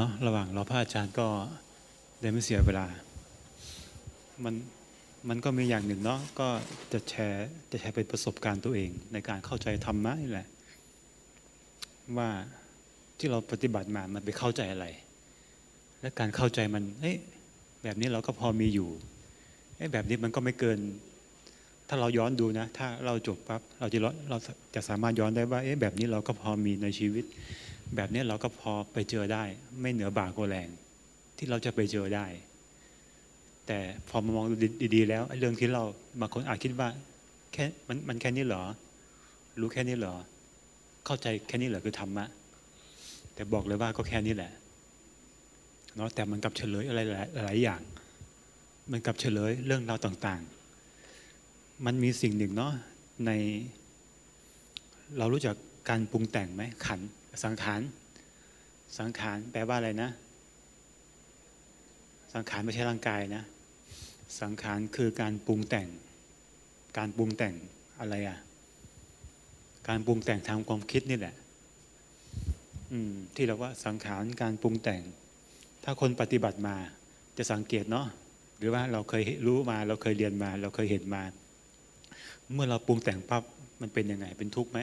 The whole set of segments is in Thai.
เนาะระหว่างเราพระอาจารย์ก็ได้ไม่เสียเวลา มันมันก็มีอย่างหนึ่งเนาะก็จะแชร์จะแชร์เป็นประสบการณ์ตัวเอง ในการเข้าใจธรรมะนี่แหละ ว่าที่เราปฏิบัติมามันไปเข้าใจอะไร และการเข้าใจมันเอ๊ะแบบนี้เราก็พอมีอยู่เอ๊ะแบบนี้มันก็ไม่เกิน ถ้าเราย้อนดูนะ ถ้าเราจบปั๊บเราจะเราจะสามารถย้อนได้ว่าเอ๊ะแบบนี้เราก็พอมีในชีวิต แบบนี้เราก็พอไปเจอได้ ไม่เหนือบากกแรงที่เราจะไปเจอได้ แต่พอมามองดีๆ แล้วเรื่องที่เราบางคนอาจคิดว่าแค่มันมันแค่นี้เหรอ รู้แค่นี้เหรอ เข้าใจแค่นี้เหรอคือธรรมะ แต่บอกเลยว่าก็แค่นี้แหละเนาะแต่มันกับเฉลยอะไรหลายอย่าง มันกับเฉลยเรื่องราวต่างๆ มันมีสิ่งหนึ่งเนาะใน เรารู้จักการปรุงแต่งไหมขัน สังขาร สังขารแปลว่าอะไรนะ สังขารไม่ใช่ร่างกายนะ สังขารคือการปรุงแต่ง การปรุงแต่งอะไรอะ่ะ การปรุงแต่งทางความคิดนี่แหละที่เราว่าสังขารการปรุงแต่ง ถ้าคนปฏิบัติมาจะสังเกตเนาะ หรือว่าเราเคยรู้มา เราเคยเรียนมา เราเคยเห็นมา เมื่อเราปรุงแต่งปั๊บมันเป็นยังไง เป็นทุกข์ไหม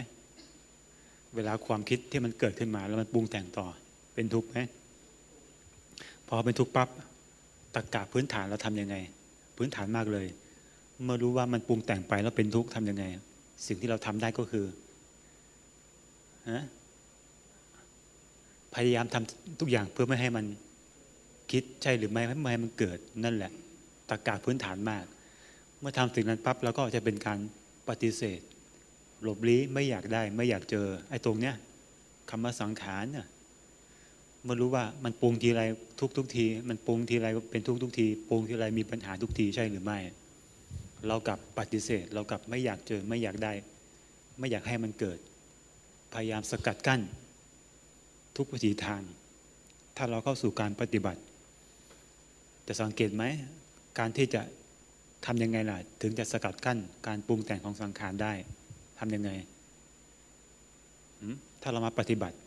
เวลาความคิดที่มันเกิดขึ้นมา แล้วมันปรุงแต่งต่อ เป็นทุกข์ไหมพอเป็นทุกข์ปั๊บตะกกะพื้นฐานเราทํำยังไง พื้นฐานมากเลย เมื่อรู้ว่ามันปรุงแต่งไปแล้วเป็นทุกข์ทำยังไง สิ่งที่เราทำได้ก็คือฮะพยายามทำทุกอย่างเพื่อไม่ให้มันคิดใช่หรือไม่ไม่ให้มันเกิดนั่นแหละตรกกาพื้นฐานมาก เมื่อทำสิ่งนั้นปั๊บแล้วก็จะเป็นการปฏิเสธ หลบลี้ไม่อยากได้ ไม่อยากเจอ ไอ้ตรงเนี้ยคำว่าสังขารเนี่ยมื่รู้ว่ามันปรุงทีไรทุกทุกที มันปรุงทีไรเป็นทุกทุกทีปรุงทีไรมีปัญหาทุกทีใช่หรือไม่ เรากับปฏิเสธ เรากับไม่อยากเจอไม่อยากได้ ไม่อยากให้มันเกิด พยายามสกัดกั้น ทุกวิถีทาง ถ้าเราเข้าสู่การปฏิบัติ จะสังเกตไหมการที่จะทำยังไงล่ะ ถึงจะสกัดกั้น การปรุงแต่งของสังขารได้ำยังไง ถ้าเรามาปฏิบัติ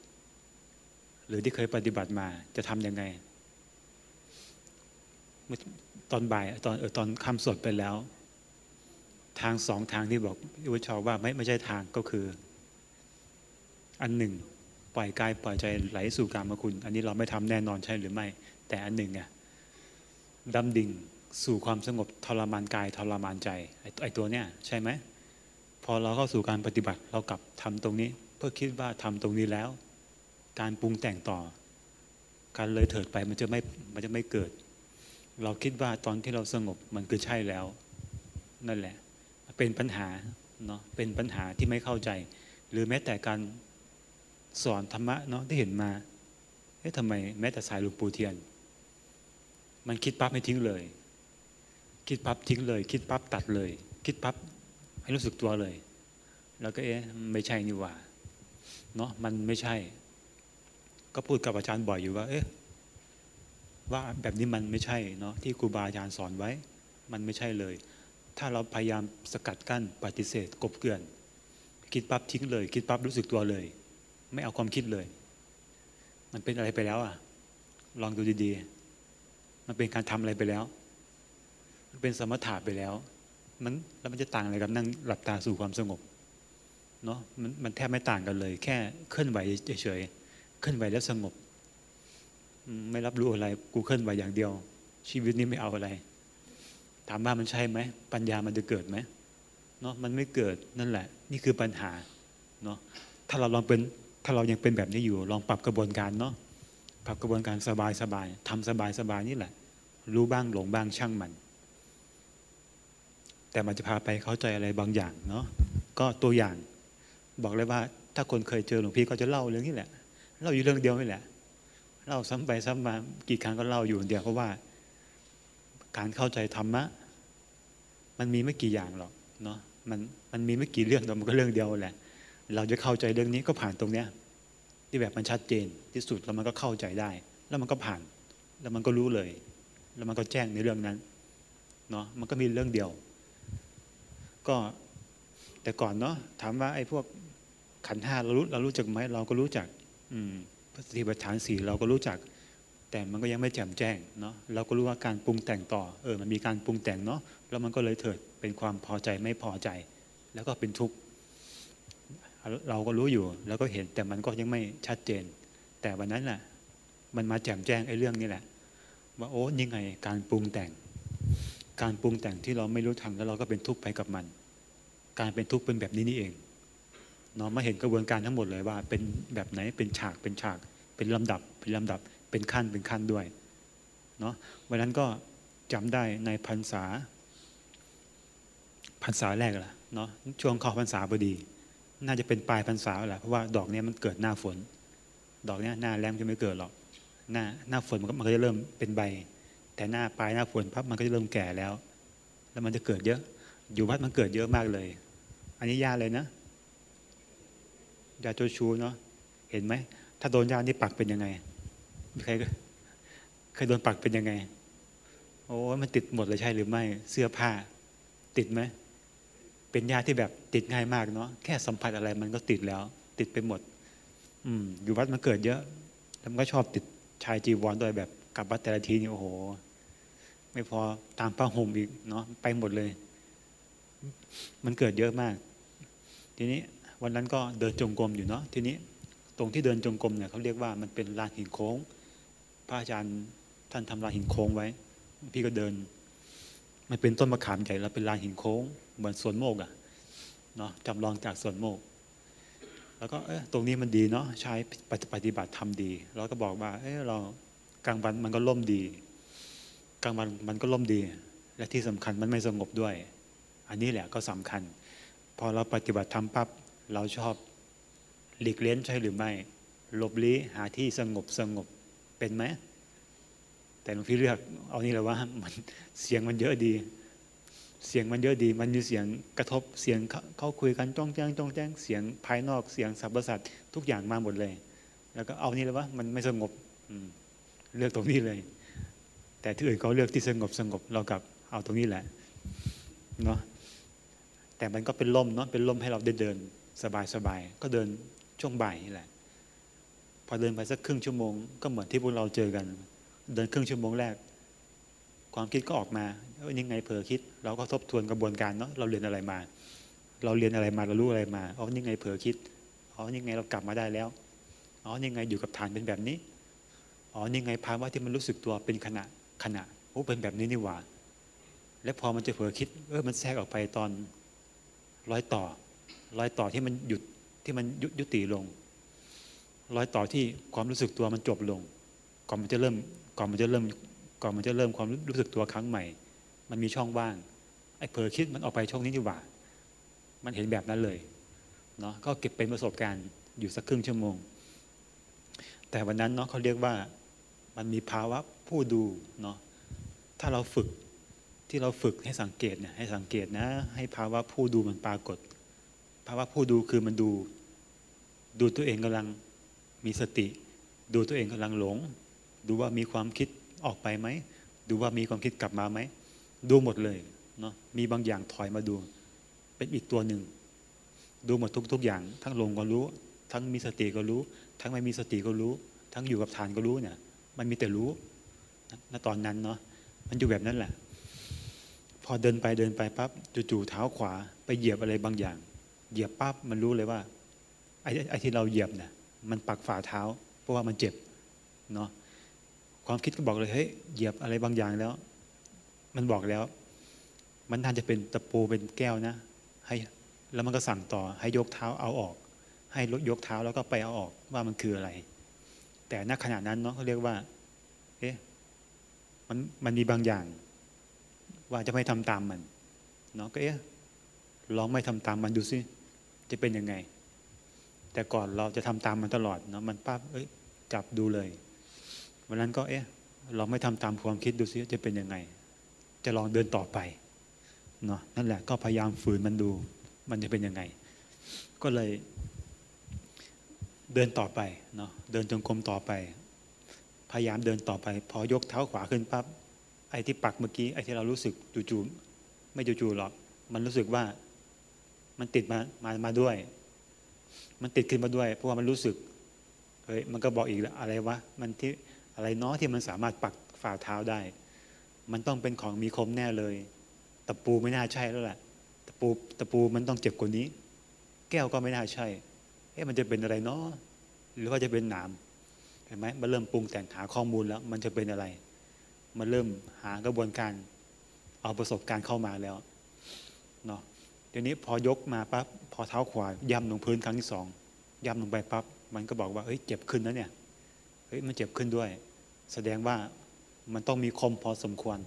หรือที่เคยปฏิบัติมาจะทำยังไงตอนบ่ายตอนเออตอนคำสวดไปแล้ว ทางสองทางที่บอกวิชาว่าไม่ไม่ใช่ทางก็คือ อันหนึ่ง ปล่อยกายปล่อยใจไหลสู่กามคุณ อันนี้เราไม่ทำแน่นอนใช่หรือไม่ แต่อันหนึ่งอะดำดิ่งสู่ความสงบทรมานกายทรมานใจไอ้ตัวเนี้ยใช่ไหม พอเราเข้าสู่การปฏิบัติเรากลับทำตรงนี้ เพื่อคิดว่าทำตรงนี้แล้ว การปรุงแต่งต่อ การเลยเถิดไปมันจะไม่มันจะไม่เกิด เราคิดว่าตอนที่เราสงบมันคือใช่แล้ว นั่นแหละ เป็นปัญหาเนาะเป็นปัญหาที่ไม่เข้าใจ หรือแม้แต่การสอนธรรมะเนาะที่เห็นมาเอ๊ะทำไมแม้แต่สายหลวงปู่เทียน มันคิดปั๊บไม่ทิ้งเลย คิดปั๊บทิ้งเลย คิดปั๊บตัดเลย คิดปั๊บ ให้รู้สึกตัวเลย แล้วก็เอ๊ะไม่ใช่นี่ว่าเนาะมันไม่ใช่ ก็พูดกับอาจารย์บ่อยอยู่ว่า เอ๊ะว่าแบบนี้มันไม่ใช่เนาะที่ครูบาอาจารย์สอนไว้ มันไม่ใช่เลย ถ้าเราพยายามสกัดกั้นปฏิเสธ กบเกลื่อน คิดปั๊บทิ้งเลย คิดปั๊บรู้สึกตัวเลย ไม่เอาความคิดเลย มันเป็นอะไรไปแล้วอะ ลองดูดีๆ มันเป็นการทำอะไรไปแล้ว มันเป็นสมถะไปแล้ว มันแล้วมันจะต่างอะไรกับนั่งหลับตาสู่ความสงบเนาะมันมันแทบไม่ต่างกันเลย แค่เคลื่อนไหวเฉยๆเคลื่อนไหวแล้วสงบ ไม่รับรู้อะไร กูเคลื่อนไหวอย่างเดียว ชีวิตนี้ไม่เอาอะไร ถามว่ามันใช่ไหมปัญญามันจะเกิดไหมเนาะมันไม่เกิดนั่นแหละ นี่คือปัญหาเนาะถ้าเราลองเป็นถ้าเรายังเป็นแบบนี้อยู่ ลองปรับกระบวนการเนาะปรับกระบวนการสบายสบายทำสบายสบายนี่แหละ รู้บ้างหลงบ้างช่างมัน แต่มันจะพาไปเข้าใจอะไรบางอย่างเนาะก็ตัวอย่าง บอกเลยว่า ถ้าคนเคยเจอหลวงพี่ก็จะเล่าเรื่องนี้แหละเล่าอยู่เรื่องเดียวนี่แหละเล่าซ้ำไปซ้ำมากี่ครั้งก็เล่าอยู่เดียวเพราะว่า การเข้าใจธรรมะ มันมีไม่กี่อย่างหรอกเนาะมันมันมีไม่กี่เรื่องแต่มันก็เรื่องเดียวแหละ เราจะเข้าใจเรื่องนี้ก็ผ่านตรงเนี้ยที่แบบมันชัดเจนที่สุดแล้วมันก็เข้าใจได้ แล้วมันก็ผ่าน แล้วมันก็รู้เลย แล้วมันก็แจ้งในเรื่องนั้นเนาะมันก็มีเรื่องเดียว ก็แต่ก่อนเนาะถามว่าไอ้พวกขันห้าเรารู้เรารู้จักไหมเราก็รู้จัก อืมปฏิบัติฐานสี่เราก็รู้จัก แต่มันก็ยังไม่แจ่มแจ้งเนาะเราก็รู้ว่าการปรุงแต่งต่อเออ มันมีการปรุงแต่งเนาะแล้วมันก็เลยเถิดเป็นความพอใจไม่พอใจ แล้วก็เป็นทุกข์เราก็รู้อยู่ แล้วก็เห็นแต่มันก็ยังไม่ชัดเจน แต่วันนั้นแหละมันมาแจ่มแจ้งไอ้เรื่องนี้แหละ ว่าโอ้ยังไงการปรุงแต่ง การปรุงแต่งที่เราไม่รู้ทันแล้วเราก็เป็นทุกข์ไปกับมัน การเป็นทุกข์เป็นแบบนี้นี่เองเนาะมาเห็นกระบวนการทั้งหมดเลยว่า เป็นแบบไหนเป็นฉากเป็นฉาก เป็นลำดับเป็นลำดับเป็นขั้นเป็นขั้นด้วยเนาะวันนั้นก็จำได้ในพรรษาพรรษาแรกแหละเนาะช่วงเข้าพรรษาพอดี น่าจะเป็นปลายพรรษาแหละเพราะว่าดอกนี้มันเกิดหน้าฝน ดอกนี้หน้าแรงจะไม่เกิดหรอกหน้าหน้าฝนมันก็จะเริ่มเป็นใบ แต่หน้าปลายหน้าฝนพับมันก็จะเริ่มแก่แล้ว แล้วมันจะเกิดเยอะ อยู่วัดมันเกิดเยอะมากเลย อันนี้ยาเลยนะยาโจชูเนาะเห็นไหม ถ้าโดนยานี่ปักเป็นยังไงใครเคยโดนปักเป็นยังไง โอ้มันติดหมดเลยใช่หรือไม่ เสื้อผ้า ติดไหม เป็นยาที่แบบติดง่ายมากเนาะแค่สัมผัสอะไรมันก็ติดแล้ว ติดไปหมด อืมอยู่วัดมันเกิดเยอะแล้วมันก็ชอบติดชายจีวรด้วยแบบกลับวัดแต่ละทีนี่โอ้โห ไม่พอตามผ้าห่มอีกเนาะไปหมดเลย มันเกิดเยอะมาก ทีนี้วันนั้นก็เดินจงกรมอยู่เนาะทีนี้ตรงที่เดินจงกรมเนี่ยเขาเรียกว่ามันเป็นลานหินโค้ง พระอาจารย์ท่านทำลานหินโค้งไว้ พี่ก็เดิน มันเป็นต้นมะขามใหญ่แล้วเป็นลานหินโค้งเหมือนสวนโมกอะเนาะจำลองจากสวนโมก แล้วก็เออตรงนี้มันดีเนาะใช้ปฏิบัติทำดีเราก็บอกว่า เออเรากลางวันมันก็ล่มดี กลางวันมันก็ล่มดี และที่สำคัญมันไม่สงบด้วย อันนี้แหละก็สำคัญ พอเราปฏิบัติทำปั๊บเราชอบหลีกเล้นใช่หรือไม่หลบลี้หาที่สงบสงบเป็นไหมแต่หลวงพี่เลือกเอานี่แหละว่ามันเสียงมันเยอะดี เสียงมันเยอะดี มันมีเสียงกระทบเสียงเขาคุยกันจ้องแจ้งจ้องแจ้งเสียงภายนอกเสียงสรรพสัตว์ทุกอย่างมาหมดเลย แล้วก็เอานี่เลยว่ามันไม่สงบเลือกตรงนี้เลย แต่ที่อื่นเขาเลือกที่สงบสงบเรากับเอาตรงนี้แหละเนาะ แต่มันก็เป็นลมเนาะเป็นลมให้เราได้เดินสบายสบายก็เดินช่วงบ่ายนี่แหละ พอเดินไปสักครึ่งชั่วโมง ก็เหมือนที่พวกเราเจอกัน เดินครึ่งชั่วโมงแรก ความคิดก็ออกมาเอ้ยยังไงเผลอคิด เราก็ทบทวนกระบวนการเนาะเราเรียนอะไรมา เราเรียนอะไรมาเรารู้อะไรมาอ๋อยังไงเผลอคิดอ๋อยังไงเรากลับมาได้แล้วอ๋อยังไงอยู่กับฐานเป็นแบบนี้อ๋อยังไงภาวะที่มันรู้สึกตัวเป็นขณะขณะโอ้เป็นแบบนี้นี่หว่า แล้วพอมันจะเผลอคิดเออมันแทรกออกไปตอน รอยต่อรอยต่อที่มันหยุดที่มันยุติลงรอยต่อที่ความรู้สึกตัวมันจบลง ก่อนมันจะเริ่มก่อนมันจะเริ่มก่อนมันจะเริ่มความรู้สึกตัวครั้งใหม่ มันมีช่องว่างไอ้เผลอคิดมันออกไปช่องนี้ดีกว่า มันเห็นแบบนั้นเลยเนาะก็เก็บเป็นประสบการณ์อยู่สักครึ่งชั่วโมง แต่วันนั้นเนาะเขาเรียกว่ามันมีภาวะผู้ดูเนาะถ้าเราฝึก ที่เราฝึกให้สังเกตเนี่ยให้สังเกตนะ ให้ภาวะผู้ดูมันปรากฏ ภาวะผู้ดูคือมันดู ดูตัวเองกำลังมีสติ ดูตัวเองกำลังหลง ดูว่ามีความคิดออกไปไหม ดูว่ามีความคิดกลับมาไหม ดูหมดเลยเนาะมีบางอย่างถอยมาดู เป็นอีกตัวหนึ่ง ดูหมดทุกทุกอย่าง ทั้งหลงก็รู้ ทั้งมีสติก็รู้ ทั้งไม่มีสติก็รู้ ทั้งอยู่กับฐานก็รู้เนี่ย มันมีแต่รู้ณตอนนั้นเนาะมันอยู่แบบนั้นแหละ อเดินไปเดินไปปั๊บจู่ๆเท้าขวา ไปเหยียบอะไรบางอย่าง เหยียบปั๊บมันรู้เลยว่าไอ้ไอ้ที่เราเหยียบเนี่ยมันปักฝ่าเท้า เพราะว่ามันเจ็บเนาะความคิดก็บอกเลยเฮ้ยเหยียบอะไรบางอย่างแล้ว มันบอกแล้ว มันน่าจะเป็นตะปูเป็นแก้วนะ ให้แล้วมันก็สั่งต่อให้ยกเท้าเอาออก ให้ลดยกเท้าแล้วก็ไปเอาออกว่ามันคืออะไร แต่ณขณะนั้นเนาะเขาเรียกว่า เอ๊ะมันมันมีบางอย่าง ว่าจะไม่ทำตามมันเนาะก็เอ๊ะลองไม่ทำตามมันดูสิจะเป็นยังไง แต่ก่อนเราจะทำตามมันตลอดเนาะมันปั๊บเอ้ยจับดูเลยวันนั้นก็เอ๊ะเราไม่ทำตามความคิดดูซิจะเป็นยังไง จะลองเดินต่อไปเนาะนั่นแหละก็พยายามฝืนมันดู มันจะเป็นยังไง ก็เลย เดินต่อไปเนาะเดินจงกรมต่อไป พยายามเดินต่อไป พอยกเท้าขวาขึ้นปั๊บ ไอ้ที่ปักเมื่อกี้ไอ้ที่เรารู้สึกจู่ๆไม่จู่ๆหรอก มันรู้สึกว่ามันติดมามามาด้วย มันติดขึ้นมาด้วย เพราะว่ามันรู้สึกเฮ้ยมันก็บอกอีกแล้วอะไรวะมันที่อะไรเนาะที่มันสามารถปักฝ่าเท้าได้ มันต้องเป็นของมีคมแน่เลยตะปูไม่น่าใช่แล้วแหละตะปูตะปูมันต้องเจ็บกว่านี้ แก้วก็ไม่น่าใช่เอ๊ะมันจะเป็นอะไรเนาะหรือว่าจะเป็นหนามเห็นไหมมันเริ่มปรุงแต่งหาข้อมูลแล้ว มันจะเป็นอะไร มันเริ่มหากระบวนการเอาประสบการณ์เข้ามาแล้วเนาะเดี๋ยวนี้พอยกมาปั๊บพอเท้าขวาย่ำลงพื้นครั้งที่สองย่ำลงไปปั๊บมันก็บอกว่าเฮ้ยเจ็บขึ้นนะเนี่ยเฮ้ยมันเจ็บขึ้นด้วย แสดงว่ามันต้องมีคมพอสมควร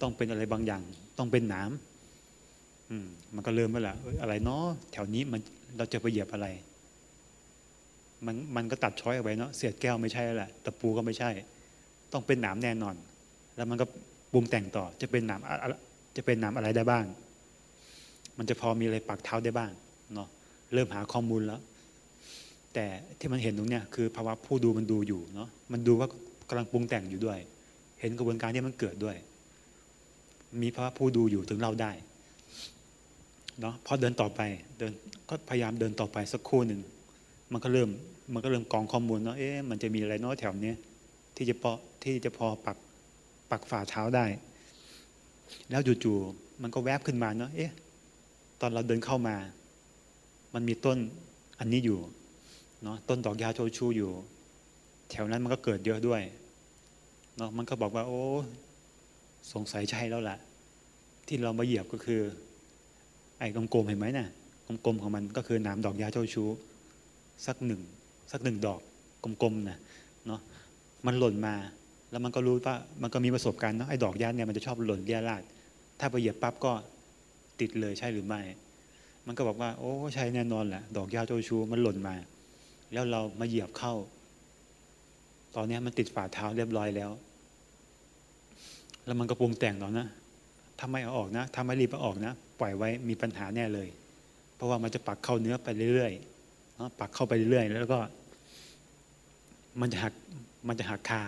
ต้องเป็นอะไรบางอย่าง ต้องเป็นหนามอืมมันก็เริ่มแล้วล่ะอะไรเนาะแถวนี้มันเราจะไปเหยียบอะไร มันมันก็ตัดช้อยเอาไว้เนาะเสียดแก้วไม่ใช่แล้วแหละตะปูก็ไม่ใช่ ต้องเป็นหนามแน่นอน แล้วมันก็ปรุงแต่งต่อจะเป็นหนามจะเป็นหนามอะไรได้บ้าง มันจะพอมีอะไรปักเท้าได้บ้างเนาะเริ่มหาข้อมูลแล้ว แต่ที่มันเห็นตรงเนี้ยคือภาวะผู้ดูมันดูอยู่เนาะมันดูว่ากำลังปรุงแต่งอยู่ด้วย เห็นกระบวนการที่มันเกิดด้วย มีภาวะผู้ดูอยู่ถึงเราได้เนาะพอเดินต่อไปเดินก็พยายามเดินต่อไปสักครู่หนึ่งมันก็เริ่มมันก็เริ่มกองข้อมูลเนาะเอ๊ะมันจะมีอะไรเนาะแถวเนี้ยที่จะพอที่จะพอปัก ปักฝ่าเท้าได้ แล้วจู่ๆมันก็แวบขึ้นมาเนาะเอ๊ะตอนเราเดินเข้ามา มันมีต้นอันนี้อยู่เนาะต้นดอกยาโชชูอยู่ แถวนั้นมันก็เกิดเยอะด้วยเนาะมันก็บอกว่า โอ้ สงสัยใช่แล้วแหละที่เรามาเหยียบก็คือ ไอ้กลมๆเห็นไหมนะ่ะกลมๆของมันก็คือหนามดอกยาเจ้าชู้สักหนึ่งสักหนึ่งดอกกลมๆนะเนาะมันหล่นมา แล้วมันก็รู้ว่ามันก็มีประสบการณ์เนาะไอ้ดอกยาเนี่ยมันจะชอบหล่นเลี่ยราด ถ้าไปเหยียบปั๊บก็ติดเลยใช่หรือไม่ มันก็บอกว่า โอ้ใช่แน่นอนแหละดอกยาเจ้าชู้มันหล่นมา แล้วเรามาเหยียบเข้า ตอนนี้มันติดฝ่าเท้าเรียบร้อยแล้ว แล้วมันก็ปรุงแต่งเนาะนะถ้าไม่เอาออกนะถ้าไม่รีบเอาออกนะ ปล่อยไว้มีปัญหาแน่เลย เพราะว่ามันจะปักเข้าเนื้อไปเรื่อยๆปักเข้าไปเรื่อยๆแล้วก็ มันจะหักมันจะหักคา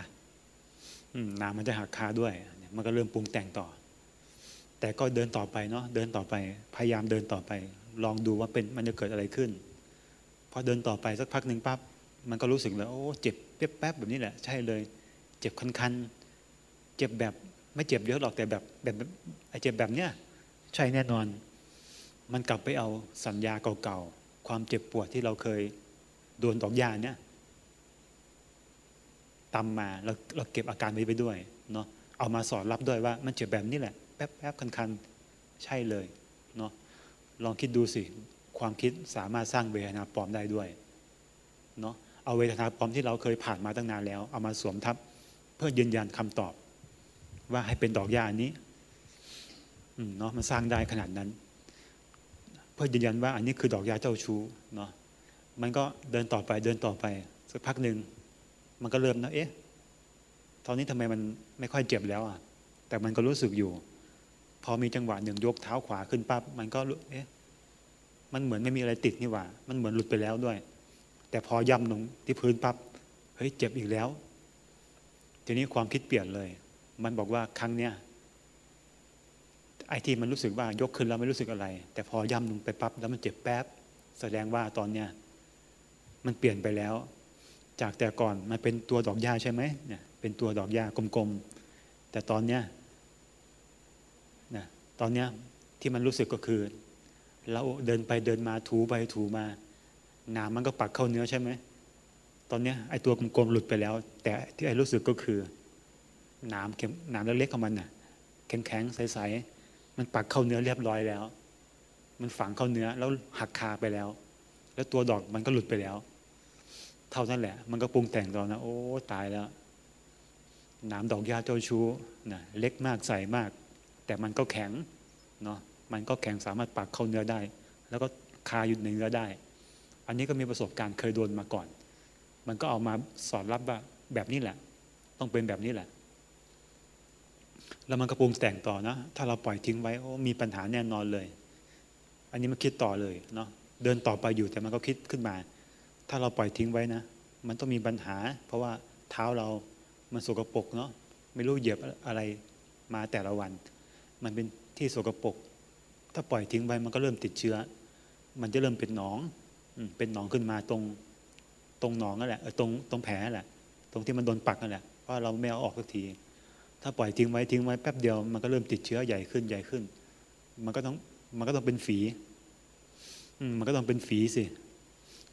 น้ำมันจะหักคาด้วย มันก็เริ่มปรุงแต่งต่อ แต่ก็เดินต่อไปเนาะเดินต่อไปพยายามเดินต่อไป ลองดูว่าเป็นมันจะเกิดอะไรขึ้นพอเดินต่อไปสักพักหนึ่งปั๊บมันก็รู้สึกแล้วโอ้เจ็บแป๊บๆแบบนี้แหละใช่เลย เจ็บคันๆเจ็บแบบไม่เจ็บเยอะหรอกแต่แบบแบบไอ้เจ็บแบบเนี้ยใช่แน่นอน มันกลับไปเอาสัญญาเก่าๆความเจ็บปวดที่เราเคยโดนดอกยาเนี่ย ตำมาเราเราเก็บอาการไว้ไปด้วยเนาะเอามาสอนรับด้วยว่ามันเจ็บแบบนี้แหละแป๊บแป๊บคันๆใช่เลยเนาะลองคิดดูสิความคิดสามารถสร้างเวทนาปลอมได้ด้วยเนาะเอาเวทนาปลอมที่เราเคยผ่านมาตั้งนานแล้ว เอามาสวมทับเพื่อยืนยันคำตอบ ว่าให้เป็นดอกหญ้าอันนี้เนาะมันสร้างได้ขนาดนั้น เพื่อยืนยันว่าอันนี้คือดอกหญ้าเจ้าชู้เนาะมันก็เดินต่อไปเดินต่อไปสักพักหนึ่ง มันก็เริ่มนะเอ๊ะตอนนี้ทำไมมันไม่ค่อยเจ็บแล้วอะ แต่มันก็รู้สึกอยู่ พอมีจังหวะหนึ่งยกเท้าขวาขึ้นปั๊บมันก็เอ๊ะมันเหมือนไม่มีอะไรติดนี่หว่า มันเหมือนหลุดไปแล้วด้วย แต่พอย่ำลงที่พื้นปั๊บเฮ้ยเจ็บอีกแล้ว ทีนี้ความคิดเปลี่ยนเลย มันบอกว่าครั้งเนี้ยไอ้ที่มันรู้สึกว่ายกขึ้นแล้วไม่รู้สึกอะไร แต่พอย่ำลงไปปั๊บแล้วมันเจ็บแป๊บ แสดงว่าตอนเนี้ยมันเปลี่ยนไปแล้ว จากแต่ก่อนมันเป็นตัวดอกหญ้าใช่ไหมเนี่ยเป็นตัวดอกหญ้ากลมๆ แต่ตอนเนี้ยนะตอนเนี้ยที่มันรู้สึกก็คือ เราเดินไปเดินมาถูไปถูมานามมันก็ปักเข้าเนื้อใช่ไหมตอนเนี้ยไอ้ตัวกลมๆหลุดไปแล้ว แต่ที่ไอ้รู้สึกก็คือนามเข็มนามเล็กๆของมันน่ะแข็งๆใสๆมันปักเข้าเนื้อเรียบร้อยแล้ว มันฝังเข้าเนื้อแล้วหักคาไปแล้ว แล้วตัวดอกมันก็หลุดไปแล้ว เท่านั้นแหละ มันก็ปรุงแต่งตอนนะ โอ้ตายแล้วหนามดอกยาเจ้าชู้นะเล็กมากใส่มาก แต่มันก็แข็งเนาะมันก็แข็งสามารถปักเข้าเนื้อได้ แล้วก็คาอยู่ในเนื้อได้ อันนี้ก็มีประสบการณ์เคยโดนมาก่อน มันก็เอามาสอนรับว่าแบบนี้แหละ ต้องเป็นแบบนี้แหละ แล้วมันก็ปรุงแต่งต่อนะ ถ้าเราปล่อยทิ้งไว้โอ้มีปัญหาแน่นอนเลย อันนี้มันคิดต่อเลยเนาะเดินต่อไปอยู่แต่มันก็คิดขึ้นมา ถ้าเราปล่อยทิ้งไว้นะ มันต้องมีปัญหา เพราะว่าเท้าเรามันสกปรกเนาะไม่รู้เหยียบอะไรมาแต่ละวัน มันเป็นที่สกปรกถ้าปล่อยทิ้งไว้มันก็เริ่มติดเชื้อ มันจะเริ่มเป็นหนองเป็นหนองขึ้นมาตรงตรงหนองนั่นแหละตรงตรงแผลแหละ ตรงที่มันโดนปักนั่นแหละเพราะเราไม่เอาออกสักที ถ้าปล่อยทิ้งไว้ทิ้งไว้แป๊บเดียว มันก็เริ่มติดเชื้อใหญ่ขึ้นใหญ่ขึ้น มันก็ต้องมันก็ต้องเป็นฝีมันก็ต้องเป็นฝีสิ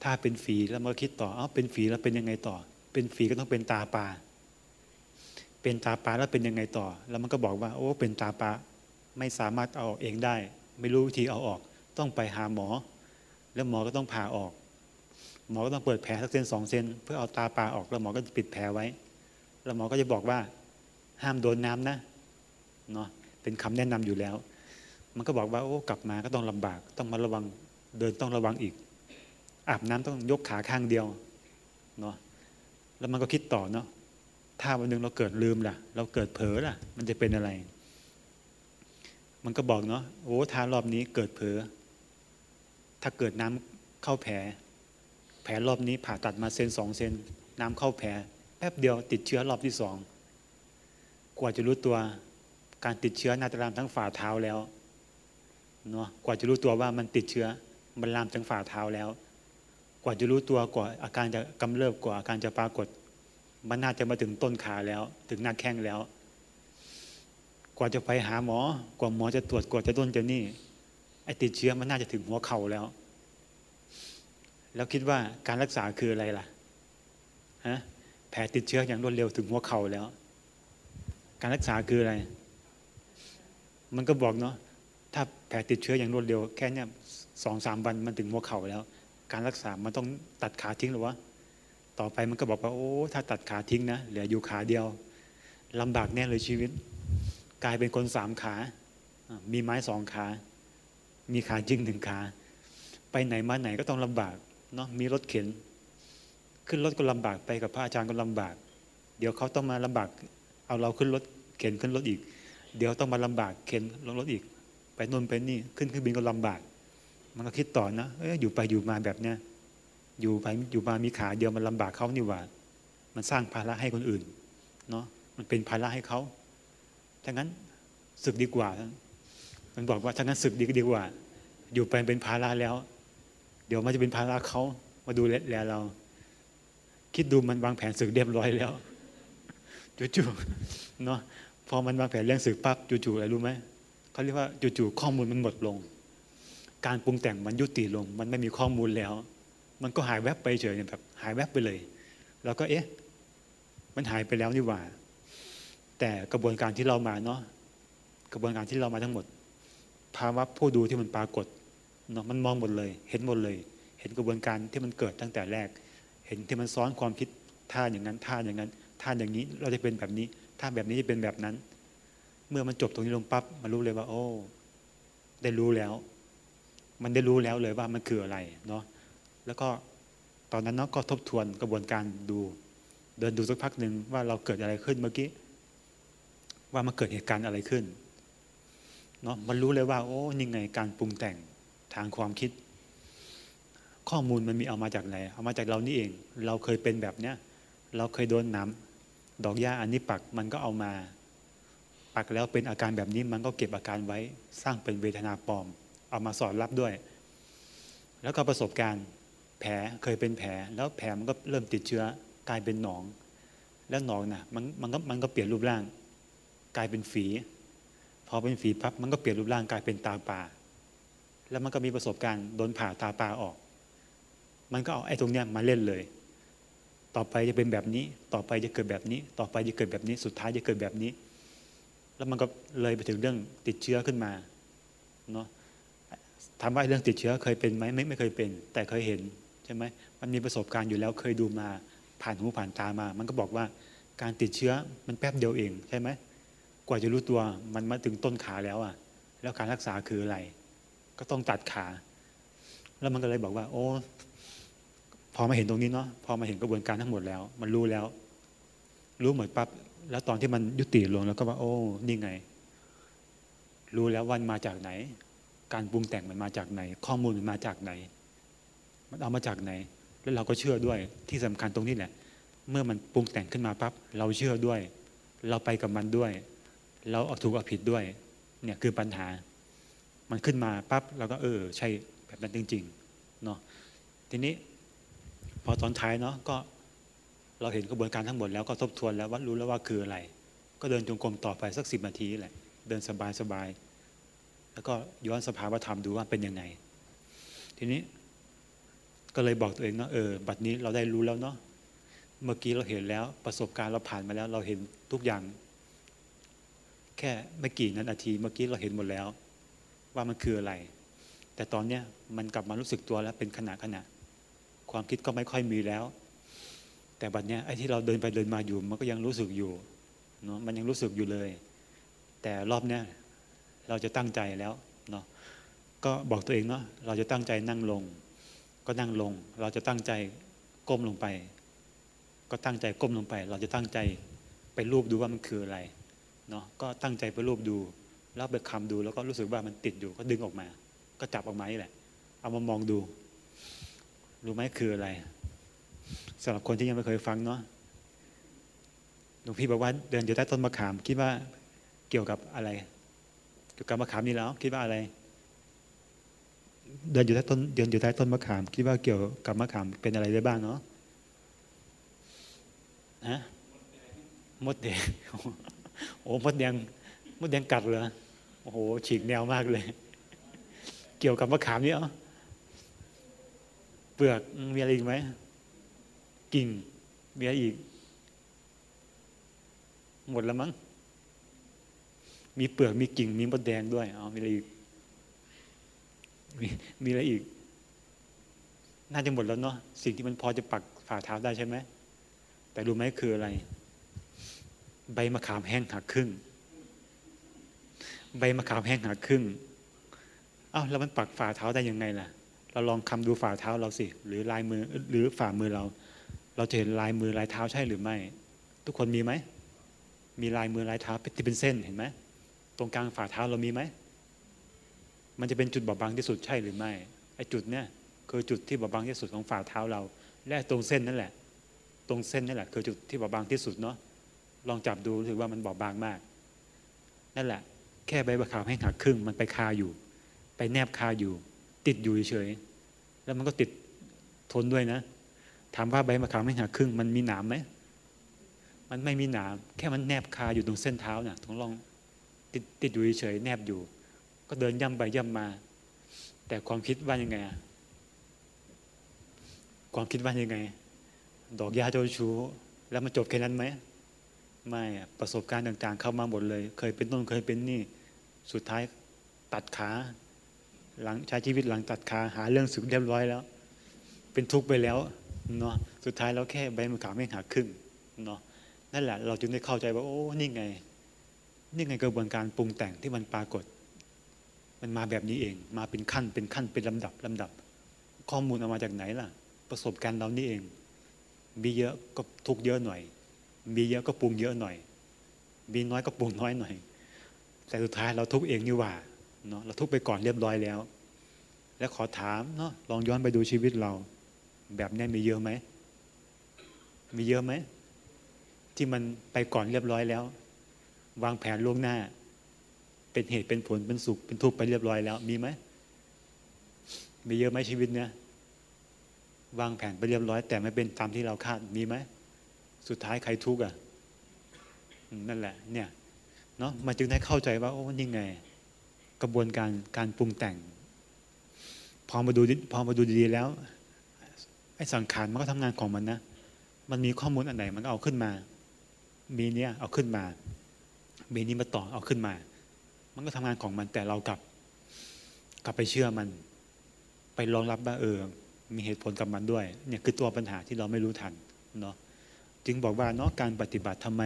ถ้าเป็นฝีแล้วมันก็คิดต่อ เอ้าเป็นฝีแล้วเป็นยังไงต่อ เป็นฝีก็ต้องเป็นตาปลา เป็นตาปลาแล้วเป็นยังไงต่อ แล้วมันก็บอกว่า โอ้ เป็นตาปลา ไม่สามารถเอาออกเองได้ ไม่รู้วิธีเอาออก ต้องไปหาหมอ แล้วหมอก็ต้องผ่าออก หมอก็ต้องเปิดแผลสักเซนสองเซนเพื่อเอาตาปลาออก แล้วหมอก็ปิดแผลไว้ แล้วหมอก็จะบอกว่า ห้ามโดนน้ำนะ เนาะ เป็นคำแนะนำอยู่แล้ว มันก็บอกว่า โอ้ กลับมาก็ต้องลำบาก ต้องมาระวัง เดินต้องระวังอีก อาบน้ำต้องยกขาข้างเดียวเนาะแล้วมันก็คิดต่อเนาะถ้าวันหนึ่งเราเกิดลืมล่ะ เราเกิดเผลอล่ะ มันจะเป็นอะไร มันก็บอกเนาะโอ้ทารอบนี้เกิดเผลอถ้าเกิดน้ำเข้าแผล แผลรอบนี้ผ่าตัดมาเซนสองเซนน้ำเข้าแผลแป๊บเดียวติดเชื้อรอบที่สองกว่าจะรู้ตัวการติดเชื้อนาตรามทั้งฝ่าเท้าแล้วเนาะกว่าจะรู้ตัวว่ามันติดเชื้อมันลามทั้งฝ่าเท้าแล้ว ว่าจะรู้ตัวกว่าอาการจะกำเริบกว่าอาการจะปรากฏ มันน่าจะมาถึงต้นขาแล้ว ถึงหน้าแข้งแล้ว กว่าจะไปหาหมอ กว่าหมอจะตรวจกว่าจะต้นจะนี่ไอติดเชื้อมันน่าจะถึงหัวเข่าแล้ว แล้วคิดว่าการรักษาคืออะไรล่ะฮะแผลติดเชื้ออย่างรวดเร็วถึงหัวเข่าแล้ว การรักษาคืออะไร มันก็บอกเนาะถ้าแผลติดเชื้ออย่างรวดเร็วแค่เนี้ยสองสามวันมันถึงหัวเข่าแล้ว การรักษา มันต้องตัดขาทิ้งหรือวะ ต่อไปมันก็บอกว่า โอ้ ถ้าตัดขาทิ้งนะ เหลืออยู่ขาเดียวลำบากแน่เลยชีวิต กลายเป็นคนสามขา มีไม้สองขา มีขาจริงหนึ่งขา ไปไหนมาไหนก็ต้องลำบาก เนาะ มีรถเข็น ขึ้นรถก็ลำบาก ไปกับพระอาจารย์ก็ลำบาก เดี๋ยวเขาต้องมาลำบาก เอาเราขึ้นรถเข็นขึ้นรถอีก เดี๋ยวต้องมาลำบาก เข็นลงรถอีก ไปนนไปนี่ ขึ้นเครื่องบินก็ลำบาก มันก็คิดต่อนะเอออยู่ไปอยู่มาแบบเนี้ยอยู่ไปอยู่มามีขาเดียวมันลำบากเขานี่ว่า มันสร้างภาระให้คนอื่นเนาะมันเป็นภาระให้เขาถ้างั้นศึกดีกว่า มันบอกว่าถ้างั้นศึกดีดีกว่า อยู่ไปเป็นภาระแล้ว เดี๋ยวมันจะเป็นภาระเขามาดูแลเรา คิดดูมันวางแผนศึกเรียบร้อยแล้วจู่ๆเนาะพอมันวางแผนเรื่องศึกปั๊บจู่ๆอะไรรู้ไหมเขาเรียกว่าจู่ๆข้อมูลมันหมดลง การปรุงแต่งมันยุติลง มันไม่มีข้อมูลแล้ว มันก็หายแวบไปเฉยแบบหายแวบไปเลย แล้วก็เอ๊ะ มันหายไปแล้วนี่หว่า แต่กระบวนการที่เรามาเนาะกระบวนการที่เรามาทั้งหมด ภาวะผู้ดูที่มันปรากฏเนาะมันมองหมดเลย เห็นหมดเลย เห็นกระบวนการที่มันเกิดตั้งแต่แรก เห็นที่มันซ้อนความคิดท่าอย่างนั้นท่าอย่างนั้นท่าอย่างนี้เราจะเป็นแบบนี้ท่าแบบนี้จะเป็นแบบนั้น เมื่อมันจบตรงนี้ลงปั๊บมันรู้เลยว่า โอ้ ได้รู้แล้ว มันได้รู้แล้วเลยว่ามันคืออะไรเนาะแล้วก็ตอนนั้นเนาะก็ทบทวนกระบวนการดู เดินดูสักพักหนึ่งว่าเราเกิดอะไรขึ้นเมื่อกี้ว่ามันเกิดเหตุการณ์อะไรขึ้นเนาะมันรู้เลยว่าโอ้ยังไงการปรุงแต่งทางความคิด ข้อมูลมันมีเอามาจากไหนเอามาจากเรานี่เอง เราเคยเป็นแบบเนี้ยเราเคยโดนน้ำดอกหญ้าอันนี้ปักมันก็เอามา ปักแล้วเป็นอาการแบบนี้มันก็เก็บอาการไว้สร้างเป็นเวทนาปลอม เอามาสอนรับด้วย แล้วก็ประสบการณ์แผลเคยเป็นแผล แล้วแผลมันก็เริ่มติดเชื้อกลายเป็นหนอง แล้วหนองนะ่ะมันมันก็มันก็เปลี่ยนรูปร่าง กลายเป็นฝี พอเป็นฝีปั๊บมันก็เปลี่ยนรูปร่างกลายเป็นตาปลาแล้วมันก็มีประสบการณ์โดนผ่าตาปลาออก มันก็เอาไอ้ตรงเนี้ยมาเล่นเลย ต่อไปจะเป็นแบบนี้ ต่อไปจะเกิดแบบนี้ ต่อไปจะเกิดแบบนี้ สุดท้ายจะเกิดแบบนี้ แล้วมันก็เลยไปถึงเรื่องติดเชื้อขึ้นมาเนาะ ถามว่าเรื่องติดเชื้อเคยเป็นไหมไม่ไม่เคยเป็น แต่เคยเห็นใช่ไหมมันมีประสบการณ์อยู่แล้วเคยดูมาผ่านหูผ่านตามา มันก็บอกว่าการติดเชื้อมันแป๊บเดียวเองใช่ไหมกว่าจะรู้ตัวมันมาถึงต้นขาแล้วอะ แล้วการรักษาคืออะไร ก็ต้องตัดขา แล้วมันก็เลยบอกว่า โอ้พอมาเห็นตรงนี้เนาะพอมาเห็นกระบวนการทั้งหมดแล้ว มันรู้แล้ว รู้หมดปั๊บแล้วตอนที่มันยุติลงแล้วก็ว่า โอ้นี่ไง รู้แล้ววันมาจากไหน การปรุงแต่งมันมาจากไหน ข้อมูลมันมาจากไหน มันเอามาจากไหน แล้วเราก็เชื่อด้วยที่สำคัญตรงนี้แหละ เมื่อมันปรุงแต่งขึ้นมาปั๊บเราเชื่อด้วย เราไปกับมันด้วย เราเอาถูกเอาผิดด้วย เนี่ยคือปัญหา มันขึ้นมาปั๊บเราก็เออ ใช่แบบนั้นจริงๆเนาะทีนี้พอตอนท้ายเนาะก็เราเห็นกระบวนการทั้งหมดแล้วก็ทบทวนแล้วว่ารู้แล้วว่าคืออะไร ก็เดินจงกรมต่อไปสักสิบนาทีแหละ เดินสบายสบาย แล้วก็ย้อนสภาวธรรมดูว่าเป็นยังไง ทีนี้ก็เลยบอกตัวเองเนาะเออ บัดนี้เราได้รู้แล้วเนาะเมื่อกี้เราเห็นแล้วประสบการณ์เราผ่านมาแล้ว เราเห็นทุกอย่าง แค่ไม่กี่นาที เมื่อกี้เราเห็นหมดแล้ว ว่ามันคืออะไร แต่ตอนเนี้ยมันกลับมารู้สึกตัวแล้วเป็นขณะขณะความคิดก็ไม่ค่อยมีแล้ว แต่บัดเนี้ยไอ้ที่เราเดินไปเดินมาอยู่ มันก็ยังรู้สึกอยู่เนาะมันยังรู้สึกอยู่เลย แต่รอบเนี้ย เราจะตั้งใจแล้วเนาะก็บอกตัวเองเนาะเราจะตั้งใจนั่งลง ก็นั่งลง เราจะตั้งใจก้มลงไป ก็ตั้งใจก้มลงไป เราจะตั้งใจไปรูปดูว่ามันคืออะไรเนาะก็ตั้งใจไปรูปดูแล้วไปคำดูแล้วก็รู้สึกว่ามันติดอยู่ก็ดึงออกมา ก็จับออกมานี่แหละ เอามามองดู รู้ไหมคืออะไรสำหรับคนที่ยังไม่เคยฟังเนาะหลวงพี่บอกว่าเดินอยู่ใต้ต้นมะขาม คิดว่าเกี่ยวกับอะไร เกี่ยวกับมะขามนี่แล้วคิดว่าอะไร เดินอยู่ใต้ต้นเดินอยู่ใต้ต้นมะขาม คิดว่าเกี่ยวกับมะขามเป็นอะไรได้บ้างเนาะฮะมดแดงโอ้มดแดงมดแดงกัดเหรอโอ้โหฉีกแนวมากเลย เกี่ยวกับมะขามนี่เอเปลือกมีอะไรอีกไหมกิ่งมีอะไรอีก หมดแล้วมั้ง มีเปลือกมีกิ่งมีมดแดงด้วยอ๋อมีอะไรอีกมีมีอะไรอีก น่าจะหมดแล้วเนาะสิ่งที่มันพอจะปักฝ่าเท้าได้ใช่ไหมแต่รู้ไหมคืออะไร ใบมะขามแห้งหักครึ่ง ใบมะขามแห้งหักครึ่งอ้าวแล้วมันปักฝ่าเท้าได้ยังไงล่ะ เราลองคำดูฝ่าเท้าเราสิหรือลายมือหรือฝ่ามือเรา เราจะเห็นลายมือลายเท้าใช่หรือไม่ ทุกคนมีไหมมีลายมือลายเท้าที่เป็นเส้นเห็นไหม ตรงกลางฝ่าเท้าเรามีไหม มันจะเป็นจุดบอบบางที่สุดใช่หรือไม่ ไอ้จุดเนี้ยคือจุดที่บอบบางที่สุดของฝ่าเท้าเรา และตรงเส้นนั่นแหละ ตรงเส้นนั่นแหละ คือจุดที่บอบบางที่สุดเนาะ ลองจับดูถือว่ามันบอบบางมาก นั่นแหละ แค่ใบมะขามให้หักครึ่งมันไปคาอยู่ ไปแนบคาอยู่ ติดอยู่เฉย แล้วมันก็ติดทนด้วยนะ ถามว่าใบมะขามไม่หักครึ่งมันมีหนามไหมมันไม่มีหนามแค่มันแนบคาอยู่ตรงเส้นเท้าเนี่ยตรงลอง ติดติดอยู่เฉยแนบอยู่ ก็เดินย่ำไปย่ำมา แต่ความคิดว่ายังไงความคิดว่ายังไง ดอกยาโจชูแล้วมันจบแค่นั้นไหมไม่ประสบการณ์ต่าง ๆ เข้ามาหมดเลย เคยเป็นต้นเคยเป็นนี่ สุดท้ายตัดขาหลังใช้ชีวิตหลังตัดขาหาเรื่องสึกเรียบร้อยแล้ว เป็นทุกข์ไปแล้วเนาะสุดท้ายเราแค่ใบมะขามไม่หักครึ่งเนาะนั่นแหละ เราจึงได้เข้าใจว่า โอ้ นี่ไง นี่ไงกระบวนการปรุงแต่งที่มันปรากฏ มันมาแบบนี้เอง มาเป็นขั้นเป็นขั้นเป็นลำดับลำดับ ข้อมูลเอามาจากไหนล่ะ ประสบการณ์เรานี่เอง มีเยอะก็ทุกเยอะหน่อย มีเยอะก็ปรุงเยอะหน่อย มีน้อยก็ปรุงน้อยหน่อย แต่สุดท้ายเราทุกเองนี่ว่าเนาะเราทุกไปก่อนเรียบร้อยแล้ว และขอถามเนาะลองย้อนไปดูชีวิตเรา แบบนี้มีเยอะไหมมีเยอะไหมที่มันไปก่อนเรียบร้อยแล้ว วางแผนล่วงหน้า เป็นเหตุเป็นผลเป็นสุขเป็นทุกข์ไปเรียบร้อยแล้ว มีไหมมีเยอะไหมชีวิตเนี้ยวางแผนไปเรียบร้อย แต่ไม่เป็นตามที่เราคาดมีไหมสุดท้ายใครทุกข์อะนั่นแหละ เนี่ยเนาะมันจึงได้เข้าใจว่าโอ้นี่ไง กระบวนการการปรุงแต่ง พอมาดูพอมาดูดีๆแล้วไอ้สังขารมันก็ทำงานของมันนะ มันมีข้อมูลอันไหนมันเอาขึ้นมา มีเนี้ยเอาขึ้นมา มีนี้มาต่อเอาขึ้นมา มันก็ทำงานของมันแต่เรากลับ กลับไปเชื่อมัน ไปรองรับว่าเออ มีเหตุผลกับมันด้วย เนี่ยคือตัวปัญหาที่เราไม่รู้ทันเนาะจึงบอกว่าเนาะการปฏิบัติทำไม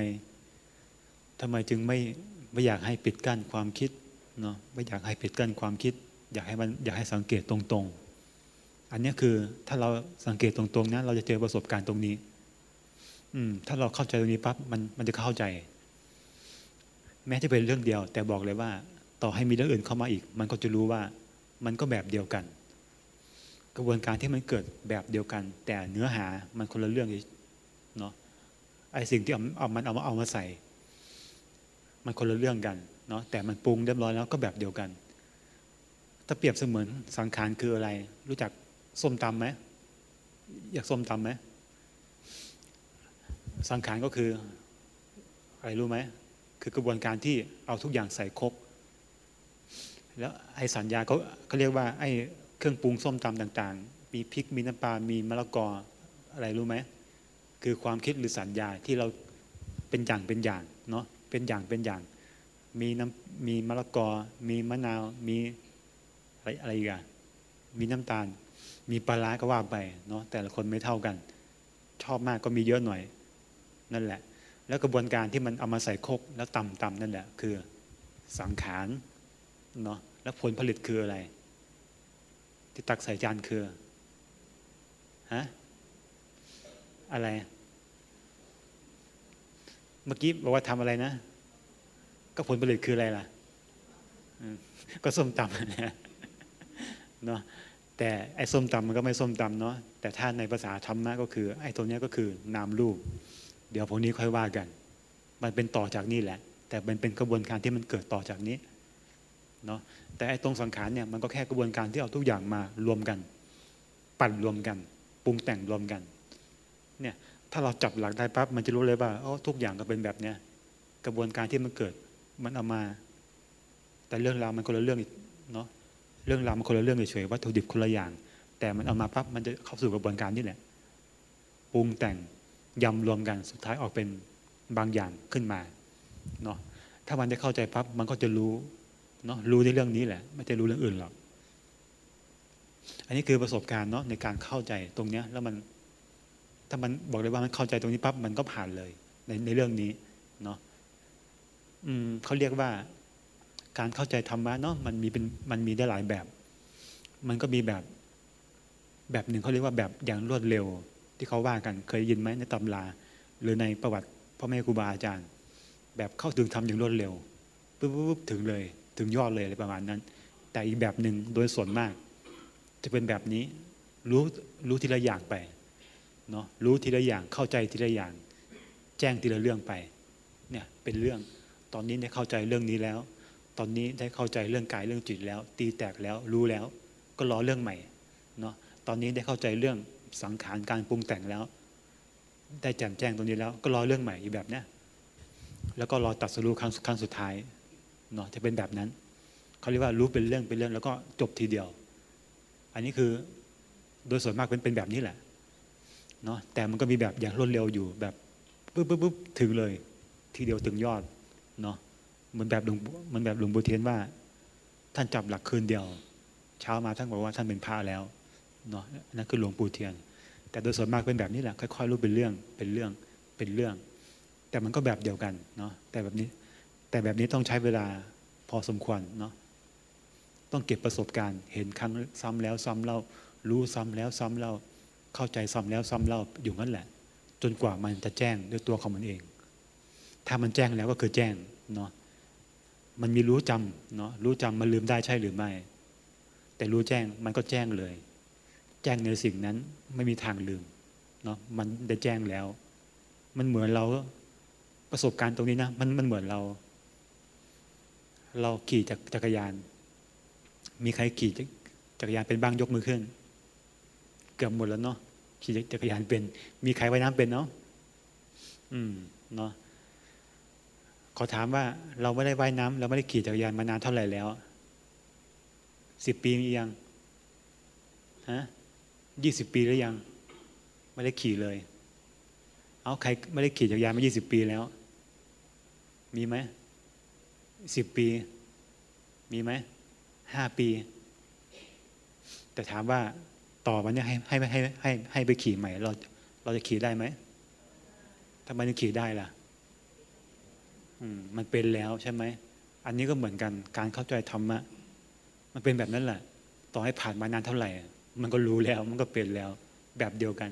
ทำไมจึงไม่ไม่อยากให้ปิดกั้นความคิดเนาะไม่อยากให้ปิดกั้นความคิด อยากให้มันอยากให้สังเกตตรงๆ อันนี้คือถ้าเราสังเกตตรงๆนะเราจะเจอประสบการณ์ตรงนี้ อืมถ้าเราเข้าใจตรงนี้ปั๊บมันมันจะเข้าใจ แม้จะเป็นเรื่องเดียว แต่บอกเลยว่า ต่อให้มีเรื่องอื่นเข้ามาอีก มันก็จะรู้ว่ามันก็แบบเดียวกัน กระบวนการที่มันเกิดแบบเดียวกัน แต่เนื้อหามันคนละเรื่องเนาะไอสิ่งที่เอาเอามันเอามาเอามาใส่ มันคนละเรื่องกันเนาะแต่มันปรุงเรียบร้อยแล้วก็แบบเดียวกัน ถ้าเปรียบเสมือนสังขารคืออะไร รู้จักส้มตำไหมอยากส้มตำไหมสังขารก็คืออะไรรู้ไหม คือกระบวนการที่เอาทุกอย่างใส่ครกแล้วไอ้สัญญาเขาเขาเรียกว่าไอ้เครื่องปรุงส้มตำต่างๆ มีพริกมีน้ำปลา มีมะละกออะไรรู้ไหมคือความคิดหรือสัญญาที่เราเป็นอย่างเป็นอย่างเนาะเป็นอย่างเป็นอย่าง มีน้ำมีมะละกอ มีมะนาวมีอะไรอะไรอีกอะมีน้ำตาล มีปลาร้าก็ว่าไปเนาะแต่ละคนไม่เท่ากัน ชอบมากก็มีเยอะหน่อย นั่นแหละ แล้วกระบวนการที่มันเอามาใส่คกแล้วตำตำนั่นแหละคือสังขารเนาะแล้วผลผลิตคืออะไร ที่ตักใส่จานคือฮะอะไร เมื่อกี้บอกว่าทำอะไรนะ ก็ผลผลิตคืออะไรล่ะก็ส้มตำเนาะแต่ไอ้ส้มตำมันก็ไม่ส้มตำเนาะแต่ถ้าในภาษาธรรมะก็คือ ไอ้ตัวนี้ก็คือนามรูป เดี๋ยวพวกนี้ค่อยว่ากัน มันเป็นต่อจากนี้แหละ แต่มันเป็นกระบวนการที่มันเกิดต่อจากนี้เนาะแต่ไอ้ตรงสังขารเนี่ยมันก็แค่กระบวนการที่เอาทุกอย่างมารวมกัน ปั่นรวมกัน ปรุงแต่งรวมกันเนี่ยถ้าเราจับหลักได้ปั๊บมันจะรู้เลยว่าอ๋อทุกอย่างก็เป็นแบบเนี้ยกระบวนการที่มันเกิดมันเอามา แต่เรื่องราวมันคนละเรื่องเนาะเรื่องราวมันคนละเรื่องเฉยๆวัตถุดิบคนละอย่าง แต่มันเอามาปั๊บมันจะเข้าสู่กระบวนการนี่แหละปรุงแต่ง ยำรวมกันสุดท้ายออกเป็นบางอย่างขึ้นมาเนาะถ้ามันได้เข้าใจปั๊บมันก็จะรู้เนาะรู้ในเรื่องนี้แหละ ไม่จะรู้เรื่องอื่นหรอกอันนี้คือประสบการณ์เนาะในการเข้าใจตรงเนี้ยแล้วมันถ้ามันบอกเลยว่ามันเข้าใจตรงนี้ปั๊บมันก็ผ่านเลย ในในเรื่องนี้เนาะอืมเขาเรียกว่า การเข้าใจธรรมะเนาะมันมีเป็นมันมีได้หลายแบบ มันก็มีแบบ แบบหนึ่งเขาเรียกว่าแบบอย่างรวดเร็ว ที่เขาว่ากันเคยยินไหมในตำรา หรือในประวัติพ่อแม่ครูบาอาจารย์ แบบเข้าถึงทำอย่างรวดเร็วปุ๊บปุ๊บถึงเลย ถึงยอดเลยอะไรประมาณนั้น แต่อีกแบบหนึ่งโดยส่วนมาก จะเป็นแบบนี้รู้รู้ทีละอย่างไปเนาะรู้ทีละอย่างเข้าใจทีละอย่าง แจ้งทีละเรื่องไปเนี่ยเป็นเรื่องตอนนี้ได้เข้าใจเรื่องนี้แล้ว ตอนนี้ได้เข้าใจเรื่องกายเรื่องจิตแล้ว ตีแตกแล้วรู้แล้ว ก็รอเรื่องใหม่เนาะตอนนี้ได้เข้าใจเรื่อง สังขารการปรุงแต่งแล้ว ได้แจ่มแจ้งตรงนี้แล้ว ก็รอเรื่องใหม่อีกแบบเนี้ยแล้วก็รอตัดสรุปครั้งครั้งสุดท้ายเนาะจะเป็นแบบนั้นเขาเรียกว่ารู้เป็นเรื่องเป็นเรื่องแล้วก็จบทีเดียว อันนี้คือโดยส่วนมากเป็นเป็นแบบนี้แหละเนาะแต่มันก็มีแบบอย่างรวดเร็วอยู่แบบปุ๊บปุ๊บปุ๊บถึงเลย ทีเดียวถึงยอดเนาะเหมือนแบบหลวงเหมือนแบบหลวงปู่เทียนว่า ท่านจับหลักคืนเดียว เช้ามาท่านบอกว่าท่านเป็นพระแล้ว เนาะนั่นคือหลวงปู่เทียน แต่โดยส่วนมากเป็นแบบนี้แหละค่อยๆรู้เป็นเรื่องเป็นเรื่องเป็นเรื่อง แต่มันก็แบบเดียวกันเนาะแต่แบบนี้แต่แบบนี้ต้องใช้เวลาพอสมควรเนาะต้องเก็บประสบการณ์ เห็นครั้งซ้ำแล้วซ้ำเล่ารู้ซ้ำแล้วซ้ำเล่าเข้าใจซ้ำแล้วซ้ำเล่าอยู่นั่นแหละ จนกว่ามันจะแจ้งด้วยตัวของมันเอง ถ้ามันแจ้งแล้วก็คือแจ้งเนาะมันมีรู้จำเนาะรู้จำมันลืมได้ใช่หรือไม่ แต่รู้แจ้งมันก็แจ้งเลย แจ้งในสิ่งนั้นไม่มีทางลืมเนาะมันได้แจ้งแล้ว มันเหมือนเราประสบการณ์ตรงนี้นะมันมันเหมือนเรา เราขี่จากจักรยาน มีใครขี่จักรยานเป็นบ้างยกมือขึ้น เกือบหมดแล้วเนาะขี่จักรยานเป็น มีใครว่ายน้ำเป็นเนาะอืมเนาะขอถามว่าเราไม่ได้ว่ายน้ำเราไม่ได้ขี่จักรยานมานานเท่าไหร่แล้วสิบปีมียังฮะ ยี่สิบปีแล้วยัง ไม่ได้ขี่เลย เอาใครไม่ได้ขี่จักรยานมายี่สิบปีแล้ว มีไหมสิบปี มีไหมห้าปี แต่ถามว่าต่อวันนี้ให้ให้ให้ให้ให้ไปขี่ใหม่ เราเราจะขี่ได้ไหมทำไมถึงขี่ได้ล่ะอืมมันเป็นแล้วใช่ไหม อันนี้ก็เหมือนกัน การเข้าใจธรรมะ มันเป็นแบบนั้นแหละ ต่อให้ผ่านมานานเท่าไหร่ มันก็รู้แล้วมันก็เป็นแล้วแบบเดียวกัน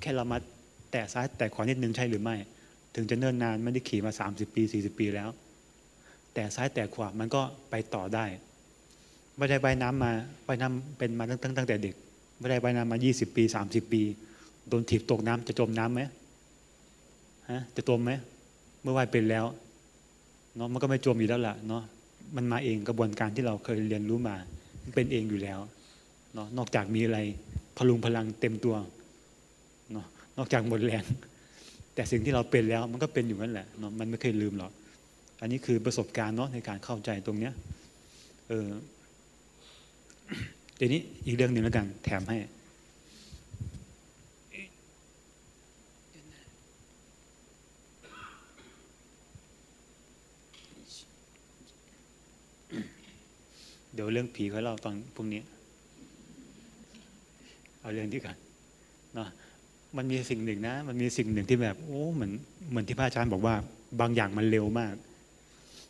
แค่เรามาแตะซ้ายแตะขวานิดนึงใช่หรือไม่ ถึงจะเนิ่นนานไม่ได้ขี่มาสามสิบปีสี่สิบปีแล้ว แต่ซ้ายแต่ขวามันก็ไปต่อได้ไม่ได้ว่ายน้ำมาว่ายน้ำเป็นมาตั้งตั้งแต่เด็กไม่ได้ว่ายน้ำมา 20 ปี 30 ปี โดนถีบตกน้ำจะจมน้ำไหมฮะจะจมไหมเมื่อว่ายเป็นแล้วเนาะมันก็ไม่จมอยู่แล้วล่ะเนาะมันมาเองกระบวนการที่เราเคยเรียนรู้มาเป็นเองอยู่แล้ว เนาะนอกจากมีอะไรพลุงพลังเต็มตัวเนาะนอกจากหมดแรง แต่สิ่งที่เราเป็นแล้วมันก็เป็นอยู่นั่นแหละเนาะมันไม่เคยลืมหรอกอันนี้คือประสบการณ์เนาะในการเข้าใจตรงเนี้ยเออเดี๋ยวนี้อีกเรื่องหนึ่งแล้วกัน แถมให้เดี๋ยวเรื่องผีเขาเล่าตอนพรุ่งนี้ เอาเรื่องที่กันเนาะมันมีสิ่งหนึ่งนะ มันมีสิ่งหนึ่งที่แบบโอ้เหมือนเหมือนที่พระอาจารย์บอกว่า บางอย่างมันเร็วมาก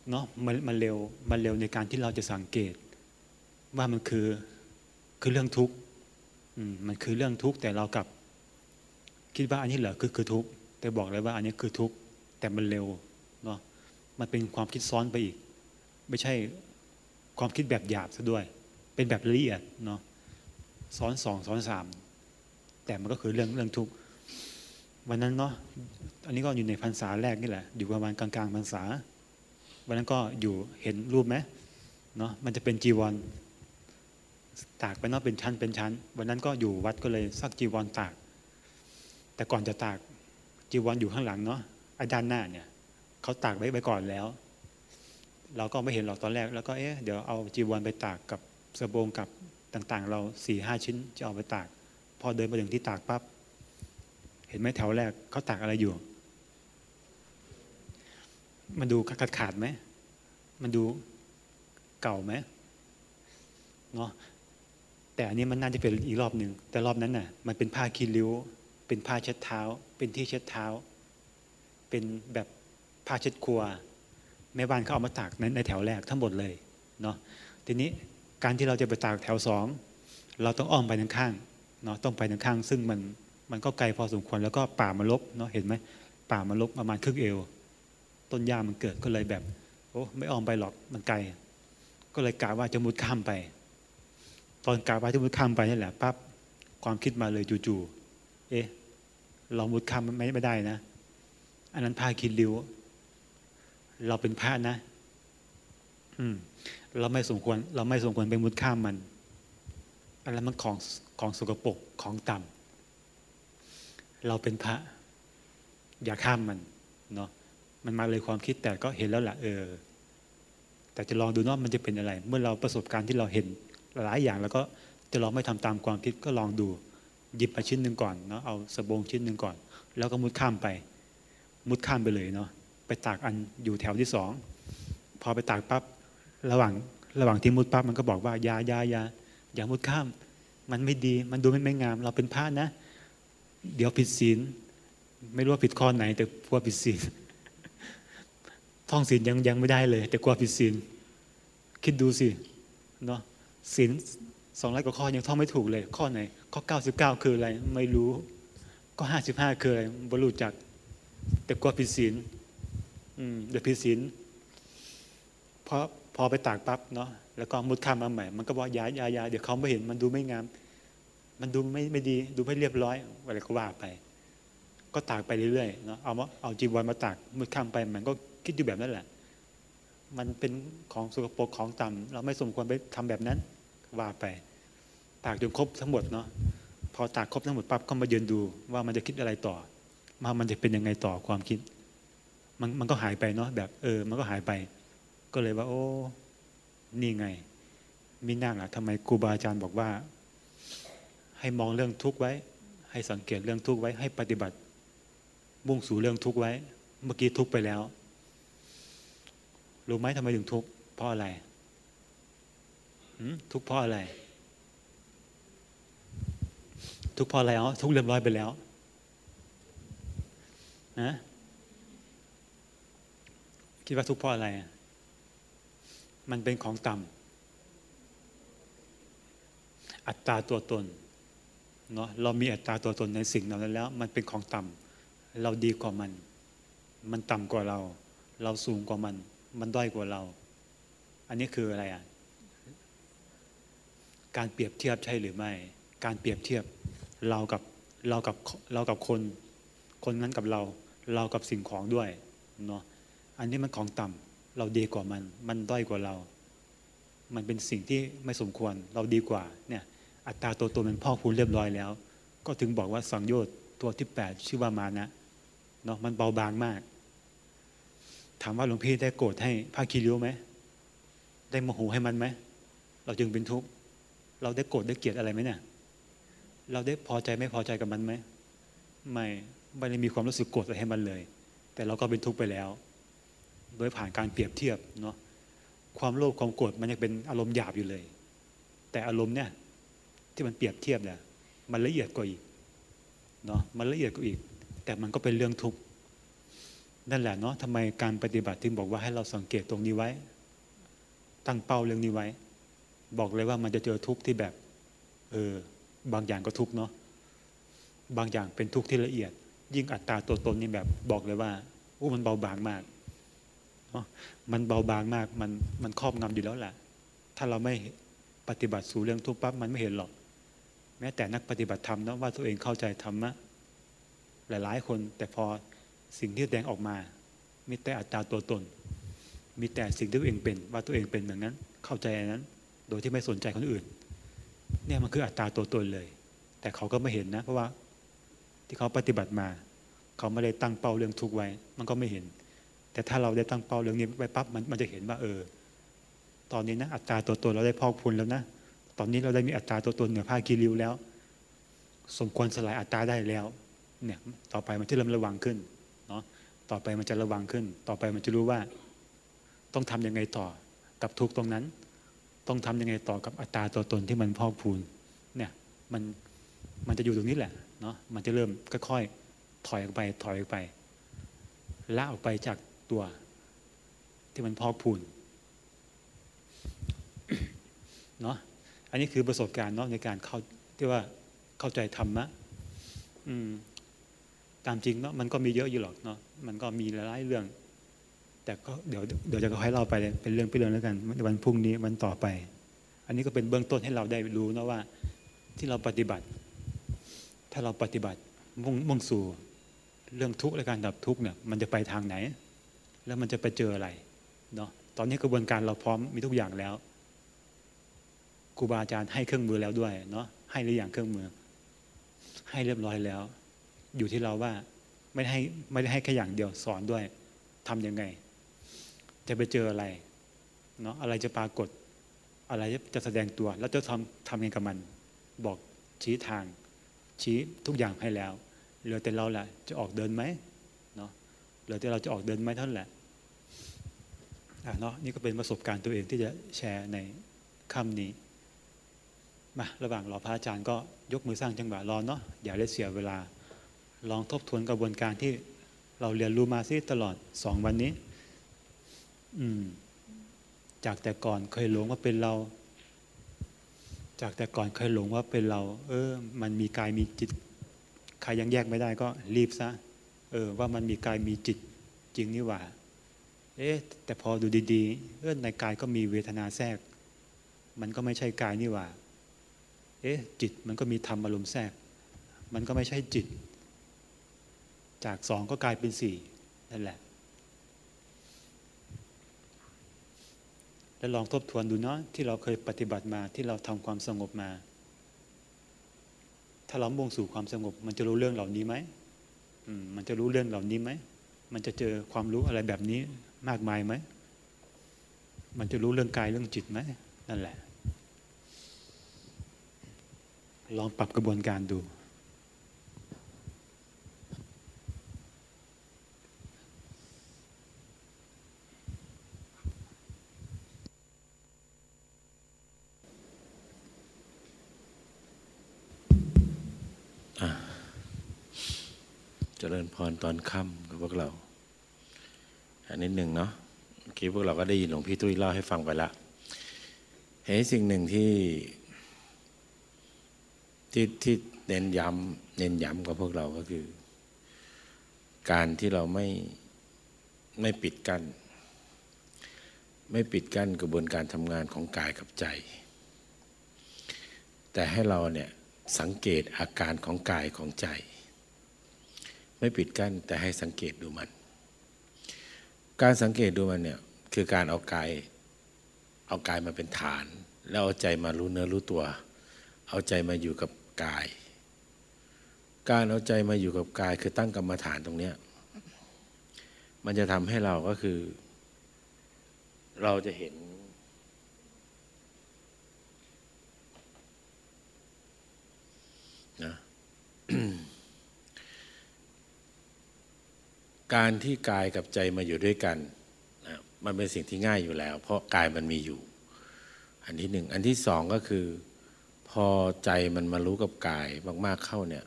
เนาะมันมันเร็วมันเร็วในการที่เราจะสังเกต ว่ามันคือคือเรื่องทุกข์มันคือเรื่องทุกข์แต่เรากลับ คิดว่าอันนี้เหรอคือคือทุกข์แต่บอกเลยว่าอันนี้คือทุกข์แต่มันเร็วเนาะมันเป็นความคิดซ้อนไปอีก ไม่ใช่ความคิดแบบหยาบซะด้วย เป็นแบบละเอียดเนาะ ซ้อนสองซ้อนสามแต่มันก็คือเรื่องเรื่องทุกข์วันนั้นเนาะอันนี้ก็อยู่ในพรรษาแรกนี่แหละ อยู่ประมาณกลางๆพรรษา วันนั้นก็อยู่เห็นรูปไหมเนาะมันจะเป็นจีวรตากไปเนาะเป็นชั้นเป็นชั้น วันนั้นก็อยู่วัดก็เลยซักจีวรตาก แต่ก่อนจะตากจีวรอยู่ข้างหลังเนาะไอ้ด้านหน้าเนี่ยเขาตากไว้ไว้ก่อนแล้ว เราก็ไม่เห็นหรอกตอนแรก แล้วก็เอ๊ะเดี๋ยวเอาจีวรไปตากกับเสบงกับ ต่างๆ เราสี่ห้าชิ้นจะเอาไปตาก พอเดินมาถึงที่ตากปั๊บเห็นไหมแถวแรกเขาตากอะไรอยู่ มันดูขาดขาดไหมมันดูเก่าไหมเนาะแต่อันนี้มันน่าจะเป็นอีกรอบหนึ่งแต่รอบนั้นน่ะ มันเป็นผ้าคีริ้ว เป็นผ้าเช็ดเท้า เป็นที่เช็ดเท้า เป็นแบบผ้าเช็ดครัวแม่บ้านเขาเอามาตากในในแถวแรกทั้งหมดเลยเนาะทีนี้ การที่เราจะไปตากแถวสองเราต้องอ้อมไปทางข้างเนาะต้องไปทางข้าง ซึ่งมันมันก็ไกลพอสมควรแล้วก็ป่ามาลบเนาะเห็นไหมป่ามาลบประมาณครึ่งเอว ต้นหญ้ามันเกิดก็เลยแบบโอ้ไม่อ้อมไปหรอกมันไกล ก็เลยกะว่าจะมุดข้ามไป ตอนกาว่าที่มุดข้ามไปนี่แหละปั๊บความคิดมาเลยจู่ๆเอ๊ะเรามุดข้ามไม่ไม่ได้นะ อันนั้นพาคิดริ้ว เราเป็นพระนะ อืม เราไม่สมควรเราไม่สมควรไปมุดข้ามมันอันนั้นมันของของสกปรกของต่ำเราเป็นพระ อย่าข้ามมันเนาะมันมาเลยความคิดแต่ก็เห็นแล้วแหละเออ แต่จะลองดูว่ามันจะเป็นอะไร เมื่อเราประสบการณ์ที่เราเห็นหลายอย่างแล้วก็จะลองไม่ทำตามความคิดก็ลองดูหยิบมาชิ้นหนึ่งก่อนเนาะเอาสบงชิ้นหนึ่งก่อน แล้วก็มุดข้ามไป มุดข้ามไปเลยเนาะไปตากอันอยู่แถวที่สองพอไปตากปั๊บ ระหว่างระหว่างที่มุดปั๊บมันก็บอกว่ายายายาอย่ามุดข้าม มันไม่ดีมันดูไม่ไม่งาม เราเป็นพระนะ เดี๋ยวผิดศีลไม่รู้ว่าผิดข้อไหน แต่กลัวผิดศีลท่องศีลยังยังไม่ได้เลย แต่กลัวผิดศีลคิดดูสิเนาะศีลสองร้อยกว่าข้อยังท่องไม่ถูกเลย ข้อไหน ข้อเก้าสิบเก้าคืออะไร ไม่รู้ก็ห้าสิบห้าคืออะไรบรรลุจัก แต่กลัวผิดศีลเดี๋ยวผิดศีลเพอ พอไปตากปั๊บเนาะแล้วก็มุดข้ามมาใหม่ มันก็บอกยายายาเดี๋ยวเขาไม่เห็นมันดูไม่งาม มันดูไม่ไม่ดีดูไม่เรียบร้อยอะไรก็ว่าไป ก็ตากไปเรื่อยๆเนาะเอาเอาจีวรมาตากมุดข้ามไปมันก็คิดอยู่แบบนั้นแหละ มันเป็นของสกปรกของต่ำเราไม่สมควรไปทำแบบนั้นว่าไป ตากจนครบทั้งหมดเนาะพอตากครบทั้งหมดปั๊บก็มาเยืนดูว่ามันจะคิดอะไรต่อมามันจะเป็นยังไงต่อความคิด มันมันก็หายไปเนาะแบบเออ มันก็หายไป ก็เลยว่า โอ้นี่ไงมิน่าล่ะทำไมครูบาอาจารย์บอกว่า ให้มองเรื่องทุกข์ไว้ ให้สังเกตเรื่องทุกข์ไว้ ให้ปฏิบัติ มุ่งสู่เรื่องทุกข์ไว้ เมื่อกี้ทุกข์ไปแล้ว รู้ไหมทำไมถึงทุกข์เพราะอะไรทุกข์เพราะอะไร ทุกข์เพราะอะไรอ๋อทุกข์เรียบร้อยไปแล้วนะคิดว่าทุกข์เพราะอะไรอะ มันเป็นของต่ำอัตตาตัวตนเนาะเรามีอัตตาตัวตนในสิ่งนั้นแล้ว มันเป็นของต่ำเราดีกว่ามัน มันต่ำกว่าเรา เราสูงกว่ามัน มันด้อยกว่าเรา อันนี้คืออะไรอะการเปรียบเทียบใช่หรือไม่ การเปรียบเทียบเรากับเรากับเรากับคน คนนั้นกับเรา เรากับสิ่งของด้วยเนาะอันนี้มันของต่ำ เราดีกว่ามัน มันด้อยกว่าเรา มันเป็นสิ่งที่ไม่สมควร เราดีกว่า เนี่ย อัตราตัวตนมันพ่อพูนเรียบร้อยแล้ว ก็ถึงบอกว่าสังโยชน์ตัวที่แปดชื่อว่ามานะ เนาะมันเบาบางมาก ถามว่าหลวงพี่ได้โกรธให้ผ้าคีริ้วไหม ได้โมโหให้มันไหม เราจึงเป็นทุกข์ เราได้โกรธได้เกลียดอะไรไหมเนี่ย เราได้พอใจไม่พอใจกับมันไหม ไม่ ไม่ได้มีความรู้สึกโกรธอะไรให้มันเลย แต่เราก็เป็นทุกข์ไปแล้ว โดยผ่านการเปรียบเทียบเนาะความโลภความโกรธมันยังเป็นอารมณ์หยาบอยู่เลย แต่อารมณ์เนี่ยที่มันเปรียบเทียบเนี่ยมันละเอียดกว่าอีกเนาะมันละเอียดกว่าอีก แต่มันก็เป็นเรื่องทุกข์นั่นแหละเนาะทำไมการปฏิบัติถึงบอกว่าให้เราสังเกตตรงนี้ไว้ ตั้งเป้าเรื่องนี้ไว้ บอกเลยว่ามันจะเจอทุกข์ที่แบบเออบางอย่างก็ทุกข์เนาะบางอย่างเป็นทุกข์ที่ละเอียด ยิ่งอัตตาตัวตนนี่แบบบอกเลยว่าอู้มันเบาบางมาก มันเบาบางมากมันมันครอบงำอยู่แล้วแหละถ้าเราไม่ปฏิบัติสู่เรื่องทุกข์ปั๊บมันไม่เห็นหรอก แม้แต่นักปฏิบัติธรรมนะว่าตัวเองเข้าใจธรรมะหลาย ๆ คน แต่พอสิ่งที่แสดงออกมา มีแต่อัตตาตัวตน มีแต่สิ่งที่ตัวเองเป็น ว่าตัวเองเป็นอย่างนั้น เข้าใจอันนั้น โดยที่ไม่สนใจคนอื่น เนี่ยมันคืออัตตาตัวตนเลย แต่เขาก็ไม่เห็นนะ เพราะว่าที่เขาปฏิบัติมา เขาไม่ได้ตั้งเป้าเรื่องทุกไว้ มันก็ไม่เห็น แต่ถ้าเราได้ตั้งเป้าเรื่องนี้ไว้ปั๊บมันมันจะเห็นว่าเออ ตอนนี้นะอัตราตัวตนเราได้พอกพูนแล้วนะ ตอนนี้เราได้มีอัตราตัวตนเหนือผ้ากีริวแล้ว สมควรสลายอัตราได้แล้ว เนี่ย ต่อไปมันจะเริ่มระวังขึ้น เนาะ ต่อไปมันจะระวังขึ้น ต่อไปมันจะรู้ว่า ต้องทํำยังไงต่อ กับทุกตรงนั้น ต้องทํำยังไงต่อกับอัตราตัวตนที่มันพอกพูน เนี่ย มัน มันจะอยู่ตรงนี้แหละ เนาะ มันจะเริ่มค่อยๆถอยออกไป ถอยออกไป ละออกไปจาก ตัว ที่มันพอกพูนเนาะอันนี้คือประสบการณ์เนาะในการเข้าที่ว่าเข้าใจธรรมะอืมตามจริงเนาะมันก็มีเยอะอยู่หรอกเนาะมันก็มีหลายเรื่อง แต่ก็เดี๋ยวเดี๋ยวจะค่อยเล่าไปเป็นเรื่องเป็นเรื่องแล้วกันวันพรุ่งนี้วันต่อไป อันนี้ก็เป็นเบื้องต้นให้เราได้รู้นะว่าที่เราปฏิบัติ ถ้าเราปฏิบัติมุ่งมุ่งสู่เรื่องทุกข์และการดับทุกข์เนี่ยมันจะไปทางไหน แล้วมันจะไปเจออะไรเนาะตอนนี้กระบวนการเราพร้อมมีทุกอย่างแล้วครูบาอาจารย์ให้เครื่องมือแล้วด้วยเนาะให้หรืออย่างเครื่องมือ ให้เรียบร้อยแล้ว อยู่ที่เราว่าไม่ได้ให้ไม่ได้ให้แค่อย่างเดียวสอนด้วยทํำยังไง จะไปเจออะไรเนาะอะไรจะปรากฏ อะไรจะแสดงตัว แล้วจะทำทำยังไงกับมัน บอกชี้ทาง ชี้ทุกอย่างให้แล้วเหลือแต่เราแหละจะออกเดินไหมเนาะเหลือแต่เราจะออกเดินไหมเท่านั้นแหละ เนาะนี่ก็เป็นประสบการณ์ตัวเองที่จะแชร์ในคำนี้มาระหว่างรอพระอาจารย์ก็ยกมือสร้างจังหวะรอเนาะอย่าได้เสียเวลา ลองทบทวนกระบวนการที่เราเรียนรู้มาซิตลอดสองวันนี้ อืม จากแต่ก่อนเคยหลงว่าเป็นเรา จากแต่ก่อนเคยหลงว่าเป็นเรา เออ มันมีกายมีจิต ใครยังแยกไม่ได้ก็รีบซะ เออ ว่ามันมีกายมีจิตจริงนี่หว่า เอ๊ะแต่พอดูดีๆเออในกายก็มีเวทนาแทรก มันก็ไม่ใช่กายนี่หว่า เอ๊ะจิตมันก็มีธรรมอารมณ์แทรก มันก็ไม่ใช่จิต จากสองก็กลายเป็นสี่นั่นแหละ แล้วลองทบทวนดูเนาะที่เราเคยปฏิบัติมาที่เราทำความสงบมา ถ้าเรามุ่งสู่ความสงบ มันจะรู้เรื่องเหล่านี้ไหมมันจะรู้เรื่องเหล่านี้ไหม มันจะเจอความรู้อะไรแบบนี้ มากมายไหม มันจะรู้เรื่องกายเรื่องจิตไหมนั่นแหละ ลองปรับกระบวนการดู เจริญพรตอนค่ำกับพวกเรา นนี้หนึ่งเนาะเมื่อกี้พวกเราก็ได้ยินหลวงพี่ตุ้ยเล่าให้ฟังไปละเห็นสิ่งหนึ่งที่ที่ที่เน้นย้ำเน้นย้ำกับพวกเราก็คือ การที่เราไม่ไม่ปิดกัน้นไม่ปิดกั้นกระบวนการทำงานของกายกับใจ แต่ให้เราเนี่ยสังเกตอาการของกายของใจ ไม่ปิดกั้นแต่ให้สังเกตดูมัน การสังเกตดูมันเนี่ยคือการเอากายเอากายมาเป็นฐาน แล้วเอาใจมารู้เนื้อรู้ตัว เอาใจมาอยู่กับกาย การเอาใจมาอยู่กับกาย คือตั้งกรรมฐานตรงนี้มันจะทำให้เราก็คือ เราจะเห็น นะ การที่กายกับใจมาอยู่ด้วยกันนะมันเป็นสิ่งที่ง่ายอยู่แล้ว เพราะกายมันมีอยู่ อันที่หนึ่งอันที่สองก็คือ พอใจมันมารู้กับกายมาก ๆเข้าเนี่ย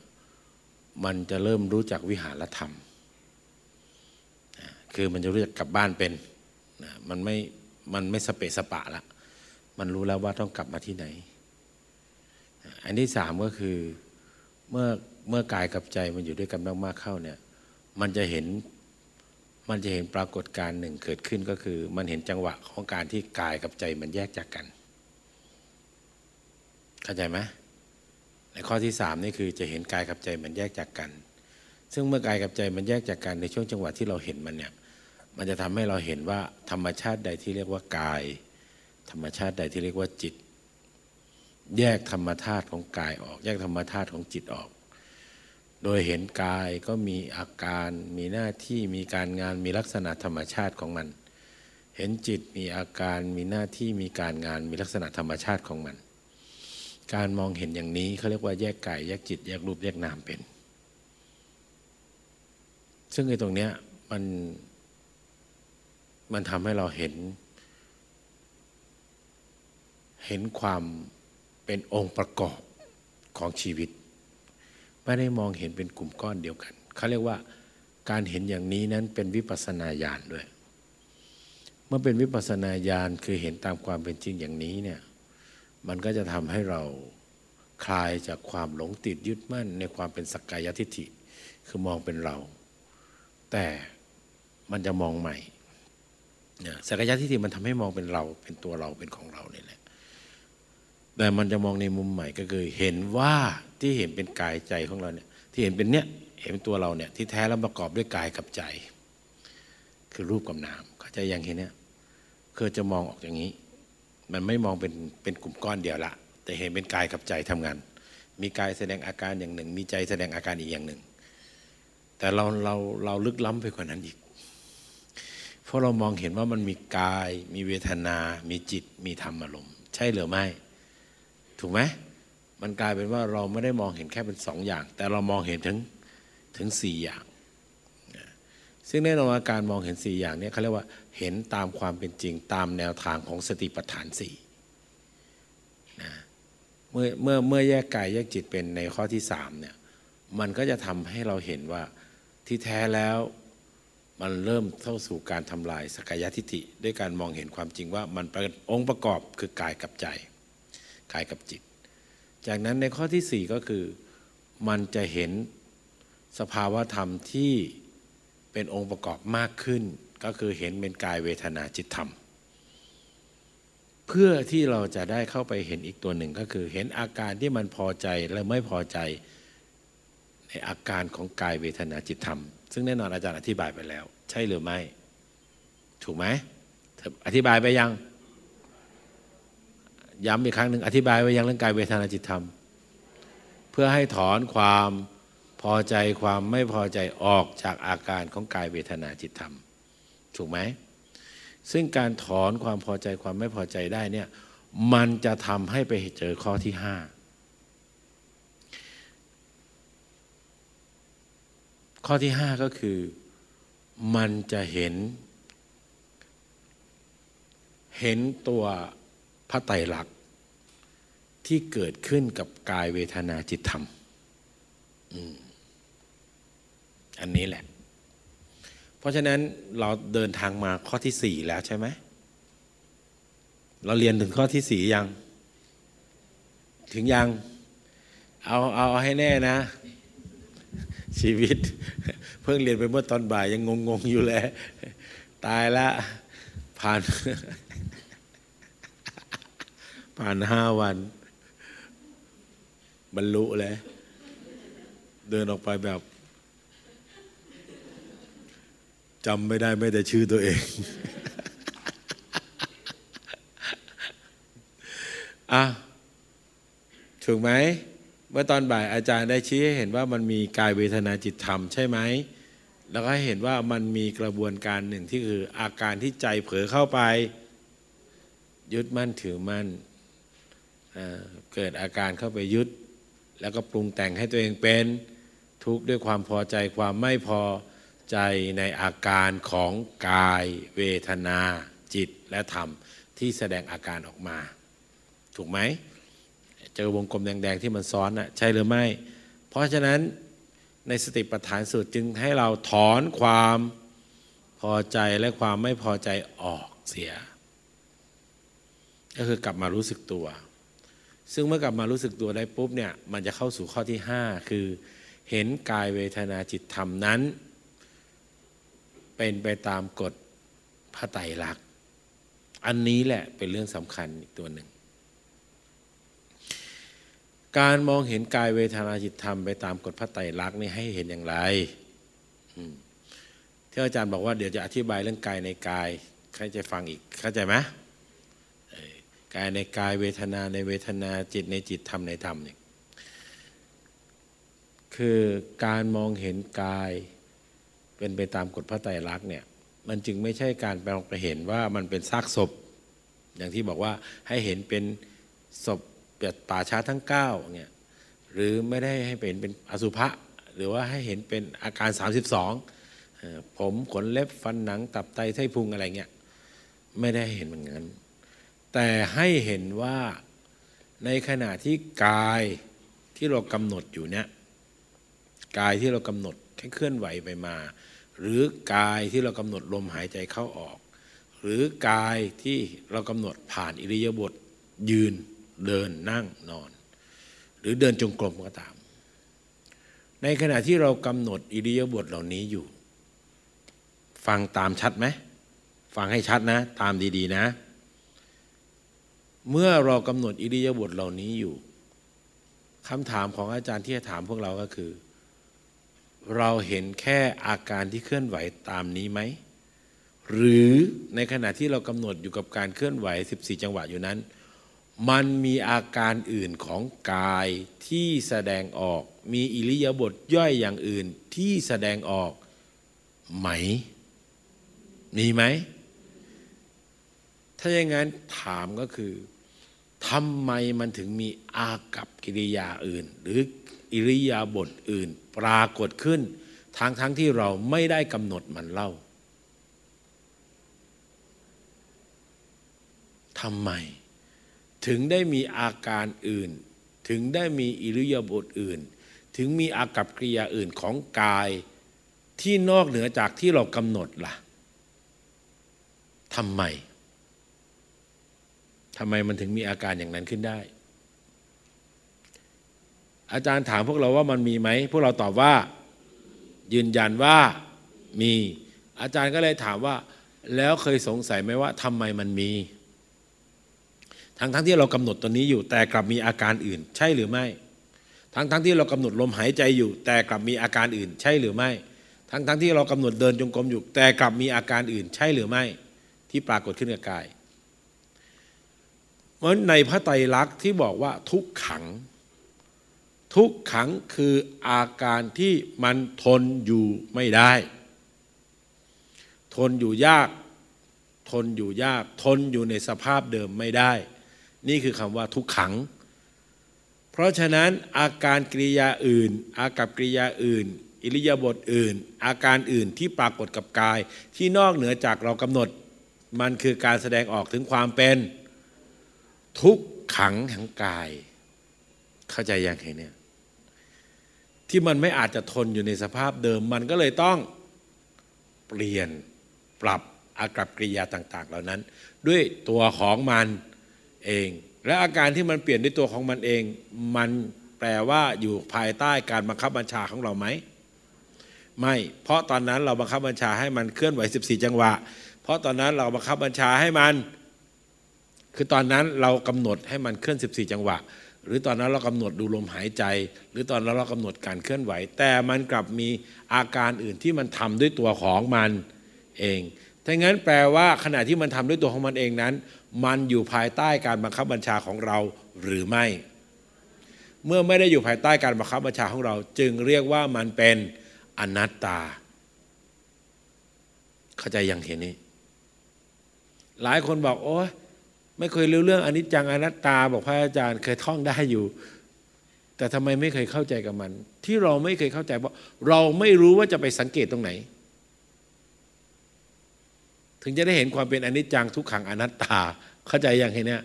มันจะเริ่มรู้จักวิหารธรรมนะคือมันจะรู้จักกลับบ้านเป็นนะมันไม่มันไม่สเปะสปะละมันรู้แล้วว่าต้องกลับมาที่ไหน อันที่สามก็คือเมื่อเมื่อกายกับใจมันอยู่ด้วยกันมากๆเข้าเนี่ย มันจะเห็น มันจะเห็นปรากฏการณ์หนึ่งเกิดขึ้นก็คือ มันเห็นจังหวะของการที่กายกับใจมันแยกจากกัน เข้าใจไหมในข้อที่สามนี่คือจะเห็นกายกับใจมันแยกจากกัน ซึ่งเมื่อกายกับใจมันแยกจากกันในช่วงจังหวะที่เราเห็นมันเนี่ย มันจะทำให้เราเห็นว่าธรรมชาติใดที่เรียกว่ากาย ธรรมชาติใดที่เรียกว่าจิต แยกธรรมธาตุของกายออก แยกธรรมธาตุของจิตออก โดยเห็นกายก็มีอาการมีหน้าที่มีการงานมีลักษณะธรรมชาติของมัน เห็นจิตมีอาการมีหน้าที่มีการงานมีลักษณะธรรมชาติของมัน การมองเห็นอย่างนี้เขาเรียกว่าแยกกายแยกจิตแยกรูปแยกนามเป็น ซึ่งในตรงเนี้ยมันมันทำให้เราเห็น เห็นความเป็นองค์ประกอบของชีวิต ไม่ได้มองเห็นเป็นกลุ่มก้อนเดียวกันเขาเรียกว่าการเห็นอย่างนี้นั้นเป็นวิปัสนาญาณด้วย เมื่อเป็นวิปัสสนาญาณคือเห็นตามความเป็นจริงอย่างนี้เนี่ยมันก็จะทำให้เราคลายจากความหลงติดยึดมั่นในความเป็นสักกายทิฏฐิ คือมองเป็นเรา แต่มันจะมองใหม่สักกายทิฏฐิมันทำให้มองเป็นเราเป็นตัวเราเป็นของเราเนี่ยแหละ แต่มันจะมองในมุมใหม่ก็คือ เห็นว่าที่เห็นเป็นกายใจของเราเนี่ยที่เห็นเป็นเนี้ยเห็นตัวเราเนี่ยที่แท้แล้วประกอบด้วยกายกับใจ คือรูปกับนามเข้าใจยังเห็นเนี่ยคือจะมองออกอย่างนี้ มันไม่มองเป็นเป็นกลุ่มก้อนเดียวละ แต่เห็นเป็นกายกับใจทำงาน มีกายแสดงอาการอย่างหนึ่ง มีใจแสดงอาการอีกอย่างหนึ่ง แต่เราเราเราลึกล้ำไปกว่านั้นอีกเพราะเรามองเห็นว่ามันมีกาย มีเวทนา มีจิต มีธรรมอารมณ์ ใช่หรือไม่ ถูกไหมมันกลายเป็นว่าเราไม่ได้มองเห็นแค่เป็นสองอย่าง แต่เรามองเห็นถึงถึงสี่อย่าง ซึ่งแน่นอนการมองเห็นสี่อย่างนี้เขาเรียกว่าเห็นตามความเป็นจริงตามแนวทางของสติปัฏฐานสี่นะเมื่อเมื่อเมื่อแยกกายแยกจิตเป็นในข้อที่สามเนี่ยมันก็จะทำให้เราเห็นว่าที่แท้แล้วมันเริ่มเข้าสู่การทำลายสกายทิฏฐิด้วยการมองเห็นความจริงว่ามันเป็นองค์ประกอบคือกายกับใจ กายกับจิต จากนั้นในข้อที่สี่ก็คือ มันจะเห็นสภาวะธรรมที่เป็นองค์ประกอบมากขึ้น ก็คือเห็นเป็นกายเวทนาจิตธรรม เพื่อที่เราจะได้เข้าไปเห็นอีกตัวหนึ่งก็คือ เห็นอาการที่มันพอใจและไม่พอใจในอาการของกายเวทนาจิตธรรม ซึ่งแน่นอนอาจารย์อธิบายไปแล้ว ใช่หรือไม่ ถูกไหมอธิบายไปยัง ย้ำอีกครั้งหนึ่งอธิบายไปยังเรื่องกายเวทนาจิตธรรม เพื่อให้ถอนความพอใจความไม่พอใจออกจากอาการของกายเวทนาจิตธรรม ถูกไหมซึ่งการถอนความพอใจความไม่พอใจได้เนี่ยมันจะทำให้ไปเจอข้อที่ห้าข้อที่ห้าก็คือมันจะเห็น เห็นตัว ระไตรลักษณ์ที่เกิดขึ้นกับกายเวทนาจิตธรรมอันนี้แหละ เพราะฉะนั้นเราเดินทางมาข้อที่สี่แล้วใช่ไหม เราเรียนถึงข้อที่สี่ยัง ถึงยัง เอาเอาให้แน่นะ ชีวิต เพิ่งเรียนไปเมื่อตอนบ่ายยังงงๆอยู่เลย ตายละผ่าน ผ่านห้าวัน บรรลุเลยเดินออกไปแบบจำไม่ได้ไม่แต่ชื่อตัวเอง อะ ถูกไหม เมื่อตอนบ่ายอาจารย์ได้ชี้ให้เห็นว่ามันมีกายเวทนาจิตธรรมใช่ไหม แล้วก็เห็นว่ามันมีกระบวนการหนึ่งที่คืออาการที่ใจเผลอเข้าไป ยึดมั่นถือมั่น เกิดอาการเข้าไปยึด แล้วก็ปรุงแต่งให้ตัวเองเป็นทุกข์ด้วยความพอใจความไม่พอใจในอาการของกายเวทนาจิตและธรรมที่แสดงอาการออกมา ถูกไหม เจอวงกลมแดง ๆ ที่มันซ้อนอะใช่หรือไม่ เพราะฉะนั้นในสติปัฏฐานสูตรจึงให้เราถอนความพอใจและความไม่พอใจออกเสีย ก็คือกลับมารู้สึกตัว ซึ่งเมื่อกลับมารู้สึกตัวได้ปุ๊บเนี่ยมันจะเข้าสู่ข้อที่ 5 คือ เห็นกายเวทนาจิตธรรมนั้น เป็นไปตามกฎพระไตรลักษณ์อันนี้แหละเป็นเรื่องสำคัญอีกตัวหนึ่ง การมองเห็นกายเวทนาจิตธรรมไปตามกฎพระไตรลักษณ์นี่ให้เห็นอย่างไรที่อาจารย์บอกว่าเดี๋ยวจะอธิบายเรื่องกายในกายใครจะฟังอีกเข้าใจไหม กายในกายเวทนาในเวทนาจิตในจิตธรรมในธรรมเนี่ยคือการมองเห็นกายเป็นไปตามกฎพระไตรลักษณ์เนี่ยมันจึงไม่ใช่การไปลองไปเห็นว่ามันเป็นซากศพ อย่างที่บอกว่าให้เห็นเป็นศพเปียป่าช้าทั้ง9เนี่ยหรือไม่ได้ให้เป็นเป็นอสุภะหรือว่าให้เห็นเป็นอาการ 32เอ่อผมขนเล็บฟันหนังตับไตไส้พุงอะไรเงี้ยไม่ได้เห็นเหมือนกัน แต่ให้เห็นว่าในขณะที่กายที่เรากำหนดอยู่เนี่ยกายที่เรากำหนดแค่เคลื่อนไหวไปมา หรือกายที่เรากำหนดลมหายใจเข้าออก หรือกายที่เรากำหนดผ่านอิริยาบถยืนเดินนั่งนอน หรือเดินจงกรมก็ตาม ในขณะที่เรากำหนดอิริยาบถเหล่านี้อยู่ ฟังตามชัดไหมฟังให้ชัดนะ ตามดีๆนะ เมื่อเรากำหนดอิริยาบถเหล่านี้อยู่คำถามของอาจารย์ที่จะถามพวกเราก็คือ เราเห็นแค่อาการที่เคลื่อนไหวตามนี้ไหม หรือในขณะที่เรากำหนดอยู่กับการเคลื่อนไหว 14 จังหวะอยู่นั้น มันมีอาการอื่นของกายที่แสดงออก มีอิริยาบถย่อยอย่างอื่นที่แสดงออกไหม มีไหม ถ้าอย่างนั้นถามก็คือ ทำไมมันถึงมีอากับกิริยาอื่น หรืออิริยาบถอื่น ปรากฏขึ้นทั้งทั้งที่เราไม่ได้กำหนดมันเล่าทำไม ถึงได้มีอาการอื่น ถึงได้มีอิริยาบถอื่น ถึงมีอากับกิริยาอื่นของกายที่นอกเหนือจากที่เรากำหนดล่ะทำไม ทำไมมันถึงมีอาการอย่างนั้นขึ้นได้ อาจารย์ถามพวกเราว่ามันมีไหม พวกเราตอบว่า ยืนยันว่ามี อาจารย์ก็เลยถามว่า แล้วเคยสงสัยไหมว่าทำไมมันมี ทั้งทั้งที่เรากำหนดตัวนี้อยู่ แต่กลับมีอาการอื่น ใช่หรือไม่ ทั้งทั้งที่เรากำหนดลมหายใจอยู่ แต่กลับมีอาการอื่น ใช่หรือไม่ ทั้งทั้งที่เรากำหนดเดินจงกรมอยู่ แต่กลับมีอาการอื่น ใช่หรือไม่ ที่ปรากฏขึ้นกับกาย ราะในพระไตรลักษณ์ที่บอกว่าทุกขัง ทุกขังคืออาการที่มันทนอยู่ไม่ได้ ทนอยู่ยาก ทนอยู่ยาก ทนอยู่ในสภาพเดิมไม่ได้ นี่คือคำว่าทุกขัง เพราะฉะนั้นอาการกริยาอื่น อากับกริยาอื่น อิริยาบถอื่น อาการอื่นที่ปรากฏกับกาย ที่นอกเหนือจากเรากำหนด มันคือการแสดงออกถึงความเป็น ทุกขังแห่งกาย เข้าใจยังไงเนี่ยที่มันไม่อาจจะทนอยู่ในสภาพเดิม มันก็เลยต้องเปลี่ยนปรับอากับกริยาต่าง ๆ เหล่านั้น ด้วยตัวของมันเอง และอาการที่มันเปลี่ยนด้วยตัวของมันเอง มันแปลว่าอยู่ภายใต้การบังคับบัญชาของเราไหมไม่ เพราะตอนนั้นเราบังคับบัญชาให้มันเคลื่อนไหว 14 จังหวะ เพราะตอนนั้นเราบังคับบัญชาให้มัน คือตอนนั้นเรากำหนดให้มันเคลื่อน 14 จังหวะ หรือตอนนั้นเรากำหนดดูลมหายใจ หรือตอนนั้นเรากำหนดการเคลื่อนไหว แต่มันกลับมีอาการอื่นที่มันทำด้วยตัวของมันเองถ้างั้นแปลว่าขณะที่มันทำด้วยตัวของมันเองนั้น มันอยู่ภายใต้การบังคับบัญชาของเราหรือไม่ เมื่อไม่ได้อยู่ภายใต้การบังคับบัญชาของเรา จึงเรียกว่ามันเป็นอนัตตา เข้าใจอย่างเห็นนี้ หลายคนบอกโอ้ย ไม่เคยรู้เรื่องอนิจจังอนัตตาบอกพระอาจารย์ เคยท่องได้อยู่ แต่ทำไมไม่เคยเข้าใจกับมัน ที่เราไม่เคยเข้าใจเพราะเราไม่รู้ว่าจะไปสังเกตตรงไหน ถึงจะได้เห็นความเป็นอนิจจังทุกขังอนัตตา เข้าใจอย่างเห็นเนี่ย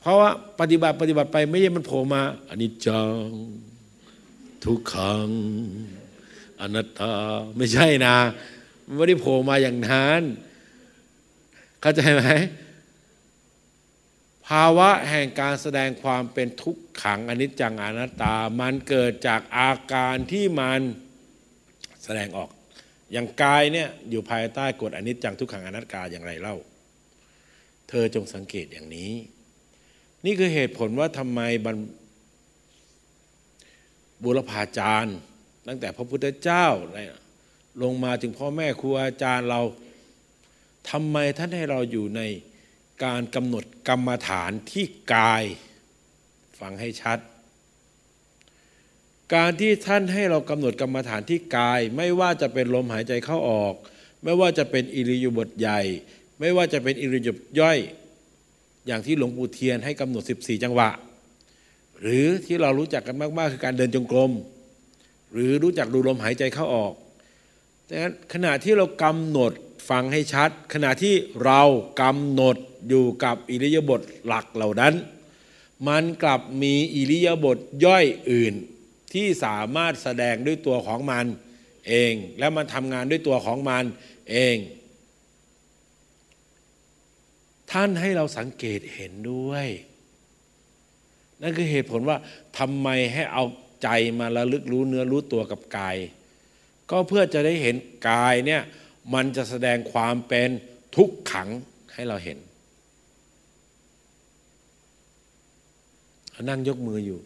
เพราะว่าปฏิบัติปฏิบัติไปไม่ใช่มันโผล่มาอนิจจังทุกขังอนัตตาไม่ใช่นะมันไม่ได้โผล่มาอย่างนั้นเข้าใจไหม ภาวะแห่งการแสดงความเป็นทุกขังอนิจจังอนัตตา มันเกิดจากอาการที่มันแสดงออก อย่างกายเนี่ยอยู่ภายใต้กฎอนิจจังทุกขังอนัตตาอย่างไรเล่า เธอจงสังเกตอย่างนี้ นี่คือเหตุผลว่าทำไมบรรบุรพาจารย์ ตั้งแต่พระพุทธเจ้าลงมาถึงพ่อแม่ครูอาจารย์เราทำไมท่านให้เราอยู่ใน การกำหนดกรรมฐานที่กาย ฟังให้ชัด การที่ท่านให้เรากำหนดกรรมฐานที่กาย ไม่ว่าจะเป็นลมหายใจเข้าออก ไม่ว่าจะเป็นอิริยาบถใหญ่ ไม่ว่าจะเป็นอิริยาบถย่อย อย่างที่หลวงปู่เทียนให้กำหนด 14 จังหวะ หรือที่เรารู้จักกันมากๆ คือการเดินจงกรมหรือรู้จักดูลมหายใจเข้าออกแต่ขณะที่เรากำหนด ฟังให้ชัด ขณะที่เรากำหนดอยู่กับอิริยาบถหลักเหล่านั้น มันกลับมีอิริยาบถย่อยอื่น ที่สามารถแสดงด้วยตัวของมันเอง และมันทำงานด้วยตัวของมันเอง ท่านให้เราสังเกตเห็นด้วย นั่นคือเหตุผลว่าทำไมให้เอาใจมาระลึกรู้เนื้อรู้ตัวกับกาย ก็เพื่อจะได้เห็นกายเนี่ย มันจะแสดงความเป็นทุกขังให้เราเห็นนั่งยกมืออยู่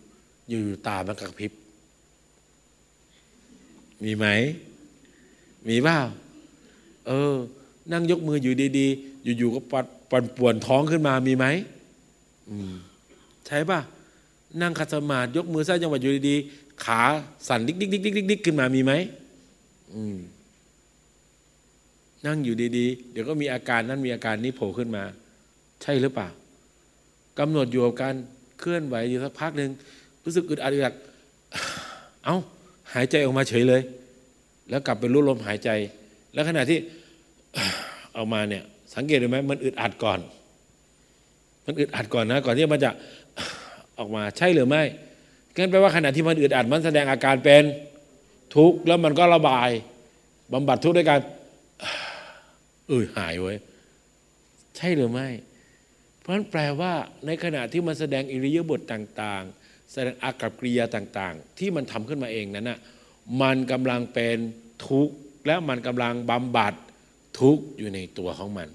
อยู่ๆตามันกระพริบ มีไหม มีเปล่าเออ นั่งยกมืออยู่ดีๆ อยู่ๆก็ปัดปันป่วนท้องขึ้นมามีไหมใช่ป่ะ นั่งขัดสมาธิยกมือสร้างจังหวะอยู่ดีๆ ขาสั่นดิ๊กดิ๊กดิ๊กดิ๊กดิ๊กขึ้นมามีไหมอืม นั่งอยู่ดีๆ เดี๋ยวก็มีอาการนั้นมีอาการนี้โผล่ขึ้นมา ใช่หรือเปล่ากำหนดอยู่กับการเคลื่อนไหวอยู่สักพักหนึ่งรู้สึกอึดอัดอึดอัดเอา้าหายใจออกมาเฉยเลย แล้วกลับไปรู้ลมหายใจ แล้วขณะที่ออกมาเนี่ย สังเกตดูไหมมันอึดอัดก่อน มันอึดอัดก่อนนะ ก่อนที่มันจะออกมาใช่หรือไม่งั้นแปลว่าขณะที่มันอึดอัดมันแสดงอาการเป็นทุกข์แล้วมันก็ระบายบำบัดทุกข์ด้วยการ เออหายไว้ใช่หรือไม่ เพราะนั้นแปลว่าในขณะที่มันแสดงอิริยาบถต่าง ๆ แสดงอากับกริยาต่างๆ ที่มันทำขึ้นมาเองนั้นนะมันกำลังเป็นทุกข์และมันกำลังบำบัดทุกข์อยู่ในตัวของมัน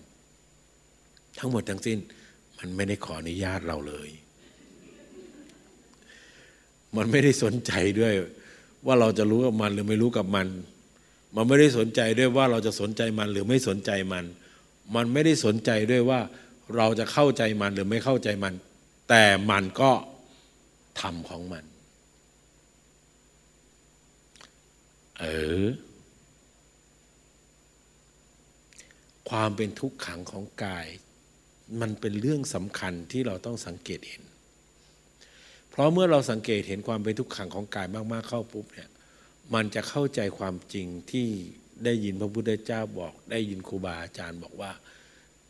ทั้งหมดทั้งสิ้นมันไม่ได้ขออนุญาตเราเลย มันไม่ได้สนใจด้วย ว่าเราจะรู้กับมันหรือไม่รู้กับมัน มันไม่ได้สนใจด้วยว่าเราจะสนใจมันหรือไม่สนใจมัน มันไม่ได้สนใจด้วยว่าเราจะเข้าใจมันหรือไม่เข้าใจมัน แต่มันก็ทำของมัน เออ ความเป็นทุกขังของกาย มันเป็นเรื่องสำคัญที่เราต้องสังเกตเห็น เพราะเมื่อเราสังเกตเห็นความเป็นทุกขังของกายมาก ๆ เข้าปุ๊บเนี่ย มันจะเข้าใจความจริงที่ได้ยินพระพุทธเจ้าบอก ได้ยินครูบาอาจารย์บอกว่า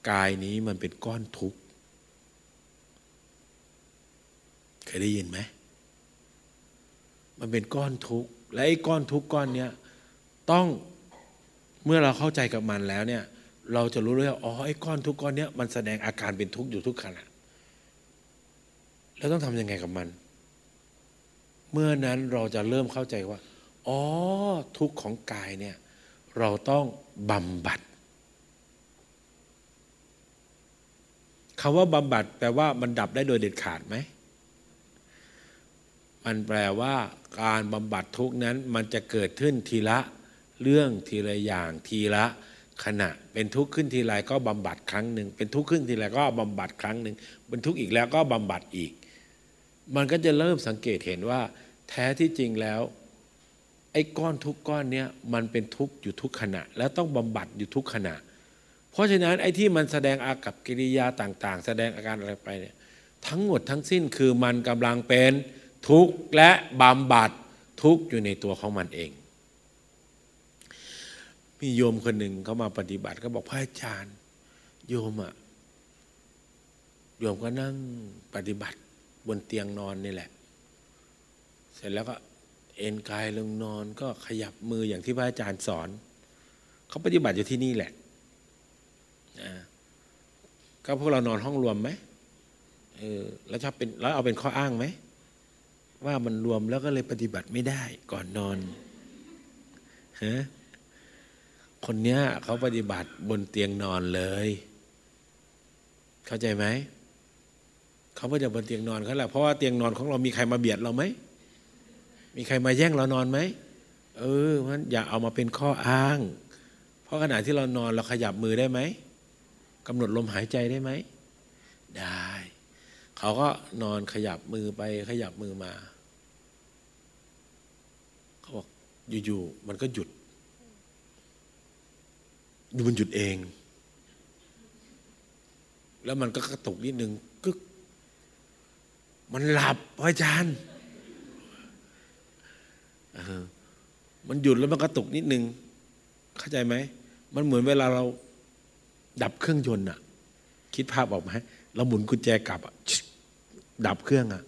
กายนี้มันเป็นก้อนทุกข์เคยได้ยินไหมมันเป็นก้อนทุกข์และไอ้ก้อนทุกข์ก้อนเนี้ยต้องเมื่อเราเข้าใจกับมันแล้วเนี่ย เราจะรู้เลยว่าอ๋อไอ้ก้อนทุกก้อนเนี้ยมันแสดงอาการเป็นทุกข์อยู่ทุกขณะแล้วต้องทำยังไงกับมัน เมื่อนั้นเราจะเริ่มเข้าใจว่า อ๋อ ทุกข์ของกายเนี่ย เราต้องบำบัดคำว่าบำบัดแปลว่ามันดับได้โดยเด็ดขาดไหม มันแปลว่า การบำบัดทุกนั้น มันจะเกิดขึ้นทีละ เรื่องทีละอย่างทีละขณะ เป็นทุกข์ขึ้นทีไรก็บำบัดครั้งหนึ่ง เป็นทุกข์ขึ้นทีไรก็บำบัดครั้งหนึ่ง เป็นทุกข์อีกแล้วก็บำบัดอีก มันก็จะเริ่มสังเกตเห็นว่า แท้ที่จริงแล้ว ไอ้ก้อนทุกก้อนเนี้ยมันเป็นทุกข์อยู่ทุกขณะ แล้วต้องบำบัดอยู่ทุกขณะ เพราะฉะนั้นไอ้ที่มันแสดงอากับกิริยาต่าง ๆ แสดงอาการอะไรไปเนี่ยทั้งหมดทั้งสิ้นคือมันกำลังเป็นทุกข์และบำบัดทุกข์อยู่ในตัวของมันเองมีโยมคนหนึ่งเขามาปฏิบัติก็บอกพระอาจารย์ โยมอะโยมก็นั่งปฏิบัติบนเตียงนอนนี่แหละ เสร็จแล้วก็ เอนกายลงนอนก็ขยับมืออย่างที่พระอาจารย์สอน เขาปฏิบัติอยู่ที่นี่แหละนะก็พวกเรานอนห้องรวมไหมเออแล้วชอบเป็นแล้วเอาเป็นข้ออ้างไหมว่ามันรวมแล้วก็เลยปฏิบัติไม่ได้ก่อนนอนฮะคนเนี้ยเขาปฏิบัติบนเตียงนอนเลย เข้าใจไหมเขาปฏิบัติบนเตียงนอนเขาแหละเพราะว่าเตียงนอนของเรามีใครมาเบียดเราไหม มีใครมาแย่งเรานอนไหมเออมันอย่าเอามาเป็นข้ออ้าง เพราะขณะที่เรานอนเราขยับมือได้ไหมกำหนดลมหายใจได้ไหมได้ เขาก็นอนขยับมือไปขยับมือมาเขาบอกอยู่ๆมันก็หยุดดูมันหยุดเอง แล้วมันก็กระตุกนิดนึงกึก มันหลับพระอาจารย์ มันหยุดแล้วมันกระตุกนิดนึง เข้าใจไหม มันเหมือนเวลาเราดับเครื่องยนต์อะคิดภาพออกไหมเราหมุนกุญแจกลับอะดับเครื่องอะ